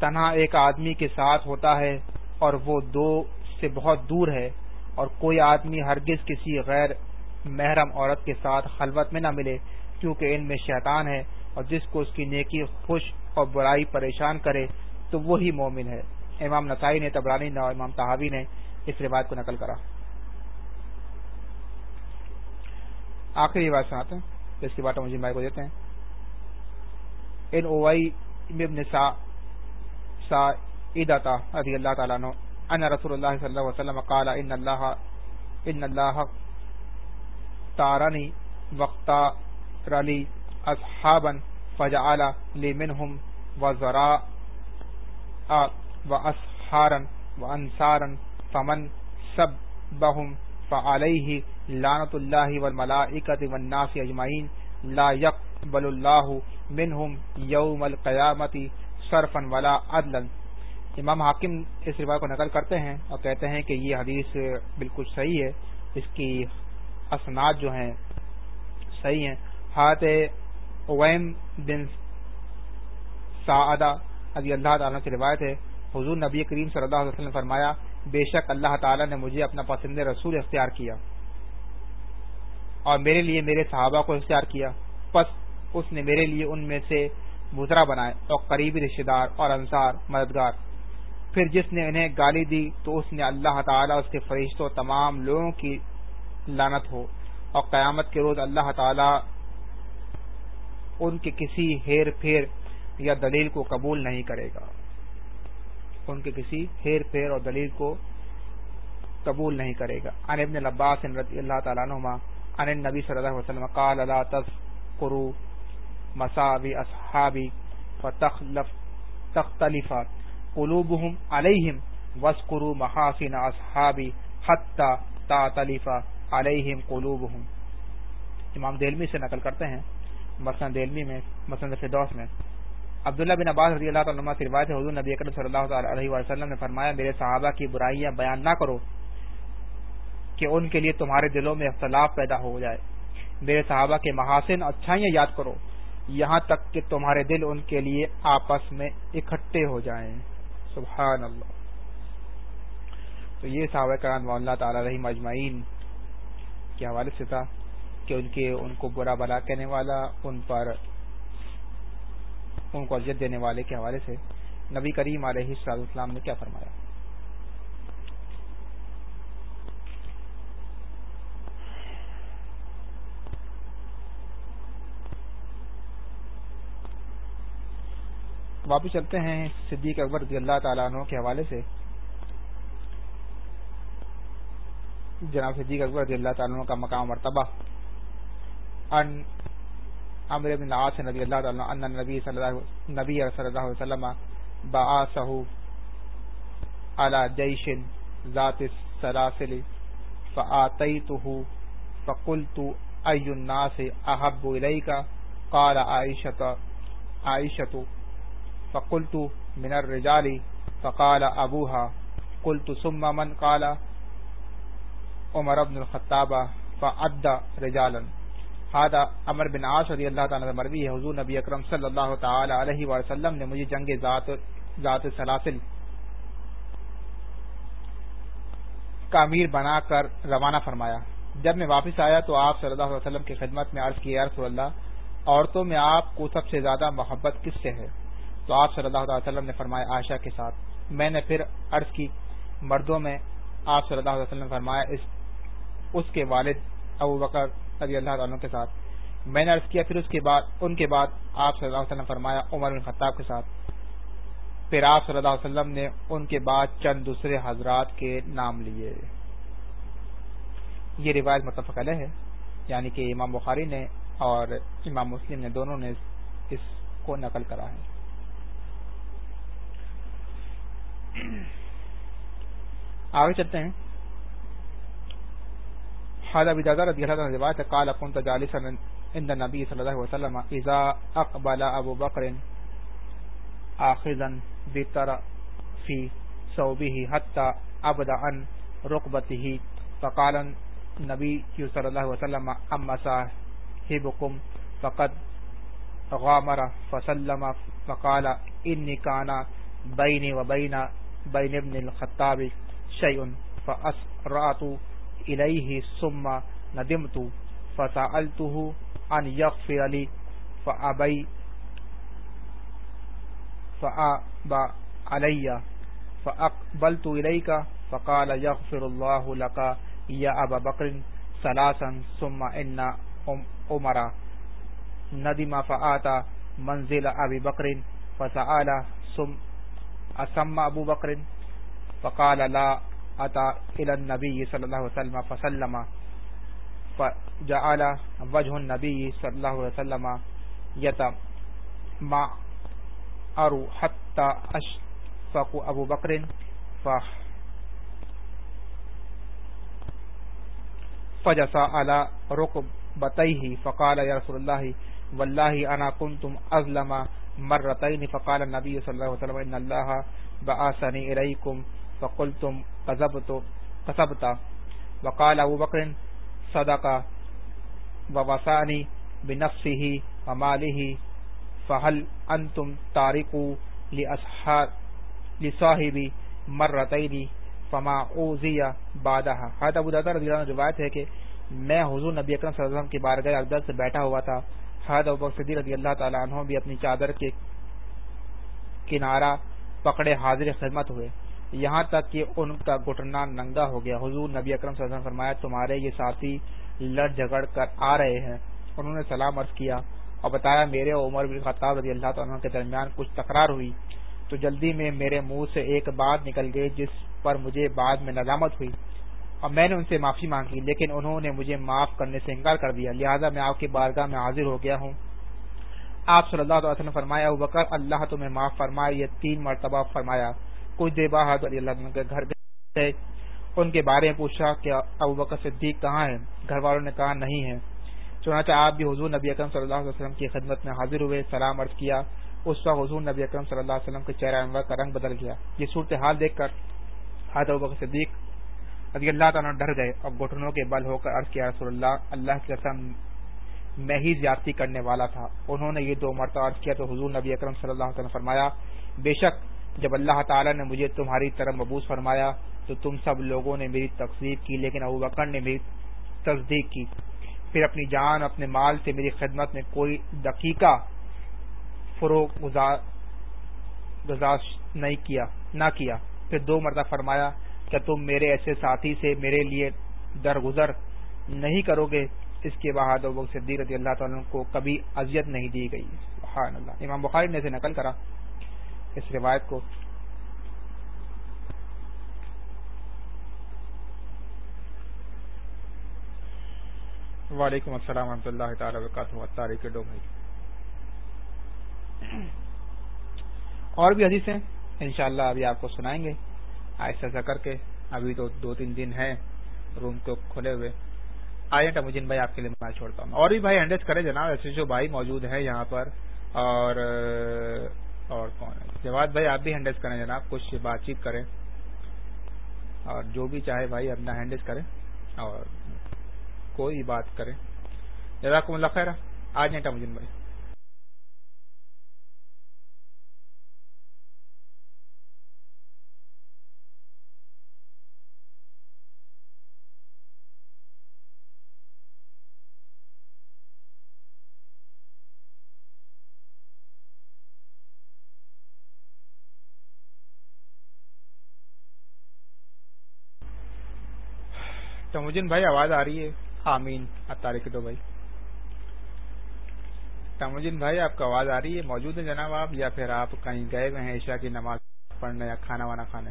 تنہا ایک آدمی کے ساتھ ہوتا ہے اور وہ دو سے بہت دور ہے اور کوئی آدمی ہرگز کسی غیر محرم عورت کے ساتھ خلوت میں نہ ملے، کیونکہ ان میں شیطان ہے اور جس کو اس کی نیکی، خوش اور برائی پریشان کرے تو وہی مومن ہے۔ امام نسائی نے، تبرانی نے اور امام تحابی نے اس روایت کو نقل کرا۔ آخری بات سناتے ہیں جس کی بات مجھے بھائی کو دیتے ہیں۔ ان اوئی ابن سا سا عیدتا رضی اللہ تعالیٰ عنہ ان رسول اللہ صلی اللہ علیہ وسلم قال ان اللہ ان اللہ تارنی وقتا رلی اصحابا فجعل لی منہم وزراء و اسحارا و انصارا فمن سبهم فعليه لعنت الله والملائكة والناس اجمعين لا يقبل الله منهم يوم القيامة صرفا ولا عدلا۔ امام حاکم اس روایت کو نقل کرتے ہیں اور کہتے ہیں کہ یہ حدیث بالکل صحیح ہے۔ اس کی اسناد جو ہیں صحیح ہیں۔ ہاتھ اویم بن سعدہ علی اللہ تعالیٰ کی روایت ہے۔ حضور نبی کریم صلی اللہ علیہ وسلم نے فرمایا بے شک اللہ تعالیٰ نے مجھے اپنا پسند رسول اختیار کیا اور میرے لیے میرے صحابہ کو اختیار کیا۔ پس اس نے میرے لیے ان میں سے بزرا بنائے اور قریبی رشتے دار اور انصار، مددگار۔ پھر جس نے انہیں گالی دی تو اس نے اللہ تعالیٰ اس کے فرشتوں تمام لوگوں کی لانت ہو اور قیامت کے روز اللہ تعالیٰ ان کے کسی ہیر پھیر یا دلیل کو قبول نہیں کرے گا۔ ان کے کسی ہیر پھیر اور دلیل کو قبول نہیں کرے گا۔ ان ابن لباس رضی اللہ تعالیٰ عنہما ان نبی صلی اللہ علیہ وسلم، قال، لا تذکروا مساوی اصحابی فتخلف تختلف قلوبهم علیہم وذکروا محاسن اصحابی حتی تعتلف علیہم قلوبهم امام دلمی سے نقل کرتے ہیں مسند دلمی میں مسند فردوس میں عبداللہ بن عباس رضی اللہ تعالیٰ سے روایت حضور نبی اکرم صلی اللہ علیہ وسلم نے فرمایا، میرے صحابہ کی برائیاں بیان نہ کرو کہ ان کے لیے تمہارے دلوں میں اختلاف پیدا ہو جائے۔ میرے صحابہ کے محاسن اچھائیاں یاد کرو، یہاں تک کہ تمہارے دل ان کے لیے آپس میں اکٹھے ہو جائیں۔ سبحان اللہ تو یہ صحابہ کرام اللہ تعالی رحیم اجمعین کے حوالے سے تھا کہ ان کے، ان کو برا بلا کہنے والا، ان پر ان کو اذیت دینے والے کے حوالے سے نبی کریم علیہ السلام نے کیا فرمایا؟ واپس چلتے ہیں صدیق اکبر رضی اللہ تعالیٰ عنہ کے حوالے سے۔ جناب صدیق اکبر رضی اللہ تعالیٰ عنہ کا مقام مرتبہ ان عمر بن عاص رضی اللہ تعالیٰ عنہ ان نبی صلی اللہ نبی صلی اللہ علیہ وسلم بعثه على جيش ذات السلاسل فآتيته فقلت، أي الناس أحب إليك؟ قال عائشة عائشة، فقلت، من الرجال؟ فقال ابوها قلت، ثم من؟ قال، عمر بن الخطاب فعد رجالا. هذا امر بن عاص رضی اللہ تعالی مروی ہے۔ حضور نبی اکرم صلی اللہ تعالی علیہ وسلم نے مجھے جنگ ذات ذات سلاسل کا امیر بنا کر روانہ فرمایا۔ جب میں واپس آیا تو آپ صلی اللہ علیہ وسلم کی خدمت میں عرض کیا رسول اللہ، عورتوں میں آپ کو سب سے زیادہ محبت کس سے ہے؟ تو آپ صلی اللہ علیہ وسلم نے فرمایا عائشہ کے ساتھ۔ میں نے پھر عرض کی، مردوں میں آپ صلی اللہ علیہ وسلم نے فرمایا، اس اس کے والد ابو بکر رضی اللہ عنہ کے ساتھ۔ میں نے عرض کیا، پھر اس کے بعد، ان کے بعد آپ صلی اللہ علیہ وسلم فرمایا، عمر بن خطاب کے ساتھ۔ پھر آپ صلی اللہ علیہ وسلم نے ان کے بعد چند دوسرے حضرات کے نام لیے۔ یہ روایت متفق علیہ ہے۔ یعنی کہ امام بخاری نے اور امام مسلم نے دونوں نے اس کو نقل کرا ہے۔ آگے چلتے ہیں۔ حالا بدازہ رضی اللہ عنہ روایت قال كنت جالسا عند النبي صلی اللہ علیہ وسلم اذا اقبل ابو بکر آخذا بتر في صوبه حتى ابدا عن ركبته. فقال النبي صلی اللہ علیہ وسلم اما صاحبكم؟ فقد غامر فسلم، فقال انی کانا بینی و بین بین ابن الخطاب شیء فاسرعت الیہ ثم ندمت، فسألته ان یغفر لی فابی فابا علی فاقبلت الیک فقال یغفر اللہ لك یا ابا بکر ثلاثا، ثم ان عمرہ ندیم فآتا منزل ابی بکرین فسأل سم اسم ابو بکرین فقال لا اتا الى النبی صلی اللہ علیہ وسلم فسلم. فجعل وجه النبی صلی اللہ علیہ وسلم یتم ارو حتی اشفق ابو بكر. بکرین فجسا على ركبتيه فقال يا رسول الله، والله انا كنتم اظلم مرتين. فقال النبي صلى الله عليه وسلم ان الله بعثني اليكم فقلتم كذبت كذبت وقال ابو بكر صدق، ووصاني بنفسه وماله، فهل انتم تاركوا لاصحاب لصاحبي مرتين فما اوزی بادہ حضرت ابو دادا رضی اللہ عنہ روایت ہے کہ میں حضور نبی اکرم صلی اللہ علیہ وسلم کی بارگاہ اقدر سے بیٹھا ہوا تھا۔ حضرت ابو صدی رضی اللہ تعالیٰ عنہ بھی اپنی چادر کے کنارہ پکڑے حاضر خدمت ہوئے۔ یہاں تک کہ ان کا گٹنا ننگا ہو گیا۔ حضور نبی اکرم صلی اللہ علیہ وسلم فرمایا، تمہارے یہ ساتھی لڑ جھگڑ کر آ رہے ہیں۔ انہوں نے سلام عرض کیا اور بتایا، میرے عمر بن خطاب رضی اللہ تعالیٰ کے درمیان کچھ تکرار ہوئی۔ تو جلدی میں میرے منہ سے ایک بات نکل گئی جس پر مجھے بعد میں ندامت ہوئی اور میں نے ان سے معافی مانگی، لیکن انہوں نے مجھے معاف کرنے سے انکار کر دیا۔ لہٰذا میں آپ کی بارگاہ میں حاضر ہو گیا ہوں۔ آپ صلی اللہ علیہ وسلم فرمایا بکر، اللہ تمہیں معاف فرمایا یہ تین مرتبہ فرمایا۔ کچھ دیر بعد علی اللہ عنہ کے گھر گئے ان کے بارے میں پوچھا کہ ابو بکر صدیق کہاں ہے گھر والوں نے کہا نہیں ہے چنانچہ آپ بھی حضور نبی اکرم صلی اللہ علیہ وسلم کی خدمت میں حاضر ہوئے، سلام عرض کیا۔ اس وقت حضور نبی اکرم صلی اللہ علیہ وسلم کے چہرہ انور کا رنگ بدل گیا۔ یہ صورت حال دیکھ کر حضرت بکر صدیق رضی اللہ تعالیٰ ڈر گئے اور گٹھنوں کے بل ہو کر عرض کیا رسول اللہ اللہ کی قسم میں ہی زیادتی کرنے والا تھا۔ انہوں نے یہ دو مرتبہ عرض کیا تو حضور نبی اکرم صلی اللہ علیہ وسلم فرمایا، بے شک جب اللہ تعالیٰ نے مجھے تمہاری طرف مبوس فرمایا تو تم سب لوگوں نے میری تقسیب کی، لیکن ابو بکر نے میری تصدیق کی۔ پھر اپنی جان، اپنے مال سے میری خدمت میں کوئی دقیقہ فروغ گزاشت نہیں کیا، نہ کیا۔ پھر دو مرتبہ فرمایا کہ تم میرے ایسے ساتھی سے میرے لیے درگزر نہیں کرو گے؟ اس کے بعد صدی رضی اللہ تعالیٰ کو کبھی اذیت نہیں دی گئی۔ سبحان اللہ۔ امام بخاری نے اسے نقل کرا۔ اس روایت کو وعلیکم السلام ورحمۃ اللہ تعالی وبرکاتہ۔ تاریخ ڈو بھائی۔ اور بھی حدیث ہیں۔ انشاءاللہ ابھی آپ کو سنائیں گے۔ ایسا ایسا کر کے۔ ابھی تو دو تین دن ہیں۔ روم کو کھلے ہوئے۔ آئے ٹموجن بھائی آپ کے لیے میں چھوڑتا ہوں۔ اور بھی بھائی ہینڈیج کرے جناب ایس جو بھائی موجود ہے یہاں پر۔ اور اور کون ہے؟ جواد بھائی، آپ بھی ہینڈلس کریں جناب کچھ بات چیت کریں۔ اور جو بھی چاہے بھائی، اپنا ہینڈلس کریں اور کوئی بات کریں۔ جزاکم اللہ خیر آج ہیں مجن بھائی۔ تموجن بھائی، آواز آ رہی ہے۔ آمین۔ تاریخ دو بھائی۔ تموجن بھائی، آپ کو آواز آ رہی ہے؟ موجود ہے جناب آپ، یا پھر آپ کہیں گئے ہوئے ہیں عشاء کی نماز پڑھنے یا کھانا وانا کھانے؟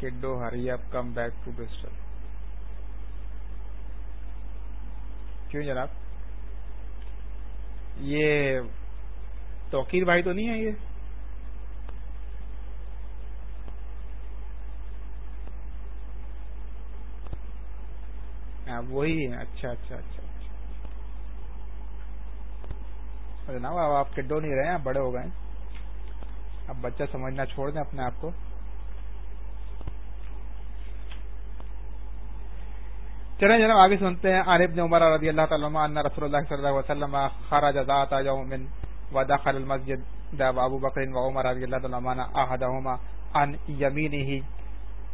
Kiddo hurry up come back to Bristol کیوں جناب؟ یہ توقیر بھائی تو نہیں ہے یہ؟ آپ وہی ہے اچھا اچھا اچھا, اچھا۔ جناب اب آپ کڈو نہیں رہے ہیں بڑے ہو گئے اب بچہ سمجھنا چھوڑ دیں اپنے آپ کو۔ چلیں جناب، آگے سنتے ہیں۔ عارف نے عمر رضی اللہ تعالیٰ عنہ رسول اللہ صلی اللہ علیہ وسلم خرج ذات یوم ودخل المسجد داب ابو بکر و عمر رضی اللہ تعالیٰ عنہ احدهما عن يمينه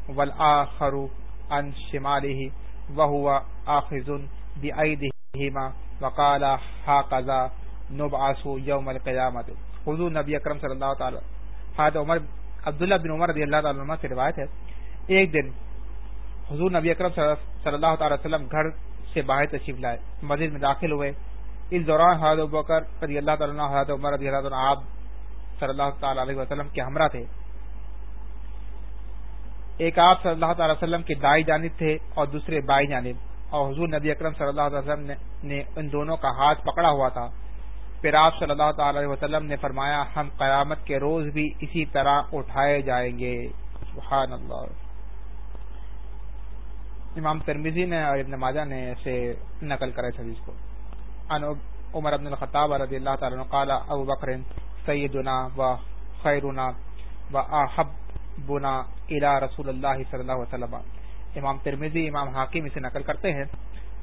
والآخر عن شماله وهو آخذ بأيديهما وقال هكذا نبعث يوم القيامة حضور نبی اکرم صلی اللہ تعالی حضرت عمر عبداللہ بن عمر رضی اللہ تعالی عنہ سے روایت ہے۔ ایک دن حضور نبی اکرم صلی اللہ تعالی وسلم گھر سے باہر تشریف لائے، مسجد میں داخل ہوئے۔ اس دوران حضرت بکر رضی اللہ تعالیٰ حضرت عمر رضی اللہ تعالیٰ آپ صلی اللہ تعالی علیہ وسلم کے ہمراہ تھے۔ ایک آپ صلی اللہ تعالی وسلم کے دائیں جانب تھے اور دوسرے بائی جانب۔ اور حضور نبی اکرم صلی اللہ علیہ وسلم نے ان دونوں کا ہاتھ پکڑا ہوا تھا۔ پھر آپ صلی اللہ تعالی وسلم نے فرمایا، ہم قیامت کے روز بھی اسی طرح اٹھائے جائیں گے۔ سبحان اللہ امام ترمیزی نے اور ابن ماجہ نے اسے نقل کرے حدیث کو۔ عمر ابن الخطاب رضی اللہ تعالیٰ قال، ابو بکر سیدنا و خیرنا و احبنا الى رسول اللہ صلی اللہ علیہ وسلم۔ امام ترمیزی امام حاکم اسے نقل کرتے ہیں۔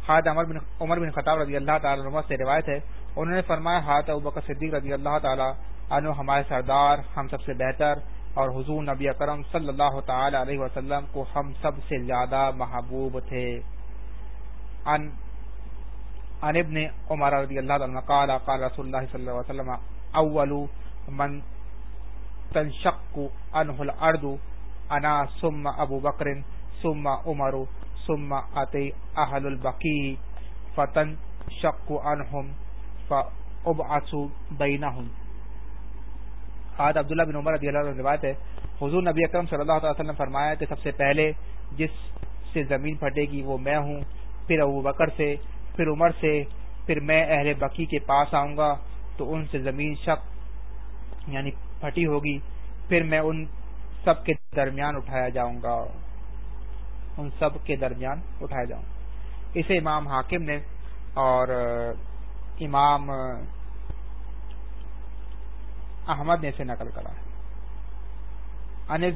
خاد عمر بن عمر بن خطاب رضی اللہ تعالیٰ عنہ سے روایت ہے۔ انہوں نے فرمایا ہاتھ ابو صدیق رضی اللہ تعالیٰ عنہ ہمارے سردار، ہم سب سے بہتر اور حضور نبی اکرم صلی اللہ تعالی علیہ وسلم کو ہم سب سے زیادہ محبوب تھے۔ ان عن ابن عمر رضی اللہ عنہ قال قال رسول اللہ صلی اللہ علیہ وسلم، اول من تنشق عنه الارض انا ثم ابو بکر ثم عمر، ثم اتی اهل البقیع فتنشق عنهم فابعث بینهم حضرت عبداللہ بن عمر رضی اللہ عنہ روایت ہے، حضور نبی اکرم صلی اللہ علیہ وسلم فرمایا کہ سب سے پہلے جس سے زمین پھٹے گی وہ میں ہوں، پھر ابو بکر سے، پھر عمر سے، پھر میں اہل بکی کے پاس آؤں گا، تو ان سے زمین شک یعنی پھٹی ہوگی، پھر میں ان سب کے درمیان اٹھایا جاؤں گا۔ ان سب کے درمیان اٹھایا جاؤں۔ گا اسے امام حاکم نے اور امام احمد نے اسے نقل کرا انس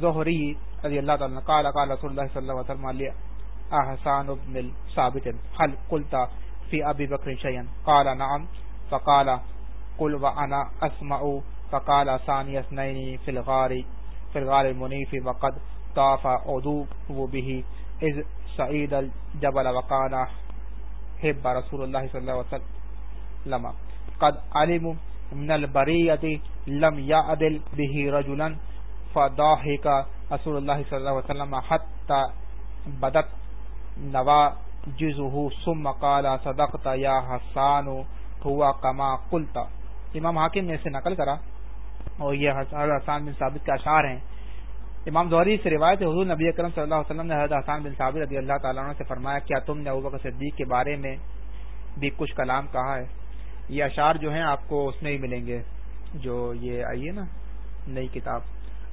ظہری رضی اللہ تعالیٰ قال قال رسول اللہ صلی اللہ علیہ وسلم علی احسان بن ثابت، هل قلت في ابي بكر شيئا؟ قال، نعم. فقال، قل وانا اسمع فقال ثاني اثنين في الغار في الغار المنيف وقد طاف عدو به اذ سعيد الجبل وقال حب رسول الله صلى الله عليه وسلم. قد علموا من البرية لم يعدل به رجلا فضاحك رسول الله صلى الله عليه وسلم حتى بدت نوا جزہ سم قال صدقت یا حسان ہوا کما قلتا امام حاکم نے اسے نقل کرا اور یہ حسان بن ثابت کے اشعار ہیں۔ امام زہری سے روایت حضور نبی اکرم صلی اللہ علیہ وسلم نے حضرت حسان بن ثابت رضی اللہ تعالیٰ عنہ سے فرمایا، کیا تم نے ابوبکر صدیق کے بارے میں بھی کچھ کلام کہا ہے؟ یہ اشعار جو ہیں آپ کو اس میں ہی ملیں گے، جو یہ آئیے نا، نئی کتاب،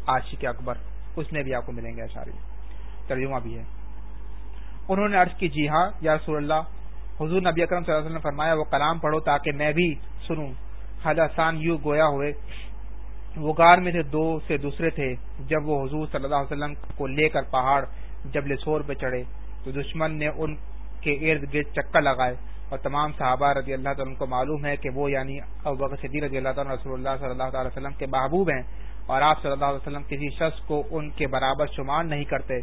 عاشق اکبر، اس میں بھی آپ کو ملیں گے اشعار۔ ترجمہ بھی ہے۔ انہوں نے عرض کی جی ہاں یا رسول اللہ، حضور نبی اکرم صلی اللہ علیہ وسلم نے فرمایا، وہ کلام پڑھو تاکہ میں بھی سنوں۔ حسان یوں گویا ہوئے وہ گار میں تھے، دو سے دوسرے تھے۔ جب وہ حضور صلی اللہ علیہ وسلم کو لے کر پہاڑ جب لسور پہ چڑھے، تو دشمن نے ان کے ارد گرد چکر لگائے۔ اور تمام صحابہ رضی اللہ تعالیٰ کو معلوم ہے کہ وہ یعنی ابو صدی رضی اللہ تعالیٰ رسول اللہ صلی اللہ تعالی وسلم کے محبوب ہیں۔ اور آپ صلی اللہ علیہ وسلم کسی شخص کو ان کے برابر شمار نہیں کرتے۔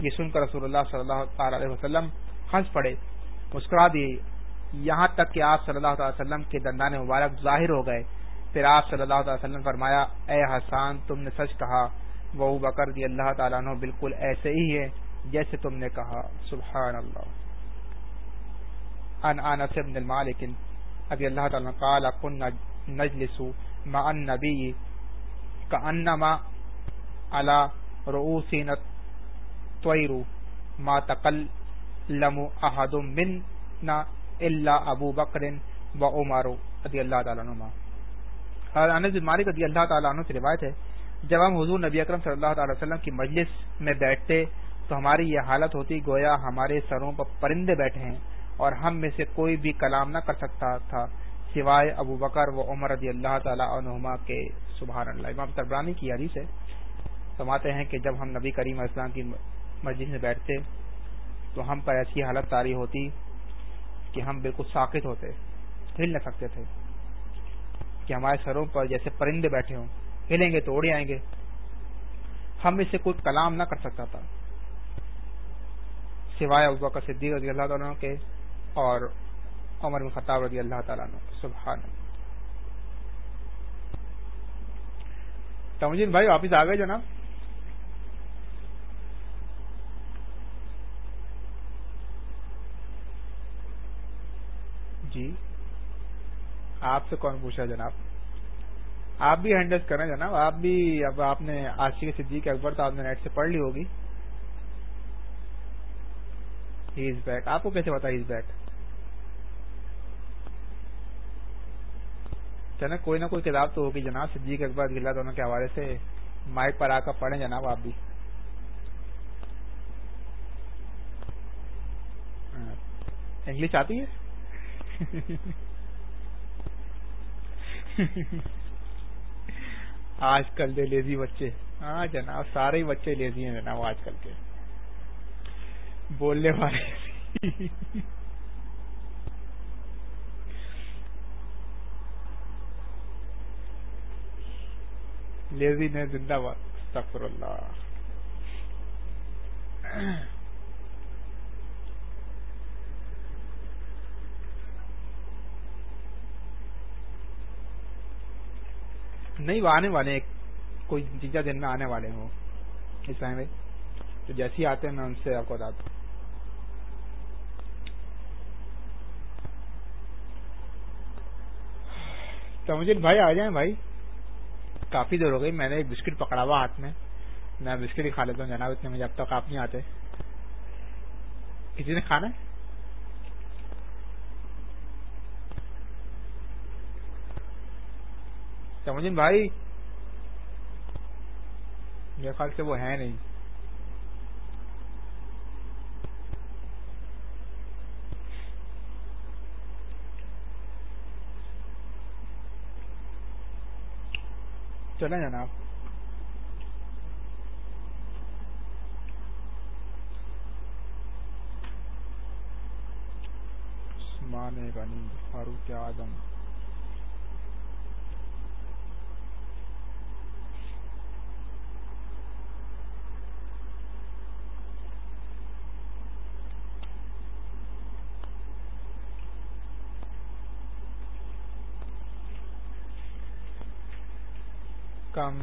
یہ سن کر رسول اللہ صلی اللہ تعالی علیہ وسلم ہنس پڑے۔ مسکرا دیے۔ یہاں تک کہ آپ صلی اللہ تعالی وسلم کے دندان مبارک ظاہر ہو گئے۔ پھر آپ صلی اللہ تعالی وسلم فرمایا، اے حسان، تم نے سچ کہا، وہ بکر دی اللہ تعالیٰ عنہ بالکل ایسے ہی ہے جیسے تم نے کہا۔ سبحان اللہ۔ ان انس بن المالک ابی اللہ تعالیٰ قال کن نجلس مع النبی کانما على رؤوسنا ما تقلم احد منا الا ابو بکر و عمر رضی اللہ تعالیٰ عنہ انس بن مالک رضی اللہ تعالیٰ عنہ سے روایت ہے، جب ہم حضور نبی اکرم صلی اللہ تعالی وسلم کی مجلس میں بیٹھتے، تو ہماری یہ حالت ہوتی گویا ہمارے سروں پر پرندے بیٹھے ہیں اور ہم میں سے کوئی بھی کلام نہ کر سکتا تھا، سوائے ابو بکر و عمر رضی اللہ تعالیٰ عنہما کے، سبحان اللہ۔ امام تربرانی کی حدیث ہے، فرماتے ہیں کہ جب ہم نبی کریم اسلام کی مسجد میں بیٹھتے، تو ہم پر ایسی حالت تاری ہوتی کہ ہم بالکل ساکت ہوتے، ہل نہ سکتے تھے۔ کہ ہمارے سروں پر جیسے پرندے بیٹھے ہوں، ہلیں گے تو اڑے آئیں گے۔ ہم اسے کوئی کلام نہ کر سکتا تھا۔ سوائے ابا کا صدیق رضی اللہ تعالیٰ کے اور عمر بن خطاب رضی اللہ تعالیٰ سبحان تمجین بھائی، واپس آ گئے جناب؟ جی۔ آپ سے کون پوچھا جناب؟ آپ بھی ہینڈل کریں جناب، آپ بھی اب آپ نے آشی کے صدیق اکبر تو آپ نے نیٹ سے پڑھ لی ہوگی۔ ہی از بیک آپ کو کیسے پتا ہی از بیک چلے کوئی نہ کوئی کتاب تو ہوگی جناب۔ صدیق اکبر گلا دونوں کے حوالے سے مائک پر آ کر پڑھیں جناب آپ بھی۔ ہاں، انگلش آتی ہے؟ [LAUGHS] [LAUGHS] آج کل دے لیزی بچے۔ ہاں جناب، سارے ہی بچے لیزی ہیں جناب آج کل کے۔ بولنے والے لیزی نے زندہ باد۔ سفر اللہ۔ نہیں، وہ آنے والے کوئی جیجا دن میں آنے والے ہوں۔ اسلام بھائی، تو جیسے ہی آتے ہیں، میں ان سے آپ کو بتاتا ہوں۔ تو مجھے بھائی، آ جائیں، بھائی۔ کافی دیر ہو گئی، میں نے ایک بسکٹ پکڑا ہوا ہاتھ میں۔ میں بسکٹ ہی کھا لیتا ہوں، جناب، اتنے مجھے اب تک آپ نہیں آتے۔ کسی نے کھانا ہے؟ سمجھیں بھائی؟ میرے خیال سے وہ ہے نہیں۔ چلیں جناب۔ عثمان غنی فاروق اعظم کم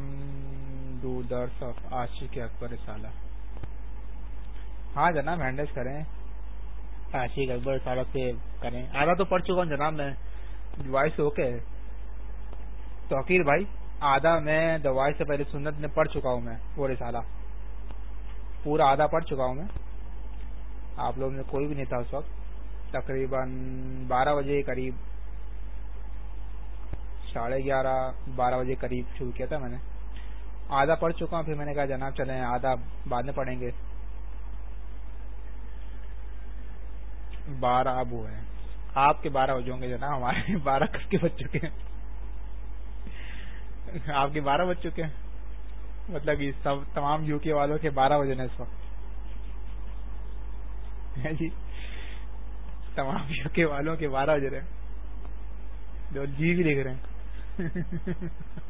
ڈو درس آف عاشق اکبر سالہ ہاں جناب ہینڈل کریں۔ عاشق اکبر سالہ سے کریں۔ آدھا تو پڑھ چکا ہوں جناب میں۔ Voice okay. توقیر بھائی، آدھا میں دوائی سے پہلے سنت میں پڑھ چکا ہوں میں، وہ رسالہ۔ پورا آدھا پڑھ چکا ہوں میں۔ آپ لوگ میں کوئی بھی نہیں تھا اس وقت۔ تقریباً بارہ بجے قریب، ساڑھے گیارہ، بارہ بجے قریب شروع کیا تھا میں نے۔ آدھا پڑھ چکا ہوں، پھر میں نے کہا جناب چلیں، آدھا بعد میں پڑھیں گے۔ بارہ اب ہوئے ہیں۔ آپ کے بارہ بجوں گے جناب، ہمارے [LAUGHS] بارہ کس کے بج چکے ہیں۔ [LAUGHS] آپ کے بارہ بج چکے ہیں۔ مطلب سب تمام یو کے والوں کے بارہ بجے نا اس وقت۔ جی؟ تمام یو کے والوں کے بارہ بج رہے ہیں۔ جو جی بھی لکھ رہے ہیں۔ [LAUGHS]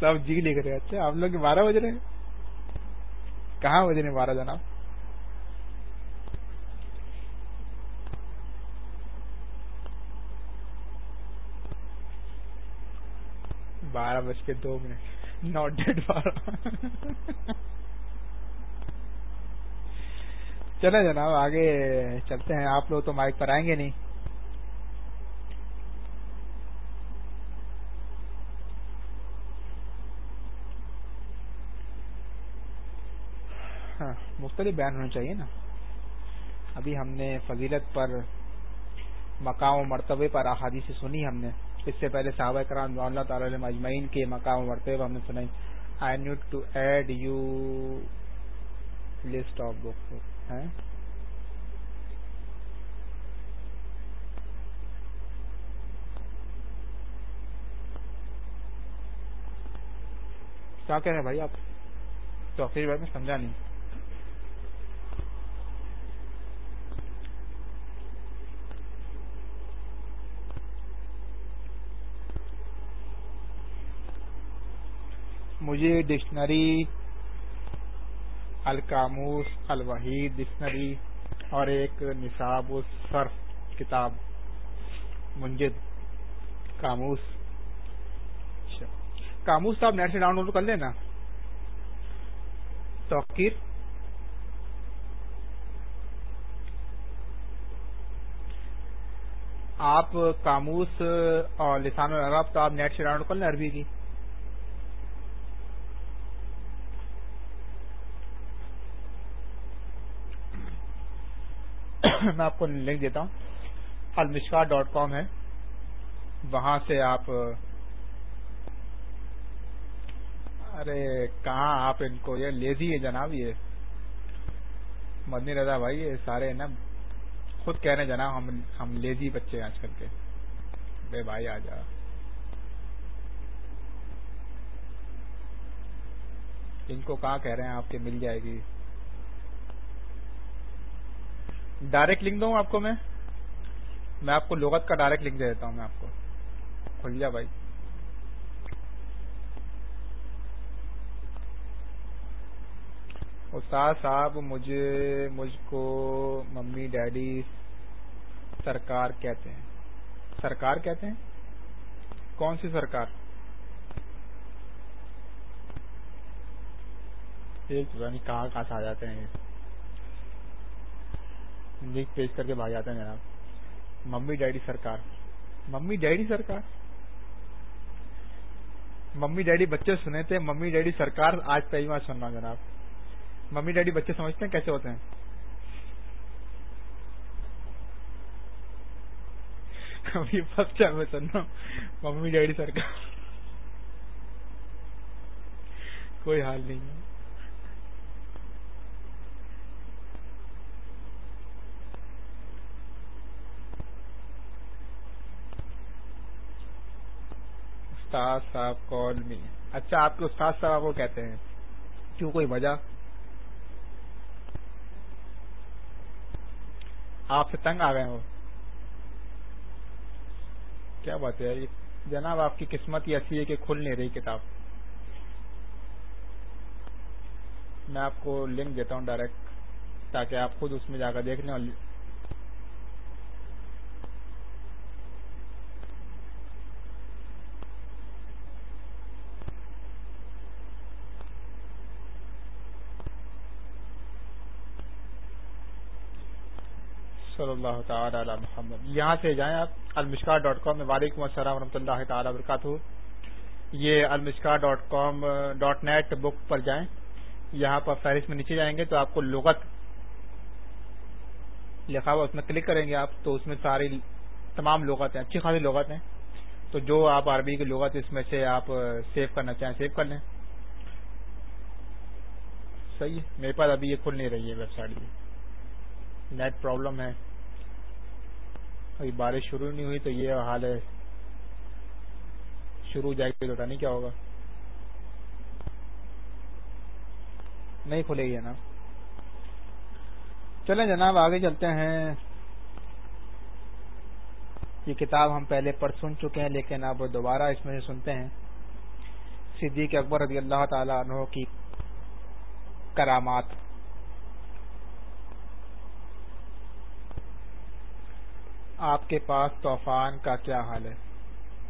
سب جی لکھ رہے اچھا آپ لوگ بارہ بج رہے؟ ہیں کہاں بج رہے ہیں بارہ جناب؟ بارہ بج کے دو منٹ۔ ناٹ ڈیڈ بارہ چلے جناب، آگے چلتے ہیں۔ آپ لوگ تو مائک پر آئیں گے نہیں ہاں مختلف بیان ہونے چاہیے نا۔ ابھی ہم نے فضیلت پر مقام و مرتبے پر احادی سے سنی ہم نے۔ اس سے پہلے صحابہ کرام اللہ تعالی مجمعین کے مقام و مرتبے پر ہم نے سنائی۔ I need to add you list of book کیا کہہ رہے ہیں بھائی آپ؟ تو آخری بار میں سمجھا نہیں۔ مجھے ڈکشنری، الکاموس، الوحید ڈکشنری اور ایک نصاب الصرف کتاب، منجد، کاموس۔ اچھا۔ کاموس صاحب نیٹ سے ڈاؤن لوڈ کر لینا۔ توقیر۔ آپ کاموس اور لسان العرب تو آپ نیٹ سے ڈاؤن لوڈ کر لیں عربی کی۔ میں آپ کو لنک دیتا ہوں۔ المشکا ڈاٹ کام ہے۔ وہاں سے آپ، ارے، کہاں آپ ان کو یہ لیزی ہے جناب یہ؟ مدنی رضا بھائی، یہ سارے نا۔ خود کہہ رہے ہیں جناب، ہم ہم لیزی بچے ہیں آج کل کے۔ بے بھائی، آ جا۔ ان کو کہاں کہہ رہے ہیں آپ کے مل جائے گی؟ ڈائریکٹ لنک دوں آپ کو میں؟ میں آپ کو لغت کا ڈائریکٹ لنک دے دیتا ہوں میں آپ کو۔ کھل جا بھائی۔ استاد صاحب، مجھے، مجھ کو ممی، ڈیڈی، سرکار کہتے ہیں۔ سرکار کہتے ہیں؟ کون سی سرکار؟ ایک کہاں کہاں سے آ جاتے ہیں۔ لنک پیش کر کے بھاگ جاتے ہیں جناب۔ ممی، ڈیڈی سرکار۔ ممی، ڈیڈی سرکار۔ ممی، ڈیڈی بچے سنے تھے۔ ممی، ڈیڈی سرکار آج پہلی بار سن سننا جناب۔ ممی، ڈیڈی بچے سمجھتے ہیں کیسے ہوتے ہیں؟ ابھی فرسٹ ٹائم میں سن سننا ممی، ڈیڈی سرکار۔ کوئی حال نہیں ہے۔ استاد صاحب کال می اچھا آپ کے استاد صاحب کو کہتے ہیں، کیوں کوئی وجہ؟ آپ سے تنگ آ گئے ہو۔ کیا بات ہے جناب آپ کی قسمت ہی ایسی ہے کہ کھل نہیں رہی کتاب۔ میں آپ کو لنک دیتا ہوں ڈائریکٹ، تاکہ آپ خود اس میں جا کر دیکھ لیں اور صلی اللہ تعالی علی محمد. یہاں سے جائیں آپ، المشکا ڈاٹ کام میں وعلیکم السلام ورحمۃ اللہ تعالی وبرکاتہ. یہ المشکا dot com dot net book پر جائیں. یہاں پر فہرست میں نیچے جائیں گے تو آپ کو لغت لکھا ہوا اس میں کلک کریں گے آپ تو اس میں ساری تمام لغت ہیں، اچھی خاصی لغت ہیں. تو جو آپ عربی کی لغت اس میں سے آپ سیو کرنا چاہیں سیو کر لیں. صحیح ہے، میرے پاس ابھی یہ کھل نہیں رہی ہے ویب سائٹ نیٹ پرابلم ہے. ابھی بارش شروع نہیں ہوئی تو یہ حال ہے۔ شروع جائے گی تو نہیں کیا ہوگا۔ نہیں کھلے گی جناب چلیں جناب، آگے چلتے ہیں۔ یہ کتاب ہم پہلے پڑھ سن چکے ہیں، لیکن اب دوبارہ اس میں سے سنتے ہیں۔ صدیق اکبر رضی اللہ تعالی عنہ کی کرامات۔ آپ کے پاس طوفان کا کیا حال ہے؟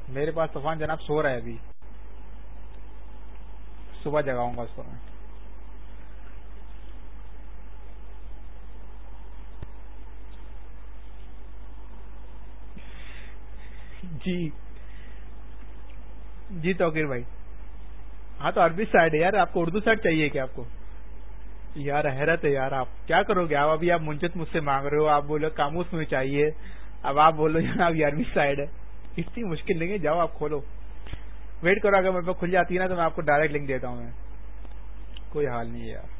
میرے پاس طوفان جناب سو رہا ہے ابھی۔ صبح جگاؤں گا اس کو میں۔ جی۔ جی توقیر بھائی۔ ہاں تو عربی سائڈ ہے یار، آپ کو اردو سائڈ چاہیے کیا آپ کو؟ یار حیرت ہے یار، آپ کیا کرو گے؟ آپ ابھی آپ منجت مجھ سے مانگ رہے ہو، آپ بولو کاموس میں چاہیے۔ اب آپ بولو جناب یارویں سائڈ ہے۔ اتنی مشکل نہیں ہے، جاؤ آپ کھولو۔ ویٹ کرو، اگر میرے پاس کھل جاتی ہے نا تو میں آپ کو ڈائریکٹ لنک دیتا ہوں میں۔ کوئی حال نہیں ہے یار۔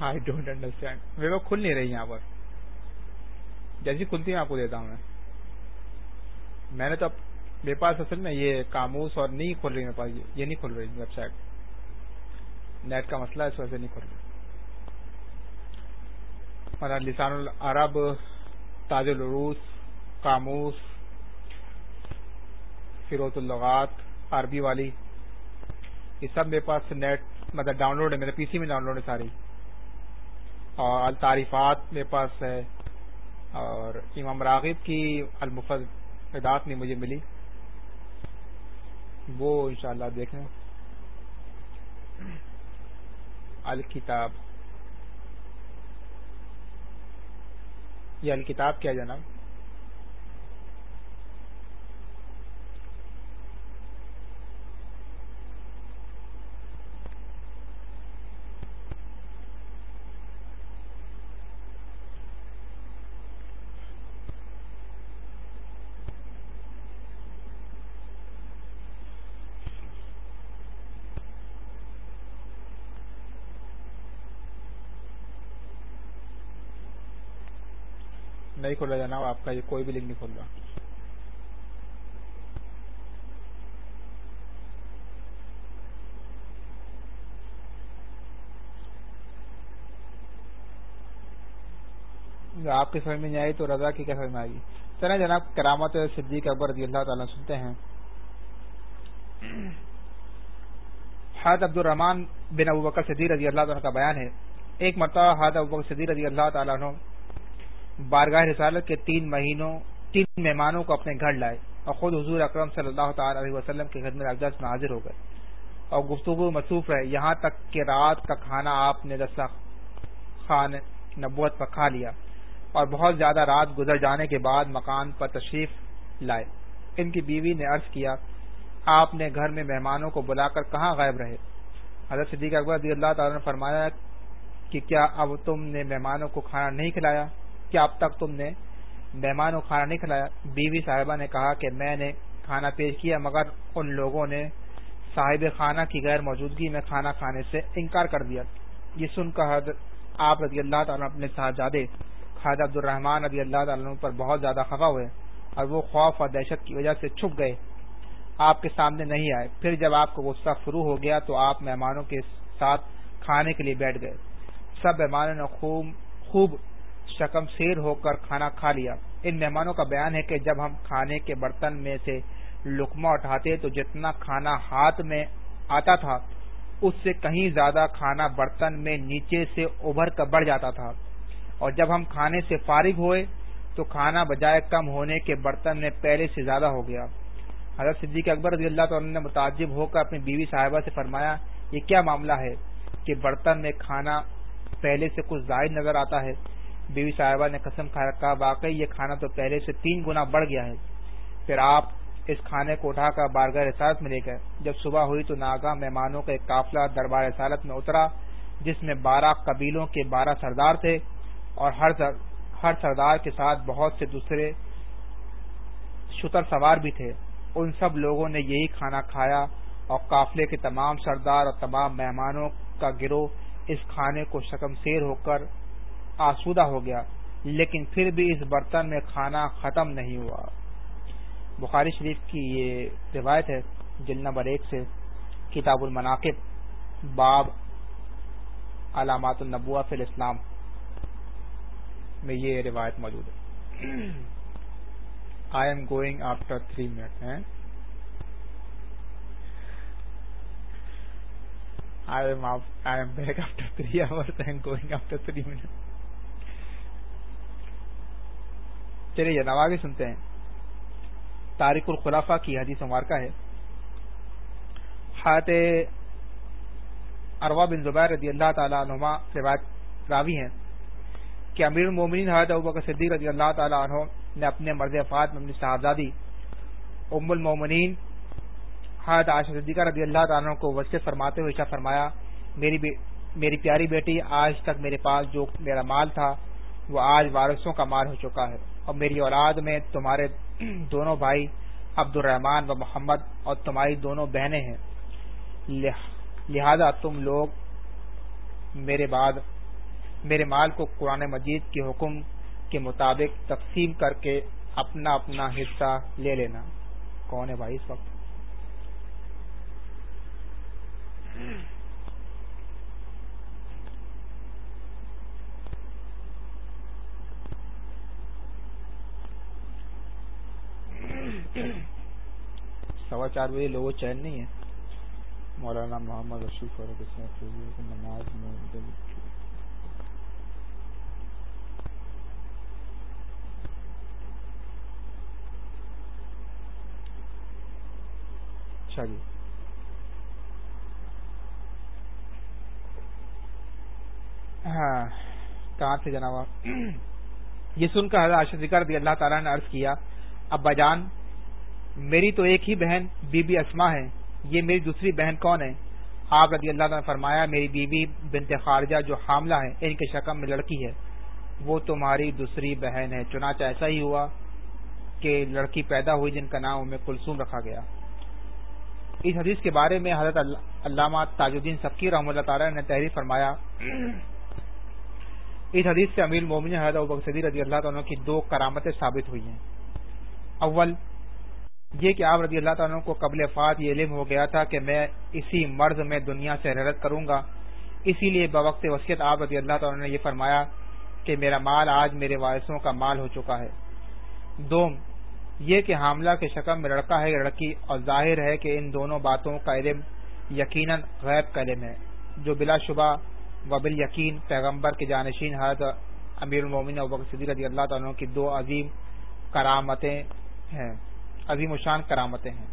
آئی ڈونٹ انڈرسٹینڈ میرے پاس کھل نہیں رہی یہاں پر۔ جیسی کھلتی ہے آپ کو دیتا ہوں میں۔ میں نے تو میرے پاس اصل میں یہ کاموس اور نہیں کھل رہی میرے پاس، یہ نہیں کھل رہی ویب سائٹ نیٹ کا مسئلہ ہے، اس وجہ سے نہیں کھل رہا لسان العرب، تاج العروس کاموس فیروز اللغات، عربی والی، یہ سب میرے پاس نیٹ مطلب ڈاؤن لوڈ ہے، میرے پی سی میں ڈاؤن لوڈ ہے ساری۔ اور التعریفات میرے پاس ہے، اور امام راغب کی المفدات نہیں مجھے ملی۔ وہ انشاءاللہ دیکھیں۔ الکتاب یہ الکتاب کیا جناب؟ نہیں رہا جناب، آپ کا یہ کوئی بھی لنک نہیں کھول رہا۔ آپ کی سمجھ میں نہیں آئی تو رضا کی کیا سمجھ میں آئی؟ چلے جناب، کرامت صدیق اکبر رضی اللہ تعالیٰ سنتے ہیں۔ حضرت عبد الرحمان بن ابو بکر صدیق رضی اللہ تعالیٰ کا بیان ہے۔ ایک مرتبہ حضرت ابو بکر صدیق رضی اللہ تعالیٰ عنہ بارگاہ رسالت کے تین مہینوں، تین مہمانوں کو اپنے گھر لائے اور خود حضور اکرم صلی اللہ تعالی علیہ وسلم کے خدمت اقدس میں حاضر ہو گئے اور گفتگو مصروف رہے۔ یہاں تک کہ رات کا کھانا آپ نے دسا خان نبوت پر کھا لیا اور بہت زیادہ رات گزر جانے کے بعد مکان پر تشریف لائے۔ ان کی بیوی نے عرض کیا، آپ نے گھر میں مہمانوں کو بلا کر کہاں غائب رہے؟ حضرت صدیق اکبر رضی اللہ تعالی نے فرمایا کہ کیا اب تم نے مہمانوں کو کھانا نہیں کھلایا؟ کیا اب تک تم نے مہمان کو کھانا نہیں کھلایا۔ بیوی صاحبہ نے کہا کہ میں نے کھانا پیش کیا، مگر ان لوگوں نے صاحب خانہ کی غیر موجودگی میں کھانا کھانے سے انکار کر دیا۔ یہ سن کر آپ رضی اللہ تعالیٰ اپنے صاحبزادے خالد عبد الرحمان رضی اللہ تعالیٰ پر بہت زیادہ خفا ہوئے اور وہ خوف اور دہشت کی وجہ سے چھپ گئے۔ آپ کے سامنے نہیں آئے۔ پھر جب آپ کو غصہ شروع ہو گیا تو آپ مہمانوں کے ساتھ کھانے کے لیے بیٹھ گئے۔ سب مہمانوں نے خوب شکم سیر ہو کر کھانا کھا لیا۔ ان مہمانوں کا بیان ہے کہ جب ہم کھانے کے برتن میں سے لکما اٹھاتے تو جتنا کھانا ہاتھ میں آتا تھا، اس سے کہیں زیادہ کھانا برتن میں نیچے سے ابھر کر بڑھ جاتا تھا۔ اور جب ہم کھانے سے فارغ ہوئے تو کھانا بجائے کم ہونے کے برتن میں پہلے سے زیادہ ہو گیا۔ حضرت صدیق اکبر رضی اللہ تعالی نے متعجب ہو کر اپنی بیوی صاحبہ سے فرمایا، یہ کیا معاملہ ہے کہ برتن میں کھانا پہلے سے کچھ زائد نظر آتا ہے؟ بیوی صاحبہ نے قسم کھا رکھا، واقعی یہ کھانا تو پہلے سے تین گنا بڑھ گیا ہے۔ پھر آپ اس کھانے کو اٹھا کر بارگاہ رسالت میں لے گئے۔ جب صبح ہوئی تو ناگاہ مہمانوں کا ایک قافلہ دربار رسالت میں اترا، جس میں بارہ قبیلوں کے بارہ سردار تھے اور ہر سردار کے ساتھ بہت سے دوسرے شتر سوار بھی تھے۔ ان سب لوگوں نے یہی کھانا کھایا اور قافلے کے تمام سردار اور تمام مہمانوں کا گروہ اس کھانے کو شکم سیر ہو کر آسودہ ہو گیا، لیکن پھر بھی اس برتن میں کھانا ختم نہیں ہوا۔ بخاری شریف کی یہ روایت ہے جل نمبر ایک سے کتاب المناقب، باب علامات النبوہ فی الاسلام میں یہ روایت موجود ہے۔ I am going after three minute I am back after three hours going after three minute چلیے جناب آگے سنتے ہیں۔ تاریخ الخلافہ کی حدیث مبارکہ ہے۔ حیات اروا بن زبیر رضی اللہ تعالیٰ عنما روایت راوی ہیں کہ امیر المومنین حیات ابوبکر صدیق رضی اللہ تعالیٰ عنہ نے اپنے مرض افات میں اپنی صاحبزادی ام المومنین حیات عاشق صدیقہ رضی اللہ تعالیٰ کو وسیع فرماتے ہوئے فرمایا، میری میری پیاری بیٹی، آج تک میرے پاس جو میرا مال تھا، وہ آج وارثوں کا مال ہو چکا ہے۔ اور میری اولاد میں تمہارے دونوں بھائی عبد الرحمان و محمد اور تمہاری دونوں بہنیں ہیں۔ لہذا تم لوگ میرے بعد، میرے مال کو قرآن مجید کے حکم کے مطابق تقسیم کر کے اپنا اپنا حصہ لے لینا۔ کون ہے بھائی اس وقت؟ سوا چار بجے لوگوں چین نہیں ہے۔ مولانا محمد رشیف اور نماز میں اچھا جی۔ ہاں کہاں تھے جناب یہ سن کر حضرت ذکر رضی اللہ تعالیٰ نے عرض کیا ابا جان، میری تو ایک ہی بہن بی بی اسما ہے، یہ میری دوسری بہن کون ہے؟ آپ رضی اللہ تعالیٰ نے فرمایا، میری بیوی بنت خارجہ جو حاملہ ہے، ان کے شکم میں لڑکی ہے۔ وہ تمہاری دوسری بہن ہے۔ چنانچہ ایسا ہی ہوا کہ لڑکی پیدا ہوئی جن کا نام انہیں کلسوم رکھا گیا۔ اس حدیث کے بارے میں حضرت علامہ تاج الدین سبکی رحمۃ اللہ تعالی نے تحریر فرمایا۔ اس حدیث سے امیر مومن حضرت صدی رضی اللہ تعالیٰ کی دو کرامتیں ثابت ہوئی ہیں۔ اول یہ کہ آپ رضی اللہ تعالیٰ کو قبل افات یہ علم ہو گیا تھا کہ میں اسی مرض میں دنیا سے رحرت کروں گا۔ اسی لیے بوقت وسیعت آپ رضی اللہ تعالیٰ نے یہ فرمایا کہ میرا مال آج میرے وارثوں کا مال ہو چکا ہے۔ دوم، یہ کہ حاملہ کے شکم میں لڑکا ہے، لڑکی، اور ظاہر ہے کہ ان دونوں باتوں کا علم یقیناً غیب کا علم ہے۔ جو بلا شبہ وبل یقین پیغمبر کے جانشین حضرت امیر المومن صدی رضی اللہ تعالیٰ کی دو عظیم کرامتیں ہیں، عظیم شان کرامتیں ہیں۔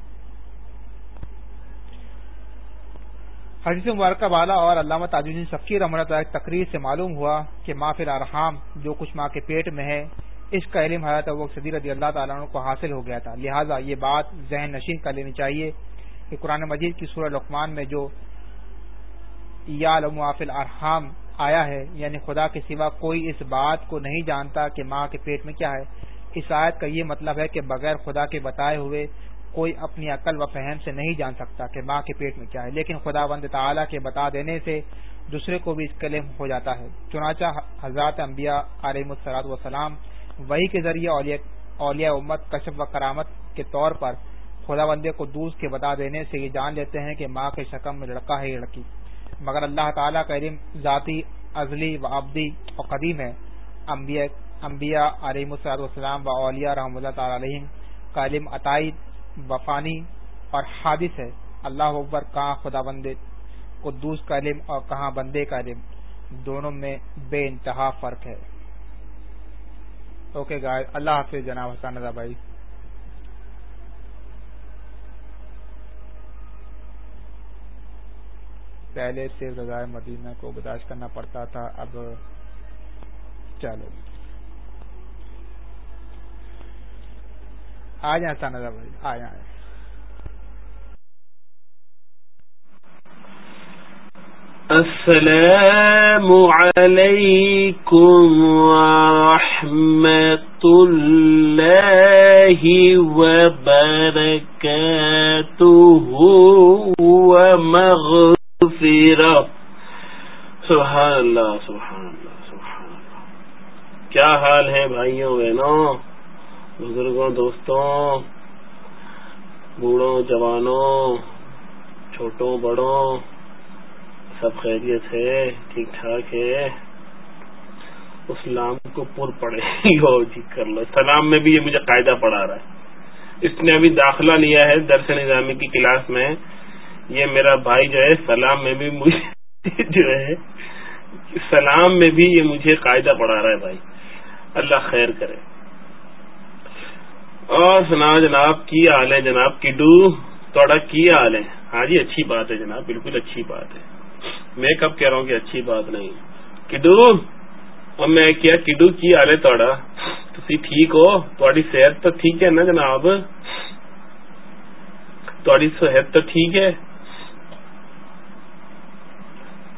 حدیث مبارکہ والا اور علامہ تاجدین سفیر رحمۃ تقریر سے معلوم ہوا کہ ماں فل ارحام جو کچھ ماں کے پیٹ میں ہے، اس کا علم حضرت وہ صدی رضی اللہ تعالیٰ عنہ کو حاصل ہو گیا تھا۔ لہٰذا یہ بات ذہن نشین کر لینی چاہیے کہ قرآن مجید کی سورہ لقمان میں جو یا علمافل ارحام آیا ہے یعنی خدا کے سوا کوئی اس بات کو نہیں جانتا کہ ماں کے پیٹ میں کیا ہے۔ اس آیت کا یہ مطلب ہے کہ بغیر خدا کے بتائے ہوئے کوئی اپنی عقل و فہم سے نہیں جان سکتا کہ ماں کے پیٹ میں کیا ہے۔ لیکن خدا بند تعالیٰ کے بتا دینے سے دوسرے کو بھی اس کلم ہو جاتا ہے۔ چنانچہ حضرات انبیاء علیہ مسلاط وسلام وہی کے ذریعے اولیاء امت کشف و کرامت کے طور پر خدا بندے کو دوس کے بتا دینے سے یہ جان لیتے ہیں کہ ماں کے شکم میں لڑکا ہے لڑکی۔ مگر اللہ تعالیٰ کا علم ذاتی، ازلی و ابدی اور قدیم ہے۔ انبیاء علیہ مسلاط وسلام و اولیاء رحم اللہ تعالی علیہ کا علم عطائی، وفانی اور حادث ہے۔ اللہ اکبر، کہاں خدا بندے کو دوس کا علم اور کہاں بندے کا علم دونوں میں بے انتہا فرق ہے۔ اوکے گائے اللہ حافظ جناب حسان رضا بھائی۔ پہلے صرف رضائے مدینہ کو برداشت کرنا پڑتا تھا، اب چلو۔ آ جائیں حسان رضا بھائی جی، آ جائیں۔ السلام علیکم ورحمۃ اللہ وبرکاتہ ومغفرہ۔ سبحان اللہ سبحان اللہ سبحان اللہ۔ کیا حال ہے بھائیوں بہنوں؟ بزرگوں دوستوں بوڑھوں جوانوں چھوٹوں بڑوں سب خیریت ہے، ٹھیک ٹھاک ہے۔ اسلام کو پر پڑے [LAUGHS] جی کر لو۔ سلام میں بھی یہ مجھے قاعدہ پڑھا رہا ہے۔ اس نے ابھی داخلہ لیا ہے درس نظامی کی کلاس میں۔ یہ میرا بھائی جو ہے، سلام میں بھی مجھے [LAUGHS] جو ہے، سلام میں بھی یہ مجھے قاعدہ پڑھا رہا ہے بھائی۔ اللہ خیر کرے۔ اور سنا جناب کی حال ہے جناب کڈو؟ تھوڑا کی حال ہے؟ ہاں جی اچھی بات ہے جناب، بالکل اچھی بات ہے۔ میں کب کہہ رہا ہوں کہ اچھی بات نہیں۔ کڈو؟ اور میں کیا کڈو کی آلے تھوڑا تھی ٹھیک ہو؟ تھوڑی صحت تو ٹھیک ہے نا جناب؟ تھوڑی صحت تو ٹھیک ہے؟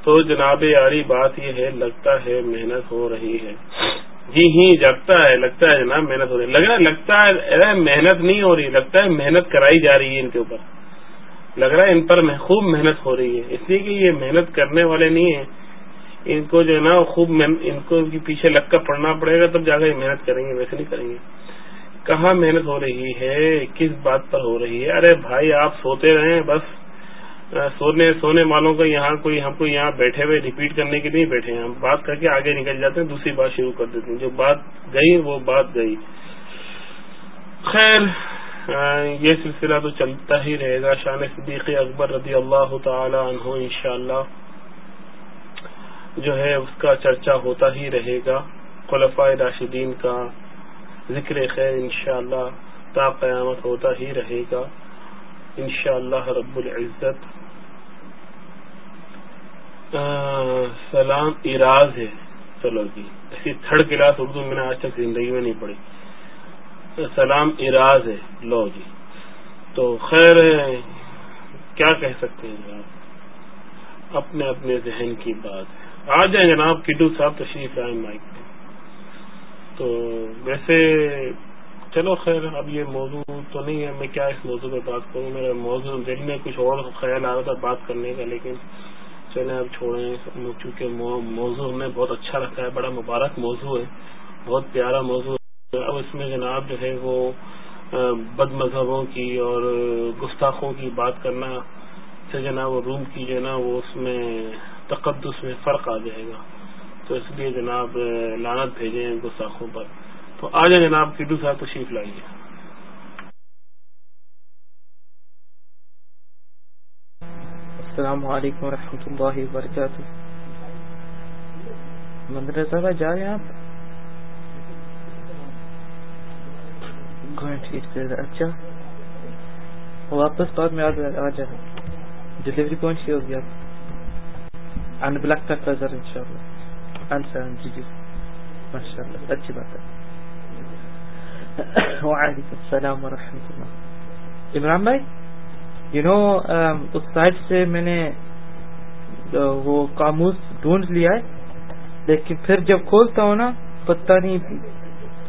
تو جناب یاری، بات یہ ہے، لگتا ہے محنت ہو رہی ہے۔ جی ہی جگتا ہے، لگتا ہے جناب محنت ہو رہی ہے۔ لگ رہا لگتا ہے محنت نہیں ہو رہی، لگتا ہے محنت کرائی جا رہی ہے ان کے اوپر۔ لگ رہا ہے ان پر خوب محنت ہو رہی ہے۔ اس لیے کہ یہ محنت کرنے والے نہیں ہیں۔ ان کو جو ہے نا، خوب ان کو پیچھے لگ کر پڑھنا پڑے گا، تب جا کر محنت کریں گے، ویسے نہیں کریں گے۔ کہاں محنت ہو رہی ہے؟ کس بات پر ہو رہی ہے؟ ارے بھائی، آپ سوتے رہیں بس۔ سونے سونے والوں کا یہاں کوئی ہم کو یہاں بیٹھے ہوئے ریپیٹ کرنے کے لیے بیٹھے ہیں۔ ہم بات کر کے آگے نکل جاتے ہیں، دوسری بات شروع کر دیتے ہیں۔ جو بات گئی، وہ بات گئی۔ خیر یہ سلسلہ تو چلتا ہی رہے گا۔ شان صدیق اکبر رضی اللہ تعالی عنہ، انشاءاللہ جو ہے، اس کا چرچا ہوتا ہی رہے گا۔ خلفۂ راشدین کا ذکر خیر انشاءاللہ تا قیامت ہوتا ہی رہے گا۔ انشاءاللہ رب العزت۔ سلام اراض ہے چلو جی۔ ایسی تھرڈ کلاس اردو میں نے آج تک زندگی میں نہیں پڑھی۔ سلام اراض ہے۔ لو جی۔ تو خیر کیا کہہ سکتے ہیں جناب؟ اپنے اپنے ذہن کی بات۔ آ جائیں جناب کڈو صاحب تشریف لائیں مائک پہ۔ تو ویسے چلو خیر، اب یہ موضوع تو نہیں ہے۔ میں کیا اس موضوع پہ بات کروں؟ میرا موضوع دل میں کچھ اور خیال آ رہا تھا بات کرنے کا، لیکن چلیں اب چھوڑیں چونکہ موضوع ہمیں بہت اچھا لگتا ہے، بڑا مبارک موضوع ہے، بہت پیارا موضوع ہے۔ اب اس میں جناب جو ہے وہ بد مذہبوں کی اور گستاخوں کی بات کرنا سے جناب وہ روم کی جو ہے نا، وہ اس میں تقدس میں فرق آ جائے گا۔ تو اس لیے جناب لانت بھیجیں گستاخوں پر۔ تو آ جائیں جناب کڈو صاحب تشریف لائیے۔ السلام علیکم ورحمۃ اللہ وبرکاتہ۔ مدرسہ جا رہے ہیں آپ؟ اچھا۔ واپس بعد میں آ جائے ڈلیوری پہنچ گئی ہوگی آپ۔ ان بلیک تک کا سر ان شاء اللہ جی جی ماشاء اللہ اچھی بات ہے۔ وعلیکم السلام ورحمۃ اللہ۔ عمران بھائی؟ یو نو um, اس سائٹ سے میں نے وہ کاموس ڈھونڈ لیا ہے۔ لیکن پھر جب کھولتا ہوں نا، پتہ نہیں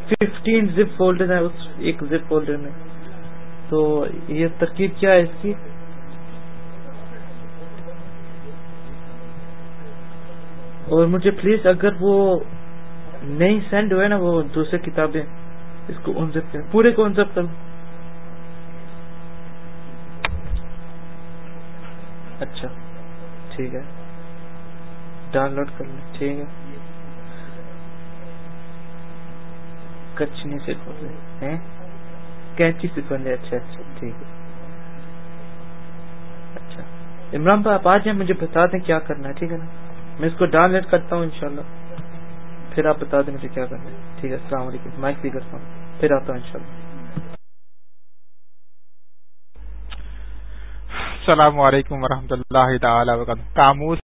ففٹین زپ فولڈر ہیں اس ایک زپ فولڈر میں۔ تو یہ ترکیب کیا ہے اس کی؟ اور مجھے پلیز اگر وہ نہیں سینڈ ہوئے نا، وہ دوسری کتابیں، اس کو انزپ کریں۔ پورے کو انزپ کروں۔ اچھا ٹھیک ہے۔ ڈاؤن لوڈ کر لیں، ٹھیک ہے۔ کچنی سے کھولے کینچی سے کھولے اچھا اچھا ٹھیک ہے۔ اچھا۔ عمران بھائی آپ آ جائیں مجھے بتا دیں کیا کرنا ہے، ٹھیک ہے نا؟ میں اس کو ڈاؤن لوڈ کرتا ہوں، انشاءاللہ۔ پھر آپ بتا دیں مجھے کیا کرنا ہے، ٹھیک ہے، السلام علیکم۔ مائک بھی کرتا ہوں، پھر آتا ہوں، انشاءاللہ۔ السلام علیکم ورحمۃ اللہ تعالی وبرکاتہ۔ کاموس